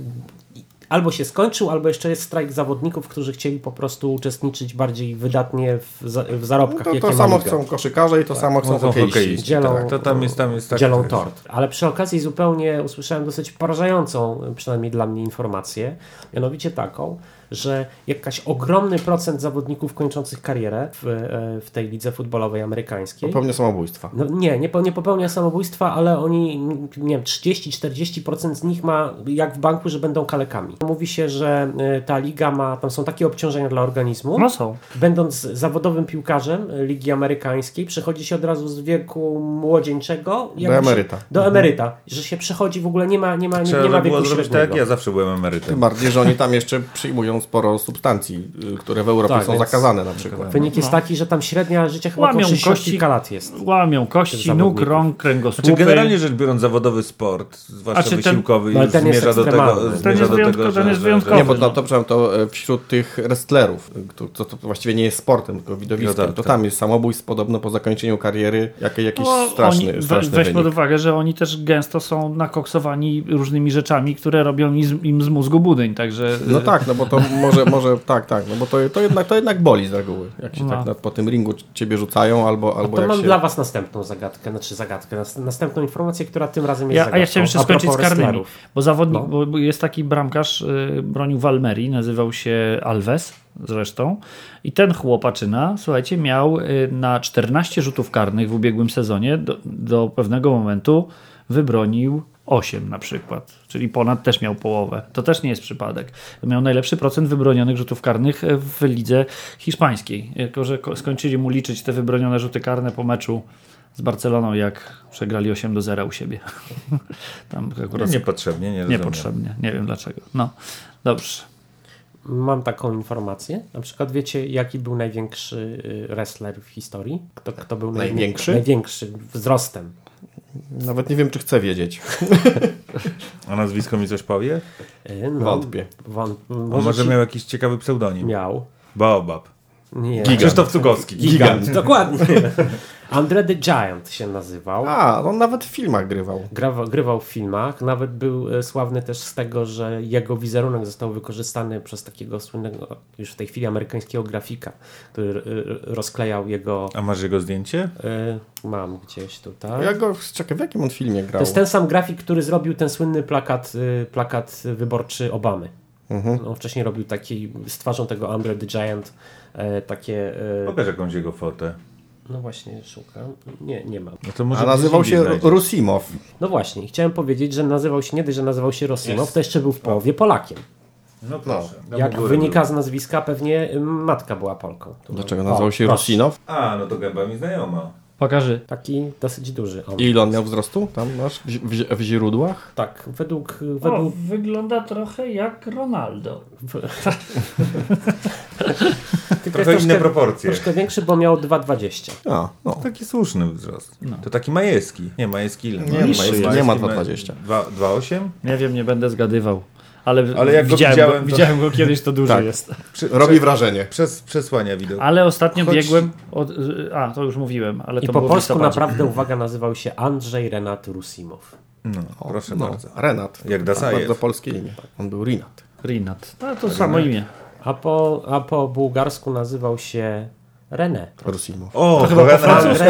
albo się skończył, albo jeszcze jest strajk zawodników, którzy chcieli po prostu uczestniczyć bardziej wydatnie w, za, w zarobkach. No to, to samo liga. chcą koszykarze i to samo chcą są hokeiści. hokeiści. Dzielą, tak. To tam jest, tam jest tak. dzielą tort. Ale przy okazji zupełnie usłyszałem dosyć porażającą, przynajmniej dla mnie, informację, mianowicie taką, że jakaś ogromny procent zawodników kończących karierę w, e, w tej lidze futbolowej amerykańskiej Popełnia samobójstwa. No nie, nie, nie popełnia samobójstwa, ale oni, nie wiem, 30-40% z nich ma jak w banku, że będą kalekami. Mówi się, że y, ta liga ma, tam są takie obciążenia dla organizmu. No są. Będąc zawodowym piłkarzem Ligi Amerykańskiej, przechodzi się od razu z wieku młodzieńczego się- emeryta. Do emeryta. Że się przechodzi w ogóle, nie ma, nie ma, nie, nie ma wieku tak, średniego. jak ja zawsze byłem Tym emerytem. bardziej, że oni tam jeszcze przyjmują sporo substancji, y, które w Europie Tak, są zakazane na przykład. Wynik jest taki, że tam średnia życia chyba Łamią 60 kości. kilka lat jest. Łamią kości, nóg, rąk, Znaczy, kręgosłupy. generalnie rzecz biorąc, zawodowy sport, zwłaszcza A czy ten- wysiłkowy, No, już ten jest zmierza do tego, zmierza Ten jest do wyjątkowy, tego, ten że, jest wyjątkowy. Nie, bo no. to, to, to e, wśród tych wrestlerów, to, to, to właściwie nie jest sportem, tylko widowiskiem, No tak, to tak. tam jest samobójstwo podobno po zakończeniu kariery, jak, jakiś No, straszny, oni, straszny weź wynik. pod uwagę, że oni też gęsto są nakoksowani różnymi rzeczami, które robią im z, im z mózgu budyń, także... No tak, no bo to może, może tak, tak, no bo to, to, jednak, to jednak boli z reguły, jak się No. tak na, po tym ringu ciebie rzucają, albo, albo To jak mam się... dla Was następną zagadkę, znaczy zagadkę, nas- następną informację, która tym razem jest Ja, zagadką. a ja chciałem jeszcze A skończyć z karnymi, bo zawodnik, No. bo jest taki bramkarz, y, bronił w Almerii, nazywał się Alves zresztą i ten chłopaczyna, słuchajcie, miał y, na 14 rzutów karnych w ubiegłym sezonie do, do pewnego momentu wybronił 8 na przykład, czyli ponad też miał połowę. To też nie jest przypadek. Miał najlepszy procent wybronionych rzutów karnych w lidze hiszpańskiej. Jako, że ko- skończyli mu liczyć te wybronione rzuty karne po meczu z Barceloną, jak przegrali 8 do 0 u siebie. [laughs] Tam akurat Niepotrzebnie, nie rozumiem. niepotrzebnie. Nie wiem dlaczego. No, dobrze. Mam taką informację. Na przykład wiecie, jaki był największy y, wrestler w historii? Kto, kto był najwię- Największy? Największy wzrostem. Nawet nie wiem, czy chcę wiedzieć. [laughs] A nazwisko mi coś powie? Y, No, Wątpię. Wąt, A może może ci- miał jakiś ciekawy pseudonim? miał. Baobab. Nie. Krzysztof Cugowski. Gigant. [laughs] Dokładnie. Andre the Giant się nazywał. A, on nawet w filmach grywał. Grawa, grywał w filmach, nawet był e, sławny też z tego, że jego wizerunek został wykorzystany przez takiego słynnego już w tej chwili amerykańskiego grafika, który e, rozklejał jego. A masz jego zdjęcie? e, Mam gdzieś tutaj. Ja go, czekaj, w jakim on filmie To grał? jest ten sam grafik, który zrobił ten słynny plakat, e, plakat wyborczy Obamy. Mhm. On wcześniej robił taki z twarzą tego Andre the Giant takie. e, Pokaż jakąś jego fotę. No właśnie, szukam. Nie, nie mam. No to może A nazywał się znajdzie. Rusimow. No właśnie, chciałem powiedzieć, że nazywał się nie dość, że nazywał się Rosimow, to jeszcze był w połowie Polakiem. No proszę. No, Jak wynika z nazwiska, pewnie matka była Polką. Dlaczego nazywał się. Rusinow? A, no to gęba mi znajoma. Pokaży. Taki dosyć duży. On. I ile on miał wzrostu? Tam masz w, w, w źródłach? Tak, według... O, według wygląda trochę jak Ronaldo. [laughs] tylko Trochę inne troszkę, proporcje. troszkę większy, bo miał 2,20. A, no. Taki słuszny wzrost. To taki majewski. Nie, majewski ile? Nie, Majewski nie ma 2,20. 2,8? Nie wiem, nie będę zgadywał. Ale, Ale jak go widziałem, widziałem, go, to- widziałem go kiedyś, to duży Tak. jest. Prze, Robi wrażenie. Przez, przesłania widok. Ale ostatnio Choć- biegłem od... A, to już mówiłem, ale I to po polsku naprawdę, uwaga, nazywał się Andrzej Renat Rusimow. No, proszę no, bardzo. Renat. Jak Dasajew. Bardzo polskie imię. On był Rinat. Rinat. No, to samo imię. A po, a po bułgarsku nazywał się René. Rusimow. O, chyba po Renat. francusku. [laughs]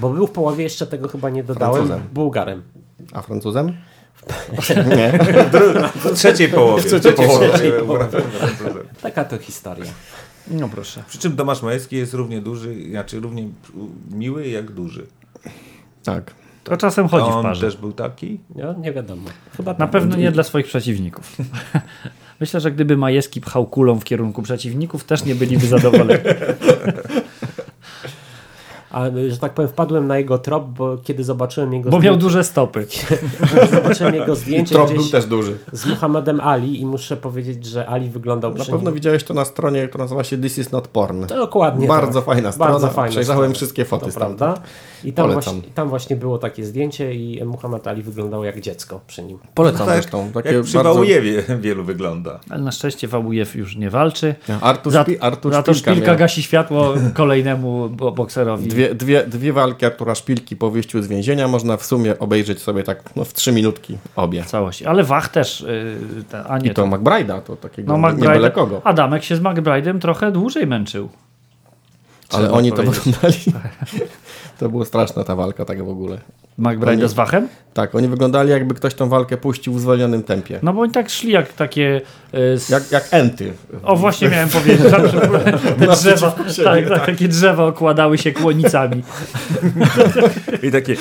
Bo był w połowie, jeszcze tego chyba nie dodałem, Francuzem. Bułgarem. A Francuzem? [laughs] W trzeciej połowie. W trzeciej połowie. połowie. [laughs] Taka to historia. No proszę. Przy czym Tomasz Majewski jest równie duży, znaczy równie miły jak duży. Tak. To czasem chodzi A w on parze. też był taki? No, nie wiadomo. Chyba Na tak. pewno nie dla swoich przeciwników. [laughs] Myślę, że gdyby Majewski pchał kulą w kierunku przeciwników, też nie byliby zadowoleni. A, że tak powiem, wpadłem na jego trop, bo kiedy zobaczyłem jego Bo miał zdjęcie, duże stopy. [laughs] zobaczyłem jego zdjęcie Trop był też duży. z Muhammadem Ali i muszę powiedzieć, że Ali wyglądał Na pewno nim. widziałeś to na stronie, która nazywa się This is not porn. Dokładnie. Bardzo tak. fajna strona. Bardzo fajna Przejrzałem strona. wszystkie foty To stamtąd. prawda. I tam Polecam. właśnie, tam właśnie było takie zdjęcie i Muhammad Ali wyglądał jak dziecko przy nim. Polecam tak, zresztą. Takie jak przy bardzo... Wałujewie [laughs] wielu wygląda. Ale na szczęście Wałujew już nie walczy. Artur, Za, Szpi- Artur za to Szpilka szpilka gasi światło [laughs] kolejnemu bo- bokserowi. Dwie, dwie, dwie walki Artura Szpilki po wyjściu z więzienia można w sumie obejrzeć sobie tak no, w trzy minutki obie. całości. Ale Wach też, yy, a nie I to McBride'a, to takiego no, nie byle McBride, kogo. Adamek się z McBride'em trochę dłużej męczył. Ale oni to wyglądali. [laughs] To była straszna ta walka tak w ogóle. McBride Oni- z Wachem? Tak, oni wyglądali jakby ktoś tą walkę puścił w zwolnionym tempie. No bo oni tak szli jak takie... S- Jak, jak enty. O właśnie miałem powiedzieć, [laughs] te drzewa, Naprzeciwko siebie, tak, tak, takie drzewa okładały się kłonicami. [laughs] I takie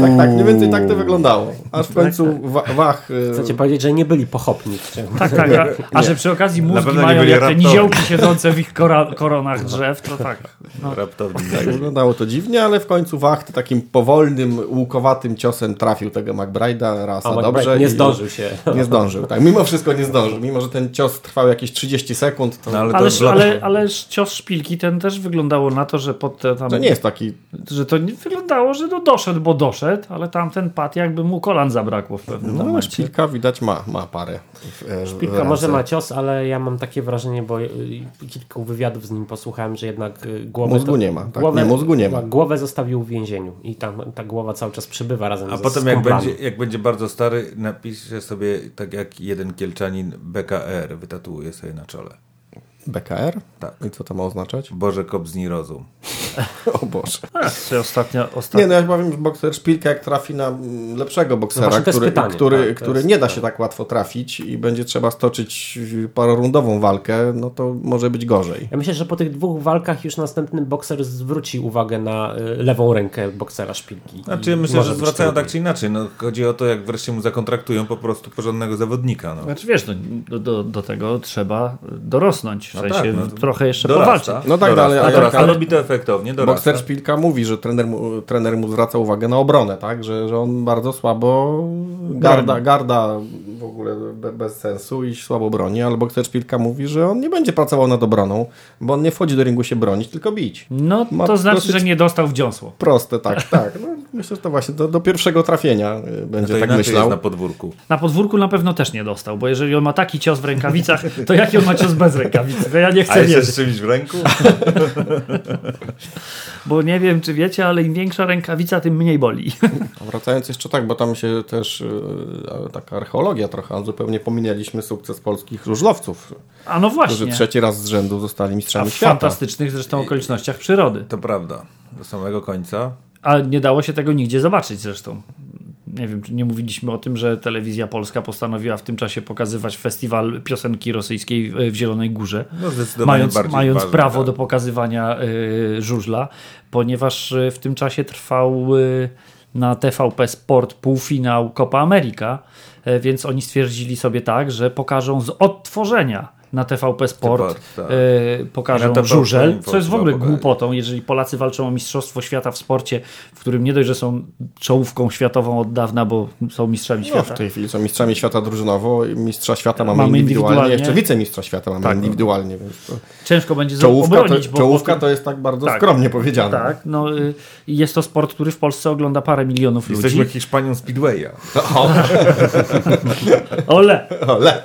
Tak, tak, mniej więcej tak to wyglądało. Aż w końcu wa- Wach... y, Chcecie powiedzieć, że nie byli pochopni. Tak, tak, a, a że przy okazji mózgi mają jak te raptorzy. niziołki siedzące w ich koronach drzew, to tak. No. raptowni. Tak, wyglądało to dziwnie, ale w końcu Wacht takim powolnym, łukowatym ciosem trafił tego McBride'a raz A McBride dobrze. nie zdążył się. Nie zdążył, tak. Mimo wszystko nie zdążył. Mimo, że ten cios trwał jakieś 30 sekund, to, No, ale Ale, to, ale, ale cios szpilki ten też wyglądało na to, że pod te tam, to nie jest taki... że to nie wyglądało, że no doszedł, bo doszedł, ale tamten pad jakby mu kolan zabrakło w pewnym No, momencie. szpilka widać ma, ma parę. W, e, w Piłka ręce. może ma cios, ale ja mam takie wrażenie, bo kilku wywiadów z nim posłuchałem, że jednak y, głowę... Mózgu nie ma, tak? Nie, mózgu nie ma. Głowę zostawił w więzieniu i tam ta głowa cały czas przybywa razem A z potem z jak będzie, jak będzie bardzo stary, napisze sobie tak jak jeden kielczanin BKR wytatuuje sobie na czole. BKR? Tak. I co to ma oznaczać? Boże kobzni rozum. [laughs] O Boże. Czy ostatnio, ostatnio Nie, no ja powiem, że bokser szpilka jak trafi na lepszego boksera, No to jest który, pytanie, który, tak, który nie da się tak łatwo trafić i będzie trzeba stoczyć parorundową walkę, no to może być gorzej. Ja myślę, że po tych dwóch walkach już następny bokser zwróci uwagę na y, lewą rękę boksera szpilki. Znaczy I myślę, że zwracają tak czy inaczej. No, chodzi o to, jak wreszcie mu zakontraktują po prostu porządnego zawodnika. No. Znaczy wiesz, no, do, do, do tego trzeba dorosnąć, No sensie tak, no, trochę jeszcze dorasta, powalczyć. No tak, dorasta, ale- ale- dorasta, ale- robi to efektownie, dorasta. Bokser szpilka mówi, że trener mu, trener mu zwraca uwagę na obronę, tak? Że, że on bardzo słabo garda, garda w ogóle be, bez sensu i słabo broni, ale bokser szpilka mówi, że on nie będzie pracował nad obroną, bo on nie wchodzi do ringu się bronić, tylko bić. No Ma to znaczy, dosyć- że nie dostał w dziąsło. Proste, tak, [laughs] tak. No, myślę, że to właśnie do, do pierwszego trafienia No będzie to tak myślał. jest na podwórku. Na podwórku na pewno też nie dostał, bo jeżeli on ma taki cios w rękawicach, to jaki on ma cios bez rękawic? To ja nie A chcę z czymś w ręku? [laughs] bo nie wiem, czy wiecie, ale im większa rękawica, tym mniej boli. Wracając jeszcze tak, bo tam się też y, taka archeologia trochę, a zupełnie pominęliśmy sukces polskich żużlowców, A no którzy właśnie, trzeci raz z rzędu zostali a mistrzami w świata. fantastycznych zresztą okolicznościach przyrody. To prawda. Do samego końca. A nie dało się tego nigdzie zobaczyć zresztą. Nie wiem, czy nie mówiliśmy o tym, że telewizja polska postanowiła w tym czasie pokazywać festiwal piosenki rosyjskiej w- Zielonej Górze. No mając, mając ważne, prawo tak. do pokazywania y, żużla, ponieważ y, w tym czasie trwał y, na TVP Sport półfinał Copa America, y, więc oni stwierdzili sobie tak, że pokażą z odtworzenia na TVP Sport, Sport, tak. y, pokażą TVP żużel, co jest w ogóle głupotą, jeżeli Polacy walczą o Mistrzostwo Świata w sporcie, w którym nie dość, że są czołówką światową od dawna, bo są mistrzami No, świata. w tej chwili są mistrzami świata drużynowo, mistrza świata mamy, Mamy indywidualnie, indywidualnie. jeszcze wicemistrza świata mamy Tak. indywidualnie, więc to Ciężko będzie czołówka, to, obronić, bo czołówka to jest tak bardzo Tak. skromnie powiedziane. Tak, no y, jest to sport, który w Polsce ogląda parę milionów ludzi. Jesteśmy Hiszpanią Speedwaya. [laughs] Ole! Ale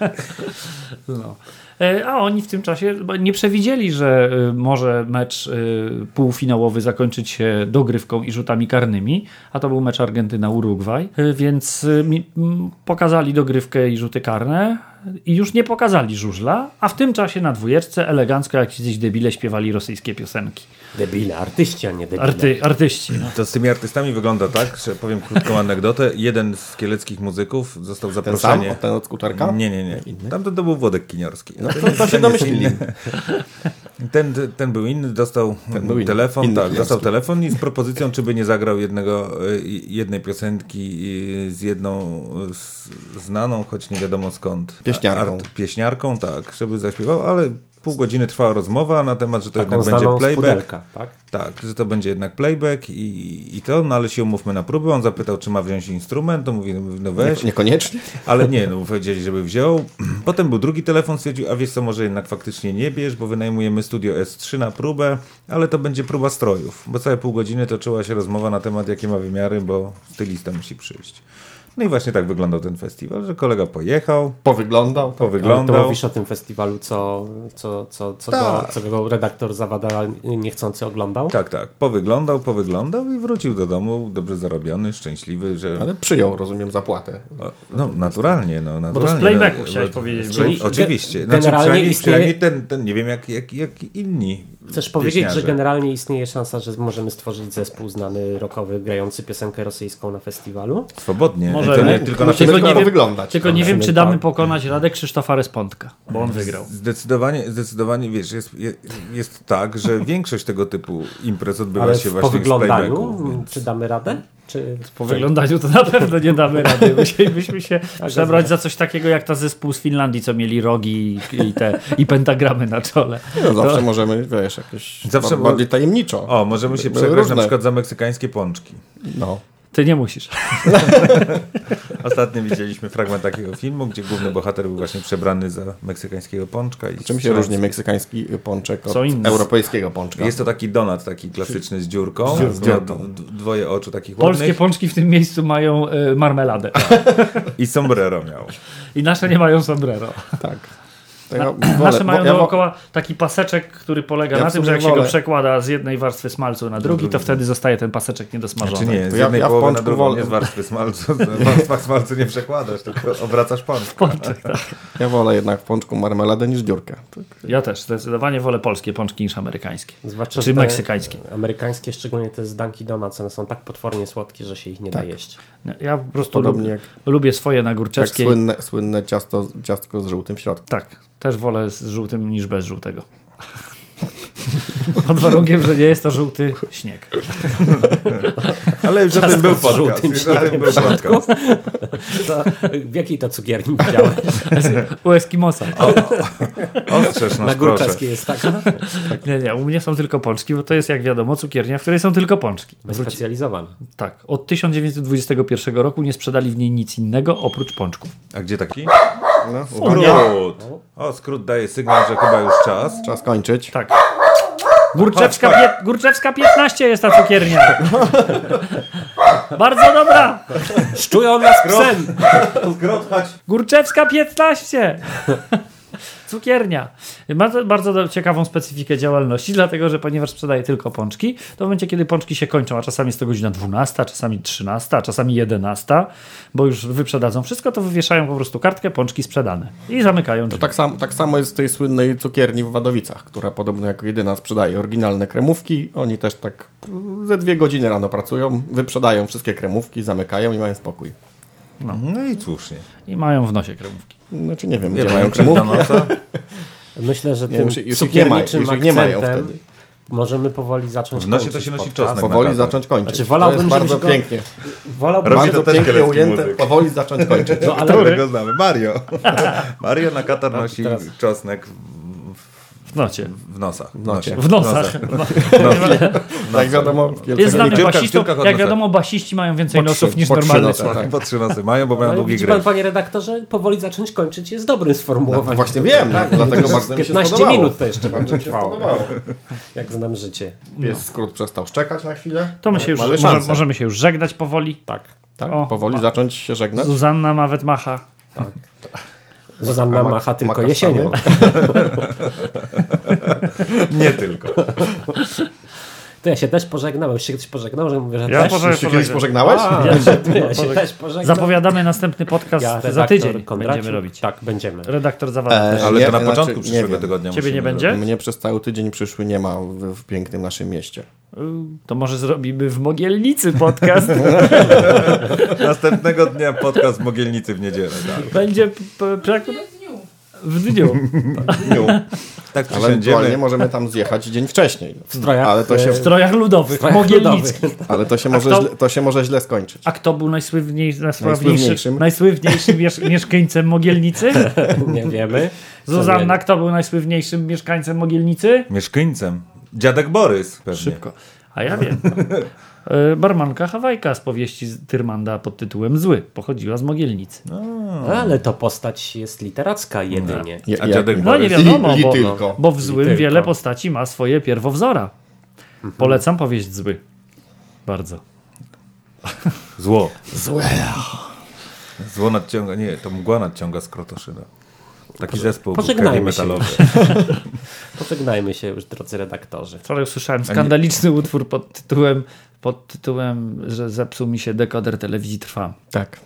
No. E, A oni w tym czasie nie przewidzieli, że y, może mecz y, półfinałowy zakończyć się dogrywką i rzutami karnymi, a to był mecz Argentyna-Urugwaj, więc pokazali dogrywkę i rzuty karne i już nie pokazali żużla, a w tym czasie na dwójeczce elegancko jak jacyś debile śpiewali rosyjskie piosenki. Debile, artyści, a nie debile. Arty, artyści. No. To z tymi artystami wygląda tak, że powiem krótką anegdotę. Jeden z kieleckich muzyków został ten sam, zaproszony. ten od skuterka? Nie, nie, nie. Tam to, to był Włodek Kiniorski. No to, to się domyślili. [laughs] Ten, ten był inny, dostał był inny. telefon, Inny tak, dostał telefon i z propozycją, czy by nie zagrał jednego, y, jednej piosenki y, z jedną z, znaną, choć nie wiadomo skąd. Pieśniarką. Art, pieśniarką, tak, żeby zaśpiewał, ale pół godziny trwała rozmowa na temat, że to Taką jednak będzie playback. pudelka, tak? Tak, że to będzie jednak playback i, i to, no ale się umówmy na próbę. On zapytał, czy ma wziąć instrument, to mówi, no weź. Niekoniecznie. Ale nie, no powiedzieli, żeby wziął. [clears throat] Potem był drugi telefon, stwierdził, a wiesz co, może jednak faktycznie nie bierz, bo wynajmujemy studio S3 na próbę, ale to będzie próba strojów, bo całe pół godziny toczyła się rozmowa na temat, jakie ma wymiary, bo stylista musi przyjść. No i właśnie tak wyglądał ten festiwal, że kolega pojechał, Powyglądał. Ale to powyglądał. mówisz o tym festiwalu, co, co, co, co, Tak. go, co go redaktor Zawada niechcący oglądał? Tak, tak, powyglądał, powyglądał i wrócił do domu, dobrze zarobiony, szczęśliwy, że... Ale przyjął, rozumiem, zapłatę. No, naturalnie, no, naturalnie. Bo to z playbacku no, chciałeś powiedzieć, z- czyli Oczywiście. ge- Znaczy, generalnie przynajmniej, istnieje- przynajmniej ten, ten, nie wiem jak, jak, jak inni Chcesz powiedzieć, pieśniarze. że generalnie istnieje szansa, że możemy stworzyć zespół znany rockowy, grający piosenkę rosyjską na festiwalu? Swobodnie. Może to nie tylko na Tylko nie wiem- wyglądać. Tylko nie wiem, czy damy tak. pokonać Radę Krzysztofa Respondka, bo on wygrał. Zdecydowanie, zdecydowanie wiesz, jest, je- jest tak, że [laughs] większość tego typu imprez odbywa Ale się w, właśnie po w wyglądaniu, playbacku. czy damy radę? Czy Po wyglądaniu to na pewno nie damy rady. [laughs] Musielibyśmy się przebrać za coś takiego jak ta zespół z Finlandii, co mieli rogi i, te i pentagramy na czole. No, zawsze możemy, wiesz, jakoś Zawsze bardziej tajemniczo. O, możemy się przebrać na przykład za meksykańskie pączki. No. Ty nie musisz. [laughs] Ostatnio widzieliśmy fragment takiego filmu, gdzie główny bohater był właśnie przebrany za meksykańskiego pączka. I Czym się różni meksykański pączek od europejskiego pączka? Jest to taki donat, taki klasyczny z dziurką. Z dziurką. D- Dwoje oczu takich Polskie ładnych. pączki w tym miejscu mają y, marmeladę. [laughs] I sombrero miał. I nasze nie mają sombrero. Tak. Ja wolę- Nasze mają ja dookoła taki paseczek, który polega Ja na tym, że jak się go wolę- przekłada z jednej warstwy smalcu na drugi, to wtedy zostaje ten paseczek niedosmażony. Czy nie, z jednej ja połowy na drugą, wolę- nie z warstwy smalcu. Warstwa smalcu nie przekładasz, tylko obracasz pączkę. Pączek, tak. Ja wolę jednak w pączku marmeladę niż dziurkę. Ja też zdecydowanie wolę polskie pączki niż amerykańskie. zwłaszcza Czy meksykańskie. Amerykańskie, szczególnie te z Dunkin' Donuts, one są tak potwornie słodkie, że się ich nie da jeść. Ja po prostu lubię, jak, lubię swoje jak nagórczewskie. słynne, słynne ciasto, ciastko z żółtym w środku. Tak, też wolę z żółtym niż bez żółtego. Pod warunkiem, że nie jest to żółty śnieg. Ale już tym był podcast. żółtym był podcast. To, w jakiej to cukierni widziałem? U Eskimosa. Ostrzeż Na nas proszę. Górczewskiej jest taka? Nie, nie, u mnie są tylko pączki, bo to jest jak wiadomo cukiernia, w której są tylko pączki. Specjalizowana. Tak, od 1921 roku nie sprzedali w niej nic innego oprócz pączków. A gdzie taki? No, Skrót. O, skrót daje sygnał, że chyba już czas. Czas kończyć. Tak. Górczewska, pie... Górczewska 15 jest ta cukiernia. [laughs] Bardzo dobra. Szczują nas psem! Chodź. Górczewska 15! Cukiernia. Ma to bardzo ciekawą specyfikę działalności, dlatego że ponieważ sprzedaje tylko pączki, to w momencie, kiedy pączki się kończą, a czasami jest to godzina 12, czasami 13, a czasami 11, bo już wyprzedadzą wszystko, to wywieszają po prostu kartkę pączki sprzedane i zamykają To drzwi. tak, sam, tak samo jest w tej słynnej cukierni w Wadowicach, która podobno jako jedyna sprzedaje oryginalne kremówki. Oni też tak ze dwie godziny rano pracują, wyprzedają wszystkie kremówki, zamykają i mają spokój. No i słusznie. I mają w nosie kremówki. Znaczy nie wiem, Nie gdzie mają kremówki. [laughs] Myślę, że Nie, tym nie ma- cukierniczym ich nie mają wtedy. możemy powoli zacząć W nosie to się nosi czosnek. Powoli Nakazał. zacząć kończyć. Znaczy, wolałbym, to jest bardzo go- pięknie. Wolałbym, Robi żeby- to też pięknie ujęte, muzyk. powoli zacząć kończyć. No, ale Którego znamy? Mario. [laughs] Mario na katar nosi teraz- czosnek W nocie. w nosach. W nocie. W nosach. Jak wiadomo, Jest basistą. Jak wiadomo, basiści mają więcej nosów niż normalne. nosy, człowiek. tak. Po trzy nosy mają, bo mają Ale długi widzi pan, gry. panie redaktorze, powoli zacząć kończyć jest dobrym sformułowaniem. No, właśnie wiem, dlatego bardzo mi się 15 spodobało. minut to jeszcze Bardzo się [laughs] trwało, jak znam życie. Pies skrót przestał szczekać na chwilę. To my się już, możemy się już żegnać powoli. Tak. Tak, O. powoli zacząć się żegnać. Zuzanna nawet macha. Zuzanna macha tylko jesienią. [laughs] Nie tylko. To ja się też pożegnałem. Już się ktoś pożegnał, że mówię, że Ja też. pożegnam. Już się kiedyś pożegnałeś? A, ja się, ja się też pożegnam. Zapowiadamy następny podcast Ja, za tydzień. Kondraciuk. Będziemy robić. Tak, będziemy. Redaktor Zawada. E. Ale Nie, to na znaczy, początku przyszłego wiem. tygodnia Ciebie nie będzie? zrobić. Mnie przez cały tydzień przyszły nie ma w, w pięknym naszym mieście. To może zrobimy w Mogielnicy podcast. [laughs] Następnego dnia podcast w Mogielnicy w niedzielę. Tak. Będzie p- p- jak to- w dniu. Dniu. tak Ale ewentualnie możemy tam zjechać dzień wcześniej. W strojach, Ale to się, W strojach ludowych, mogielnickich. ale to się, może, kto- źle, to się może źle skończyć. A kto był najsłynniej, najsławniejszy, Najsłynniejszym? najsłynniejszym miesz- [laughs] mieszkańcem Mogielnicy? Nie wiemy. [laughs] Zuzanna, kto był najsłynniejszym mieszkańcem Mogielnicy? Mieszkańcem. Dziadek Borys pewnie. Szybko. A ja wiem. E, [laughs] Barmanka Hawajka z powieści Tyrmanda pod tytułem Zły. Pochodziła z Mogielnicy. Ale to postać jest literacka jedynie. Dziadek No nie wiadomo, bo, bo w Złym tylko. wiele postaci ma swoje pierwowzora. Polecam powieść Zły. Bardzo. Zło. Złe. Zło nadciąga, nie, to mgła nadciąga z Krotoszyna. Taki zespół był pożegnajmy heavy się metalowy. [laughs] Pożegnajmy się już, drodzy redaktorzy. Wczoraj usłyszałem skandaliczny utwór pod tytułem, pod tytułem, że zepsuł mi się dekoder telewizji Trwam. Tak.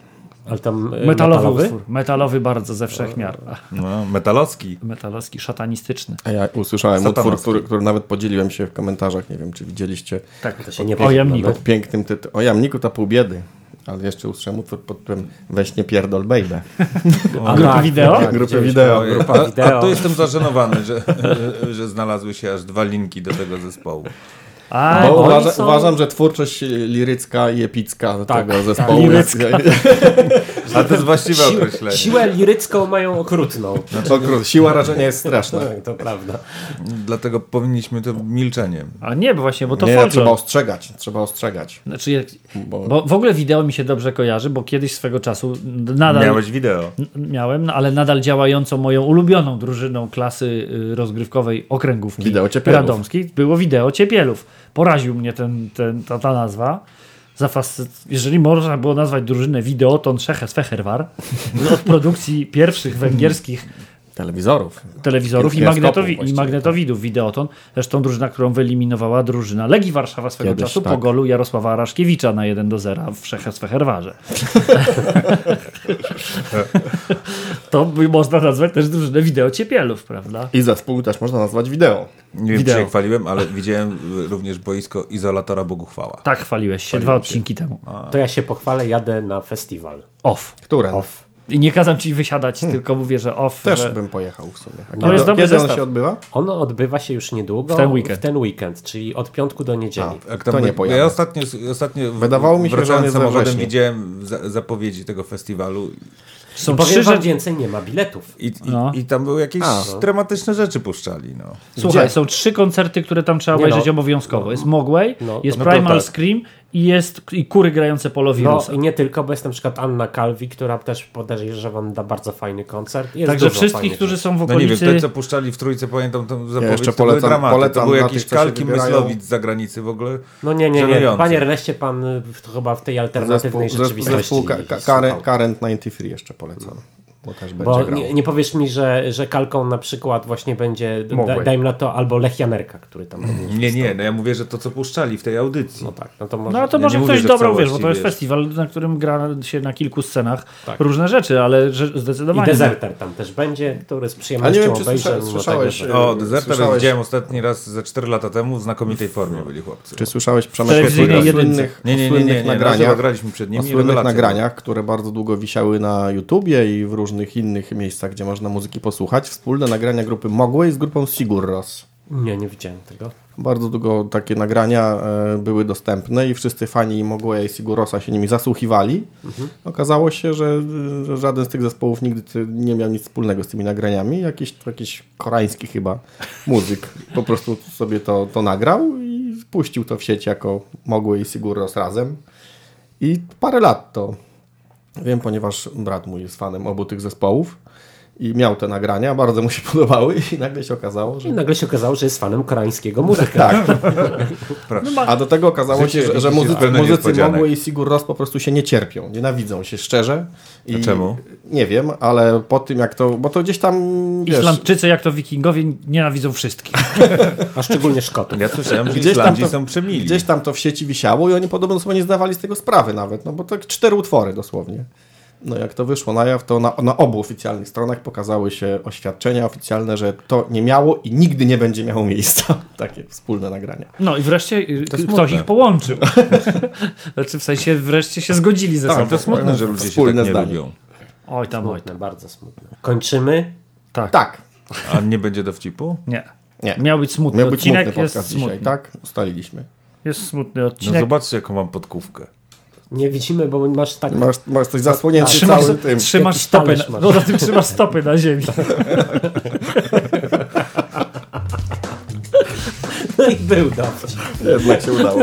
Ale tam e, Metalowy, utwór. Metalowy bardzo ze wszech miar. No, metalowski. Metalowski, szatanistyczny. A ja usłyszałem Satanowski. utwór, który, który nawet podzieliłem się w komentarzach. Nie wiem, czy widzieliście. Tak, To się nie o jamniku. Pod pięknym tytułem. O jamniku to pół biedy. Ale jeszcze usłyszałem utwór pod tytułem Weź nie pierdol baby. [laughs] A Grupy tak, wideo? tak, Grupy wideo. Grupa A, wideo. a to jestem zażenowany, że, [laughs] że, że znalazły się aż dwa linki do tego zespołu. A, Bo uważa, są- uważam, że twórczość lirycka i epicka Tak, tego tak. zespołu Lirycka. [laughs] A to jest właściwe Siłę, określenie. siłę lirycką mają okrutną. To krótko, siła rażenia jest straszna. Tak, to prawda. Dlatego powinniśmy to milczeniem. a nie, bo właśnie, bo to Nie, folklor. trzeba ostrzegać. Trzeba ostrzegać. Znaczy, jak, Bo, bo w ogóle wideo mi się dobrze kojarzy, bo kiedyś swego czasu nadal Miałeś wideo. miałem, no, ale nadal działającą moją ulubioną drużyną klasy y, rozgrywkowej okręgówki Wideo Ciepielów. radomskiej było wideo Ciepielów. Poraził mnie ten, ten, ta, ta nazwa. Zafascy... Jeżeli można było nazwać drużynę Videoton Szeches Feherwar [laughs] od produkcji pierwszych węgierskich telewizorów. telewizorów i, magnetowi, i magnetowidów Videoton. Zresztą drużyna, którą wyeliminowała drużyna Legii Warszawa swego Kiedyś, czasu po tak. golu Jarosława Araszkiewicza na 1 do 0 w Szeches Feherwarze. [laughs] [laughs] to by można nazwać też drużynę Wideo Ciepielów, prawda? I zespół też można nazwać wideo. Nie wiem, Wideo. czy się chwaliłem, ale widziałem również boisko izolatora Boguchwała. Tak chwaliłeś się dwa odcinki temu. To ja się pochwalę, jadę na festiwal. Off. Które? Off. I nie kazam ci wysiadać, tylko mówię, że off. Też że... bym pojechał w sumie. A No kiedy on zestaw. się odbywa? Ono odbywa się już niedługo. W ten weekend. W ten weekend, czyli od piątku do niedzieli. Jak To tam, nie by- pojadę. Ja ostatnio, ostatnio Wydawało mi się, że on jest samochodem widziałem za, zapowiedzi tego festiwalu Są Powiem trzy rzeczy. więcej, nie ma biletów. i, i, No. i tam były jakieś A. dramatyczne rzeczy puszczali. No. Słuchaj, Gdzie? są trzy koncerty, które tam trzeba Nie obejrzeć no. obowiązkowo. Jest Mogway, No, jest no Primal tak. Scream i jest i kury grające polo No i nie tylko, bo jest na przykład Anna Kalwi, która też podejrzewam da bardzo fajny koncert. Jest Także wszystkich, którzy są w no nie okolicy... wiem, te co puszczali w trójce, pamiętam tą zapowiedź, jeszcze to były polecam- dramaty. polecam to były jakieś tych, kalki. Myslowic z zagranicy w ogóle. No nie, nie, nie. Panie Erneście, pan w- chyba w tej alternatywnej zespół, rzeczywistości. zespół Ka- Ka- słuchał. Current, Current 93 jeszcze polecam. Bo też będzie Bo grał. nie, nie powiesz mi, że, że kalką na przykład właśnie będzie, da, dajmy na to, albo Lech Janerka, który tam będzie. Nie, nie, no ja mówię, że to co puszczali w tej audycji. No tak, no to może... No to może nie mówię, ktoś w dobrał, wiesz, bo to jest wiesz. festiwal, na którym gra się na kilku scenach Tak. różne rzeczy, ale że I zdecydowanie... Deserter tam też będzie, który z A nie przyjemnością wiem, czy mimo słyszałeś, tego, że- O, Deserter Słyszałeś- widziałem ostatni raz ze 4 lata temu w znakomitej formie byli chłopcy. Czy słyszałeś jedynce. słynnych, Nie, nie, nie, słynnych nie, nie, nie nagraniach? graliśmy przed nimi. nagraniach, które bardzo długo wisiały na YouTubie i w różnych innych miejscach, gdzie można muzyki posłuchać. Wspólne nagrania grupy Mogłej z grupą Sigur Ros. Nie, nie widziałem tego. Bardzo długo takie nagrania e, były dostępne i wszyscy fani Mogłeja i Sigurosa się nimi zasłuchiwali. Okazało się, że, że żaden z tych zespołów nigdy nie miał nic wspólnego z tymi nagraniami. Jakiś, jakiś koreański chyba muzyk [laughs] po prostu sobie to, to nagrał i puścił to w sieć jako Mogłej i Siguros razem. I parę lat to wiem, ponieważ brat mój jest fanem obu tych zespołów i miał te nagrania, bardzo mu się [laughs] podobały i nagle się okazało, że I nagle się okazało, że jest fanem koreańskiego muzyka. tak. [laughs] Proszę. A do tego okazało się, że, że muzycy, muzycy. Mogły i Sigur Ros po prostu się nie cierpią, nienawidzą się szczerze. I A czemu? Nie wiem, ale po tym jak to, bo to gdzieś tam, wiesz, Islandczycy, jak to wikingowie, nienawidzą wszystkich. A szczególnie Szkotów. Ja słyszałem, że Islandzi to- są przemili. gdzieś tam to w sieci wisiało i oni podobno sobie nie zdawali z tego sprawy nawet, no bo to cztery utwory dosłownie. No jak to wyszło na jaw, to na, na obu oficjalnych stronach pokazały się oświadczenia oficjalne, że to nie miało i nigdy nie będzie miało miejsca. [laughs] Takie wspólne nagrania. No i wreszcie y, ktoś smutne. ich połączył. [laughs] znaczy w sensie wreszcie się zgodzili ze Tak, sobą. to smutne, że ludzie się Wspólne tak nie lubią. Oj tam, oj tam. Smutne, bardzo smutne. Kończymy. Tak. Tak, A nie będzie dowcipu? Nie. Nie. Miał być smutny Miał być odcinek, smutny jest podcast smutny. dzisiaj, tak? Ustaliliśmy. Jest smutny No odcinek. zobaczcie, jaką mam podkówkę. Nie widzimy, bo masz tak... Masz, masz coś zasłonięty trzymasz, całym tym. trzymasz stopy, na, masz. no, tym trzymasz stopy na ziemi. [laughs] No i był dowcip. Jednak się udało.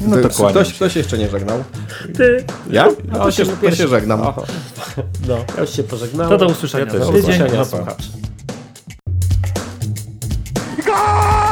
No to kłaniam ktoś, się. ktoś jeszcze nie żegnał? Ty. Ja? No to, się, to się żegnam. Aha. No. Ja już się pożegnałem. To do usłyszenia. Ja też. za Do usłyszenia, słuchacz. Gol!